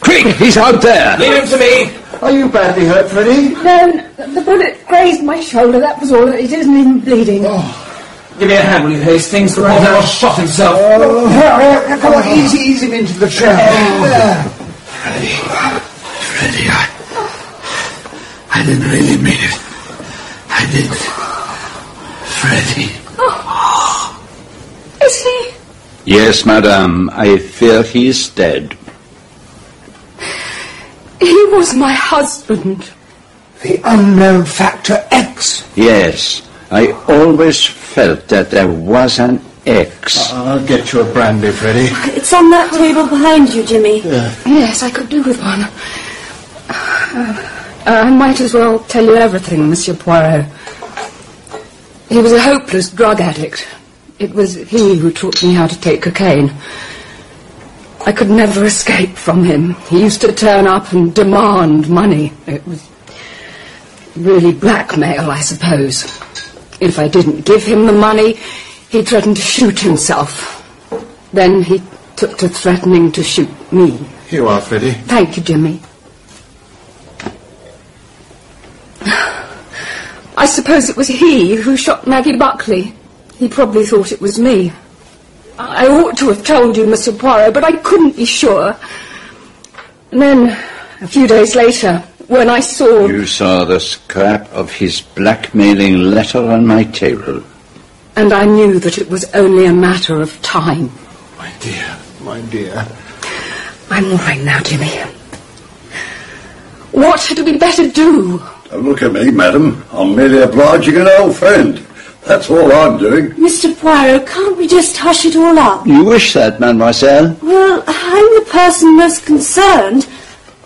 Quick, oh. he's out there. Leave him to me. Are you badly hurt, Freddie? No, the bullet grazed my shoulder, that was all. It isn't even bleeding. Oh, give me a hand, will you, Hastings? The poor fellow shot himself. Oh, oh. come on, easy, ease him into the chair. Freddie, Freddie, I, I didn't really mean it. I didn't. Freddie. Is he? Yes, madame. I fear he is dead. He was my husband. The unknown factor X. Yes, I always felt that there was an X. I'll get you a brandy, Freddie. It's on that table behind you, Jimmy. Yes, I could do with one. Uh, I might as well tell you everything, Monsieur Poirot. He was a hopeless drug addict. It was he who taught me how to take cocaine. I could never escape from him. He used to turn up and demand money. It was really blackmail, I suppose. If I didn't give him the money, he threatened to shoot himself. Then he took to threatening to shoot me. Here you are, Freddie. Thank you, Jimmy. [SIGHS] I suppose it was he who shot Maggie Buckley. He probably thought it was me. I ought to have told you, Mr. Poirot, but I couldn't be sure. And then, a few days later, when I saw... You saw the scrap of his blackmailing letter on my table. And I knew that it was only a matter of time. My dear, my dear. I'm all right now, Jimmy. What had we better do? Don't look at me, madam. I'm merely obliging an old friend. That's all I'm doing. Mr. Poirot, can't we just hush it all up? You wish that, mademoiselle? Well, I'm the person most concerned.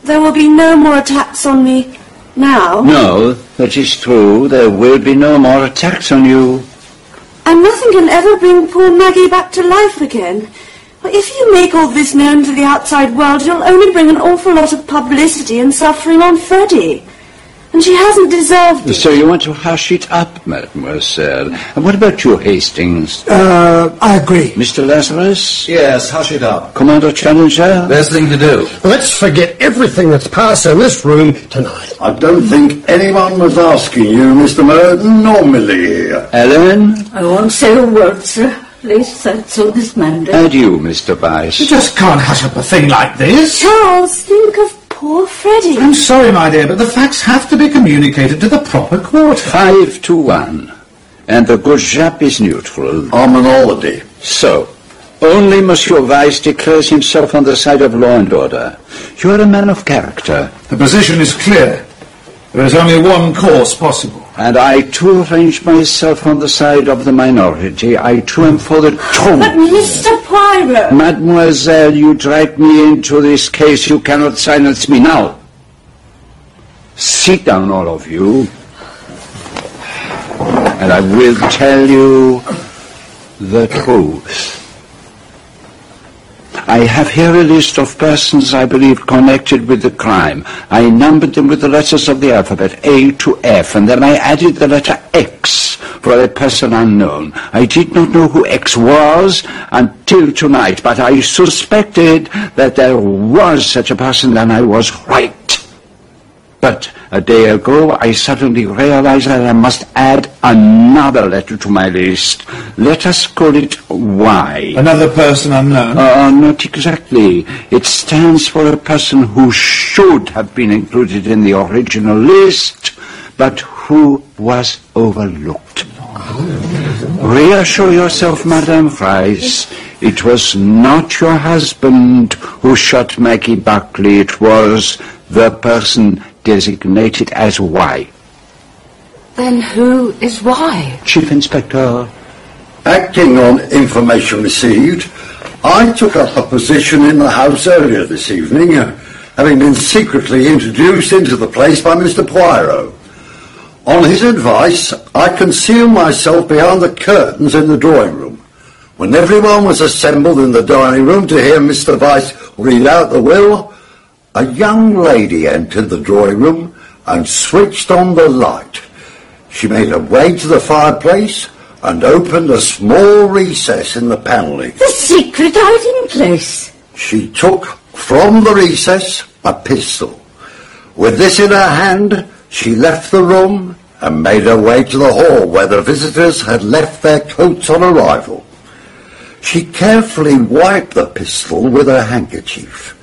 There will be no more attacks on me now. No, that is true. There will be no more attacks on you. And nothing can ever bring poor Maggie back to life again. If you make all this known to the outside world, you'll only bring an awful lot of publicity and suffering on Freddie. And she hasn't deserved it. So you want to hush it up, mademoiselle. And what about you, Hastings? Uh, I agree. Mr. Lazarus? Yes, hush it up. Commander Challenger? Best thing to do. Let's forget everything that's passed in this room tonight. I don't think anyone was asking you, Mr. Merton, normally. Here. Ellen? I won't say a word, sir. Please, that's so dismanded. And you, Mr. Vyse? You just can't hush up a thing like this. Charles, think of poor Freddie. I'm sorry, my dear, but the facts have to be communicated to the proper quarter. Five to one. And the good Japp is neutral. I'm an holiday. So, only Monsieur Vyse declares himself on the side of law and order. You are a man of character. The position is clear. There is only one course possible. And I too range myself on the side of the minority. I too am for the truth. But. Mr. Poirot... Mademoiselle, you drag me into this case. You cannot silence me now. Sit down, all of you. And I will tell you the truth. I have here a list of persons I believe connected with the crime. I numbered them with the letters of the alphabet, A to F, and then I added the letter X for a person unknown. I did not know who X was until tonight, but I suspected that there was such a person and I was right. But a day ago, I suddenly realized that I must add another letter to my list. Let us call it Y. Another person unknown. Uh, not exactly. It stands for a person who should have been included in the original list, but who was overlooked. Reassure yourself, Madame Rice. It was not your husband who shot Maggie Buckley. It was the person designated as Y. Then who is Y? Chief Inspector. Acting on information received, I took up a position in the house earlier this evening, uh, having been secretly introduced into the place by Mr. Poirot. On his advice, I concealed myself behind the curtains in the drawing room. When everyone was assembled in the dining room to hear Mr. Vyse read out the will, a young lady entered the drawing room and switched on the light. She made her way to the fireplace and opened a small recess in the panelling. The secret hiding place. She took from the recess a pistol. With this in her hand, she left the room and made her way to the hall where the visitors had left their coats on arrival. She carefully wiped the pistol with her handkerchief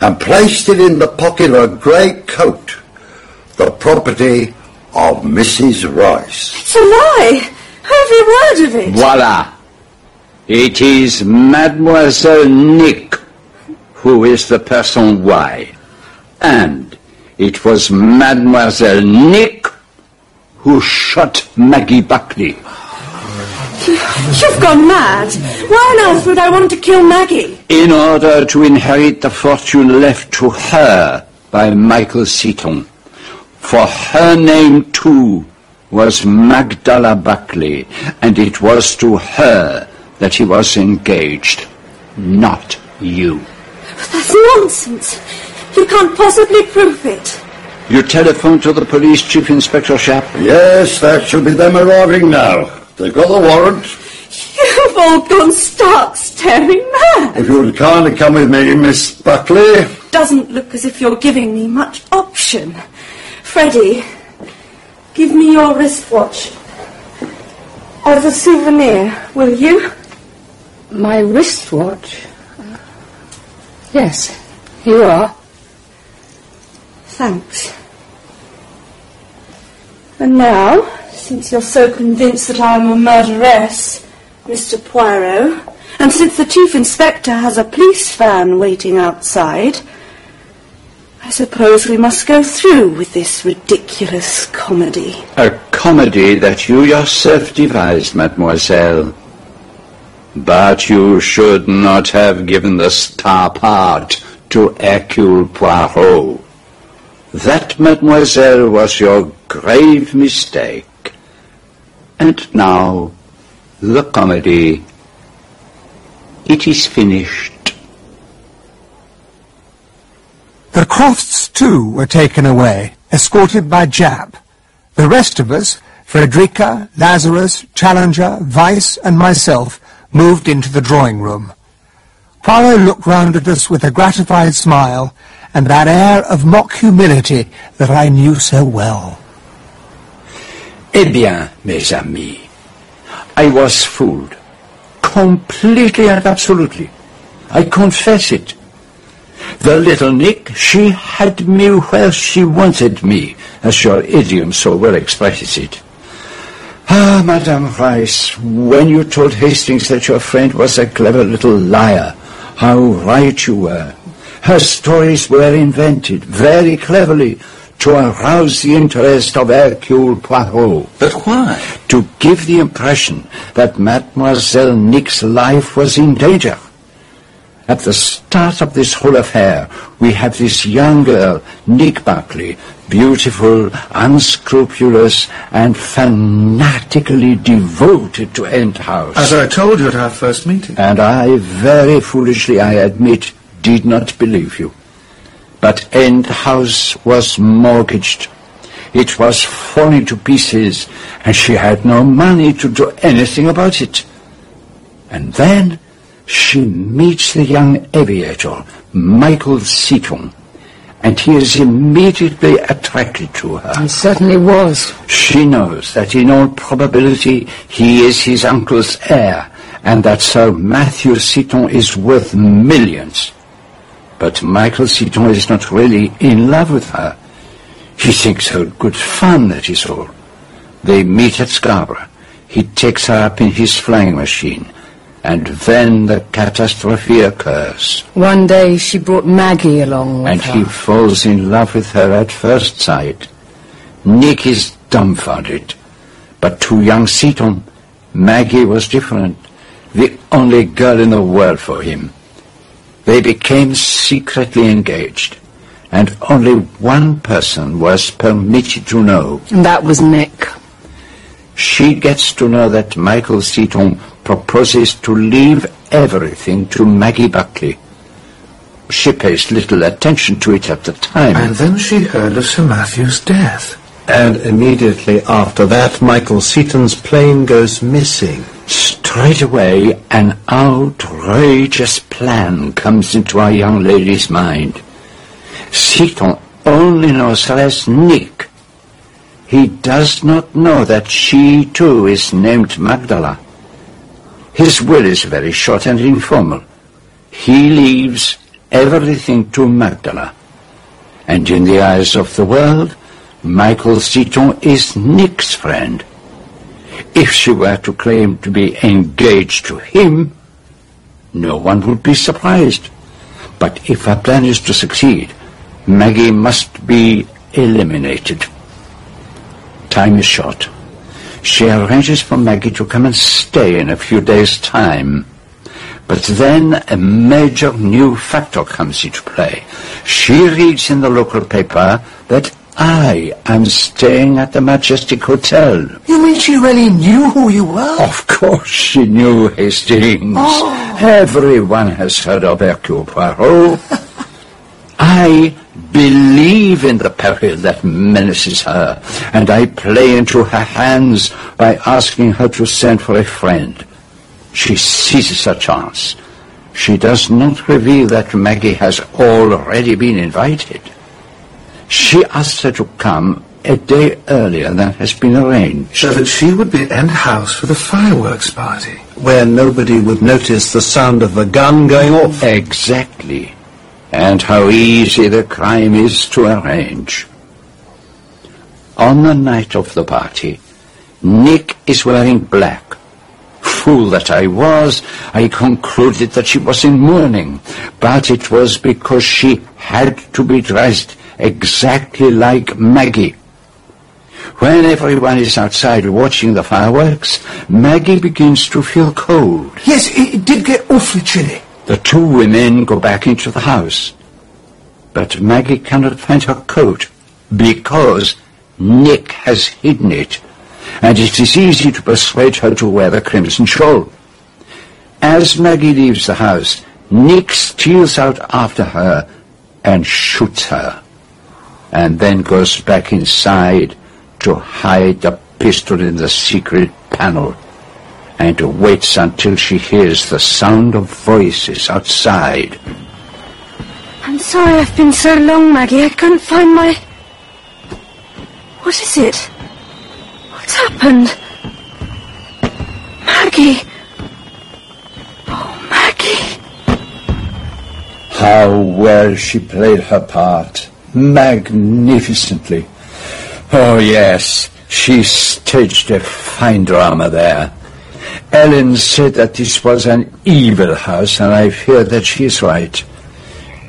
and placed it in the pocket of a grey coat, the property of Mrs. Rice. It's a lie! Every word of it! Voila! It is Mademoiselle Nick who is the person Y. And it was Mademoiselle Nick who shot Maggie Buckley. [LAUGHS] You've gone mad! Why on earth would I want to kill Maggie? In order to inherit the fortune left to her by Michael Seton. For her name too was Magdala Buckley, and it was to her that he was engaged, not you. That's nonsense. You can't possibly prove it. You telephoned to the police, Chief Inspector Sharp? Yes, that should be them arriving now. They've got the warrant. [LAUGHS] You've all gone stark staring mad. If you would kindly come with me, Miss Buckley. Doesn't look as if you're giving me much option. Freddie, give me your wristwatch. As a souvenir, will you? My wristwatch? Yes, you are. Thanks. And now, since you're so convinced that I'm a murderess, Mr. Poirot, and since the Chief Inspector has a police van waiting outside, I suppose we must go through with this ridiculous comedy. A comedy that you yourself devised, mademoiselle. But you should not have given the star part to Hercule Poirot. That, mademoiselle, was your grave mistake. And now, the comedy. It is finished. The Crofts, too, were taken away, escorted by Japp. The rest of us, Frederica, Lazarus, Challenger, Vyse, and myself, moved into the drawing room. Poirot looked round at us with a gratified smile and that air of mock humility that I knew so well. Eh bien, mes amis, I was fooled. Completely and absolutely. I confess it. The little Nick, she had me where she wanted me, as your idiom so well expresses it. Ah, Madame Rice, when you told Hastings that your friend was a clever little liar, how right you were. Her stories were invented very cleverly to arouse the interest of Hercule Poirot. But why? To give the impression that Mademoiselle Nick's life was in danger. At the start of this whole affair, we have this young girl, Nick Buckley, beautiful, unscrupulous, and fanatically devoted to End House. As I told you at our first meeting. And I, very foolishly, I admit, did not believe you. But End House was mortgaged. It was falling to pieces, and she had no money to do anything about it. And then she meets the young aviator, Michael Seton, and he is immediately attracted to her. He certainly was. She knows that in all probability he is his uncle's heir, and that Sir Matthew Seton is worth millions. But Michael Seton is not really in love with her. He thinks her good fun, that is all. They meet at Scarborough. He takes her up in his flying machine. And then the catastrophe occurs. One day she brought Maggie along with and her. he falls in love with her at first sight. Nick is dumbfounded. But to young Seton, Maggie was different. The only girl in the world for him. They became secretly engaged. And only one person was permitted to know. And that was Nick. She gets to know that Michael Seton proposes to leave everything to Maggie Buckley. She pays little attention to it at the time. And then she heard of Sir Matthew's death. And immediately after that, Michael Seton's plane goes missing. Straight away, an outrageous plan comes into our young lady's mind. Seton only knows her as Nick. He does not know that she, too, is named Magdala. His will is very short and informal. He leaves everything to Magdala. And in the eyes of the world, Michael Seton is Nick's friend. If she were to claim to be engaged to him, no one would be surprised. But if her plan is to succeed, Maggie must be eliminated. Time is short. She arranges for Maggie to come and stay in a few days' time. But then a major new factor comes into play. She reads in the local paper that I am staying at the Majestic Hotel. You mean she really knew who you were? Of course she knew Hastings. Oh. Everyone has heard of Hercule Poirot. [LAUGHS] I believe in the peril that menaces her, and I play into her hands by asking her to send for a friend. She seizes her chance. She does not reveal that Maggie has already been invited. She asked her to come a day earlier than has been arranged. So that she would be at End House for the fireworks party. Where nobody would notice the sound of the gun going off. Exactly. And how easy the crime is to arrange. On the night of the party, Nick is wearing black. Fool that I was, I concluded that she was in mourning, but it was because she had to be dressed exactly like Maggie. When everyone is outside watching the fireworks, Maggie begins to feel cold. Yes, it did get awfully chilly. The two women go back into the house. But Maggie cannot find her coat because Nick has hidden it, and it is easy to persuade her to wear the crimson shawl. As Maggie leaves the house, Nick steals out after her and shoots her, and then goes back inside to hide the pistol in the secret panel and to waits until she hears the sound of voices outside. I'm sorry I've been so long, Maggie. I couldn't find my... What is it? What's happened? Maggie! Oh, Maggie! How well she played her part. Magnificently. Oh, yes, she staged a fine drama there. Ellen said that this was an evil house, and I fear that she is right.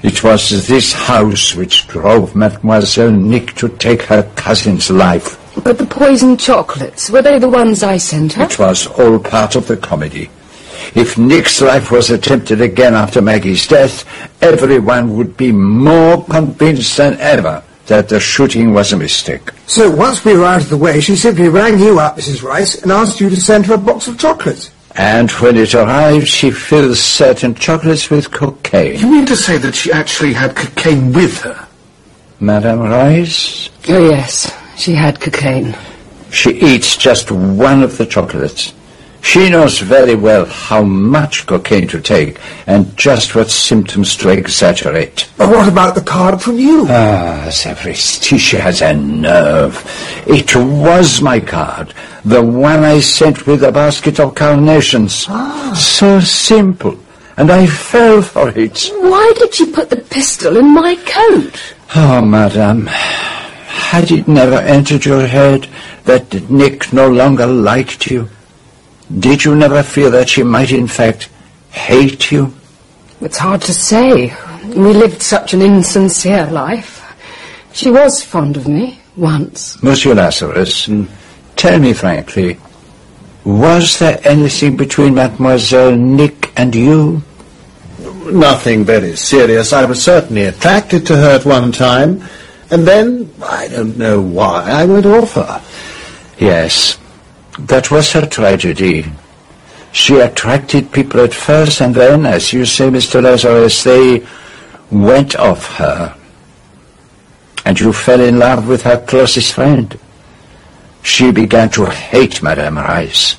It was this house which drove Mademoiselle Nick to take her cousin's life. But the poisoned chocolates, were they the ones I sent her? It was all part of the comedy. If Nick's life was attempted again after Maggie's death, everyone would be more convinced than ever that the shooting was a mistake. So once we were out of the way, she simply rang you up, Mrs. Rice, and asked you to send her a box of chocolates. And when it arrived, she filled certain chocolates with cocaine. You mean to say that she actually had cocaine with her? Madame Rice? Oh, yes. She had cocaine. She eats just one of the chocolates. She knows very well how much cocaine to take and just what symptoms to exaggerate. But what about the card from you? Ah, Sapristi, she has a nerve. It was my card, the one I sent with a basket of carnations. Ah. So simple, and I fell for it. Why did she put the pistol in my coat? Oh, madame, Had it never entered your head that Nick no longer liked you? Did you never feel that she might in fact hate you? It's hard to say. We lived such an insincere life. She was fond of me, once. Monsieur Lazarus, hmm. tell me frankly, was there anything between Mademoiselle Nick and you? Nothing very serious. I was certainly attracted to her at one time, and then, I don't know why, I went off her. Yes, that was her tragedy. She attracted people at first, and then, as you say, Mr. Lazarus, they went off her. And you fell in love with her closest friend. She began to hate Madame Rice.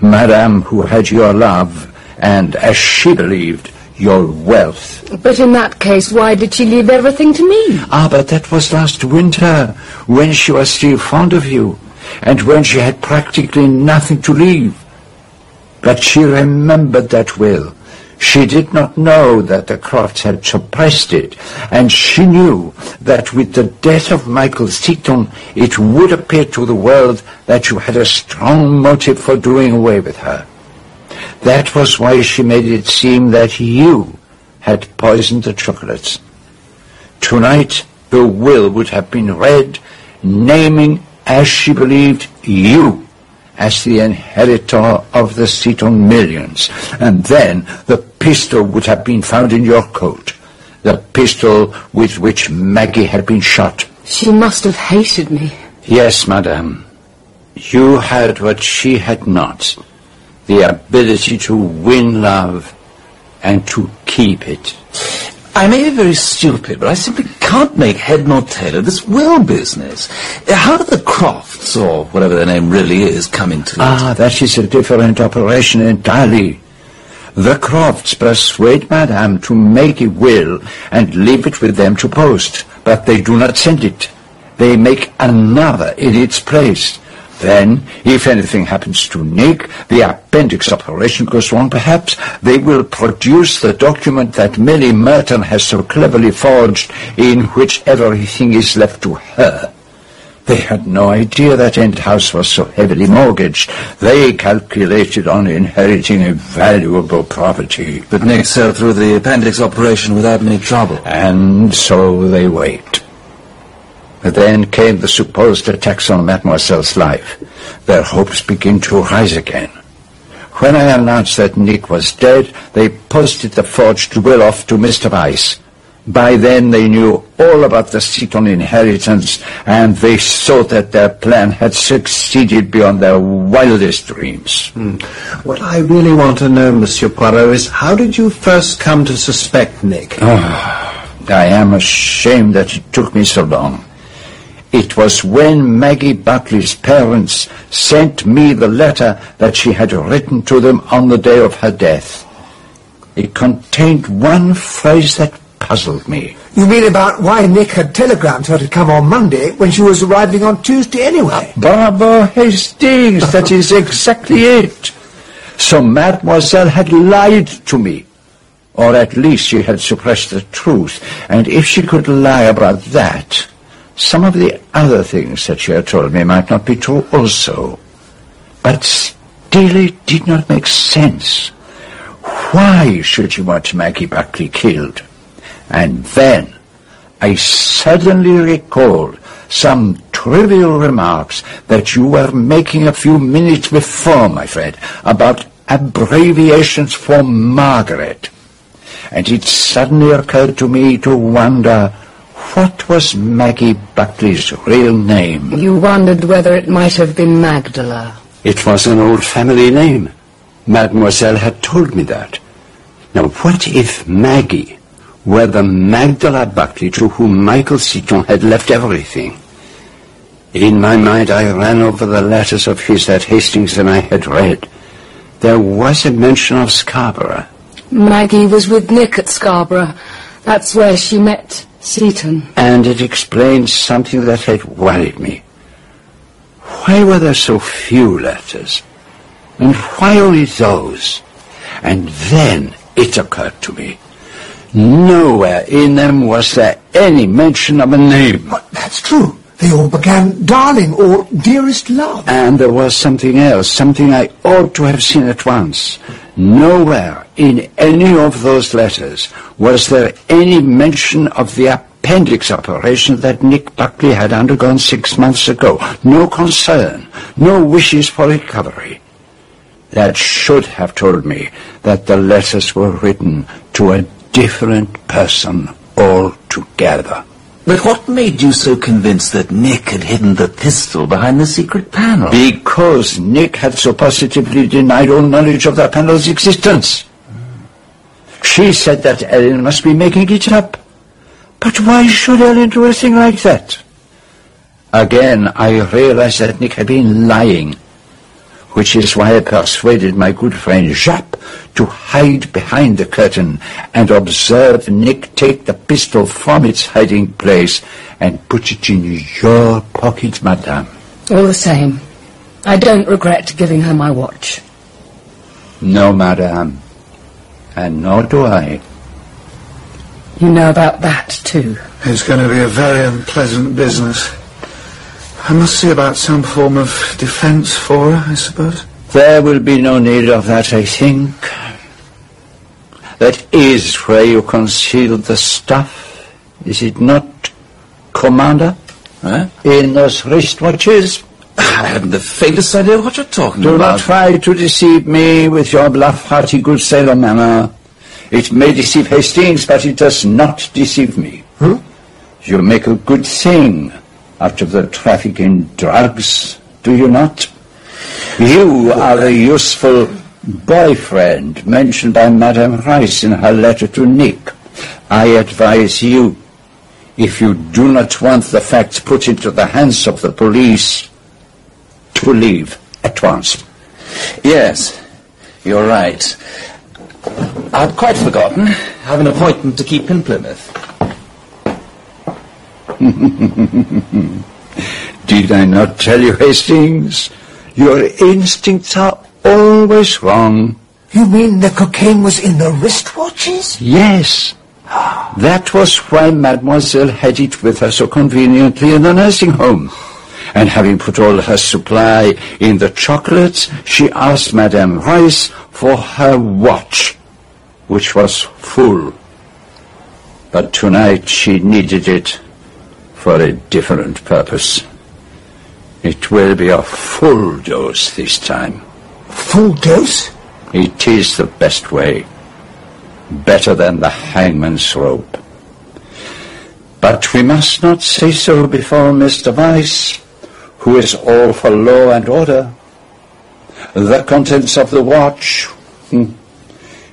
Madame who had your love, and, as she believed, your wealth. But in that case, why did she leave everything to me? Ah, but that was last winter, when she was still fond of you, and when she had practically nothing to leave. But she remembered that will. She did not know that the Crofts had suppressed it, and she knew that with the death of Michael Seton, it would appear to the world that you had a strong motive for doing away with her. That was why she made it seem that you had poisoned the chocolates. Tonight, the will would have been read, naming, as she believed, you as the inheritor of the Seton millions. And then the pistol would have been found in your coat. The pistol with which Maggie had been shot. She must have hated me. Yes, madame. You had what she had not. The ability to win love and to keep it. I may be very stupid, but I simply can't make head nor tail of this will business. How do the Crofts, or whatever their name really is, come into it? Ah, that is a different operation entirely. The Crofts persuade Madame to make a will and leave it with them to post, but they do not send it. They make another in its place. Then, if anything happens to Nick, the appendix operation goes wrong perhaps, they will produce the document that Millie Merton has so cleverly forged, in which everything is left to her. They had no idea that End House was so heavily mortgaged. They calculated on inheriting a valuable property. But Nick sailed through the appendix operation without any trouble. And so they wait. Then came the supposed attacks on Mademoiselle's life. Their hopes begin to rise again. When I announced that Nick was dead, they posted the forged will off to Mr. Vyse. By then they knew all about the Seton inheritance, and they saw that their plan had succeeded beyond their wildest dreams. Hmm. What I really want to know, Monsieur Poirot, is how did you first come to suspect Nick? Oh, I am ashamed that it took me so long. It was when Maggie Buckley's parents sent me the letter that she had written to them on the day of her death. It contained one phrase that puzzled me. You mean about why Nick had telegrammed her to come on Monday when she was arriving on Tuesday anyway? Bravo, Hastings, that is exactly it. So Mademoiselle had lied to me. Or at least she had suppressed the truth. And if she could lie about that, some of the other things that she had told me might not be true also. But still it did not make sense. Why should she want Maggie Buckley killed? And then I suddenly recalled some trivial remarks that you were making a few minutes before, my friend, about abbreviations for Margaret. And it suddenly occurred to me to wonder what was Maggie Buckley's real name? You wondered whether it might have been Magdala. It was an old family name. Mademoiselle had told me that. Now, what if Maggie were the Magdala Buckley to whom Michael Seton had left everything? In my mind, I ran over the letters of his that Hastings and I had read. There was a mention of Scarborough. Maggie was with Nick at Scarborough. That's where she met Seton. And it explained something that had worried me. Why were there so few letters? And why only those? And then it occurred to me. Nowhere in them was there any mention of a name. But that's true. They all began darling or dearest love. And there was something else, something I ought to have seen at once. Nowhere in any of those letters was there any mention of the appendix operation that Nick Buckley had undergone six months ago. No concern, no wishes for recovery. That should have told me that the letters were written to a different person altogether. But what made you so convinced that Nick had hidden the pistol behind the secret panel? Because Nick had so positively denied all knowledge of that panel's existence. She said that Ellen must be making it up. But why should Ellen do a thing like that? Again, I realized that Nick had been lying, which is why I persuaded my good friend Japp to hide behind the curtain and observe Nick take the pistol from its hiding place and put it in your pocket, madame. All the same, I don't regret giving her my watch. No, madame. And nor do I. You know about that, too. It's going to be a very unpleasant business. I must see about some form of defence for her, I suppose. There will be no need of that, I think. That is where you concealed the stuff, is it not, Commander? Huh? In those wristwatches? I haven't the faintest idea what you're talking Do about. Do not try to deceive me with your bluff-hearty good sailor manner. It may deceive Hastings, but it does not deceive me. Hmm? You make a good thing out of the traffic in drugs, do you not? You are the useful boyfriend mentioned by Madame Rice in her letter to Nick. I advise you, if you do not want the facts put into the hands of the police, to leave at once. Yes, you're right. I'd quite forgotten. I have an appointment to keep in Plymouth. [LAUGHS] Did I not tell you, Hastings? Your instincts are always wrong. You mean the cocaine was in the wristwatches? Yes. That was why Mademoiselle had it with her so conveniently in the nursing home. And having put all her supply in the chocolates, she asked Madame Rice for her watch, which was full. But tonight she needed it for a different purpose. It will be a full dose this time. Full dose? It is the best way. Better than the hangman's rope. But we must not say so before Mr. Vyse, who is all for law and order. The contents of the watch, hmm,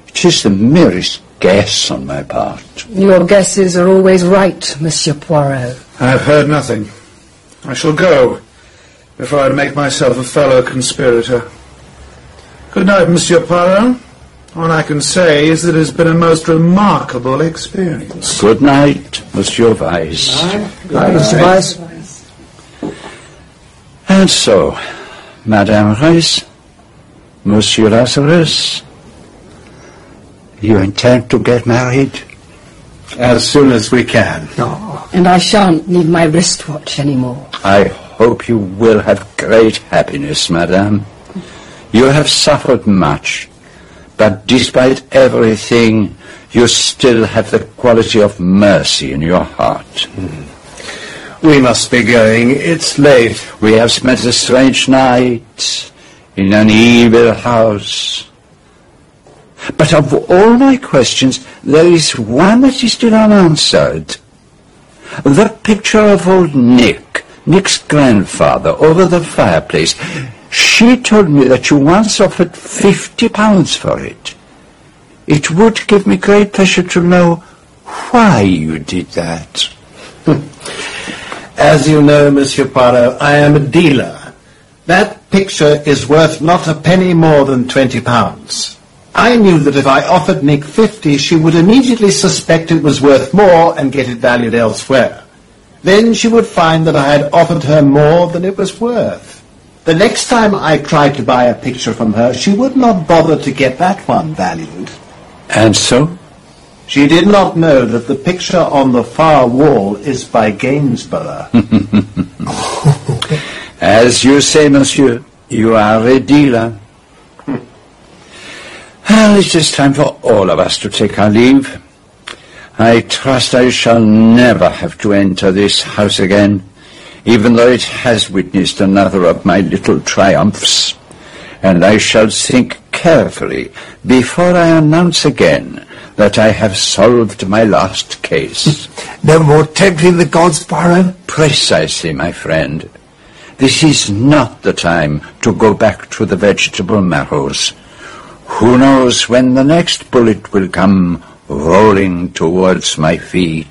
it is the merest guess on my part. Your guesses are always right, Monsieur Poirot. I've heard nothing. I shall go before I make myself a fellow conspirator. Good night, Monsieur Poirot. All I can say is that it has been a most remarkable experience. Good night, Monsieur Vyse. Good night, Mr. Vyse. And so, Madame Rice, Monsieur Lazarus, you intend to get married? As soon as we can. And I shan't need my wristwatch anymore. I hope you will have great happiness, Madame. You have suffered much, but despite everything, you still have the quality of mercy in your heart. Hmm. We must be going. It's late. We have spent a strange night in an evil house. But of all my questions, there is one that is still unanswered. The picture of old Nick, Nick's grandfather, over the fireplace. She told me that you once offered fifty pounds for it. It would give me great pleasure to know why you did that. [LAUGHS] As you know, Monsieur Poirot, I am a dealer. That picture is worth not a penny more than twenty pounds. I knew that if I offered Nick fifty, she would immediately suspect it was worth more and get it valued elsewhere. Then she would find that I had offered her more than it was worth. The next time I tried to buy a picture from her, she would not bother to get that one valued. And so? She did not know that the picture on the far wall is by Gainsborough. [LAUGHS] As you say, monsieur, you are a dealer. Well, it is time for all of us to take our leave. I trust I shall never have to enter this house again, even though it has witnessed another of my little triumphs. And I shall think carefully before I announce again that I have solved my last case. Hmm. No more tempting the gods, Poirot? Precisely, my friend. This is not the time to go back to the vegetable marrows. Who knows when the next bullet will come rolling towards my feet?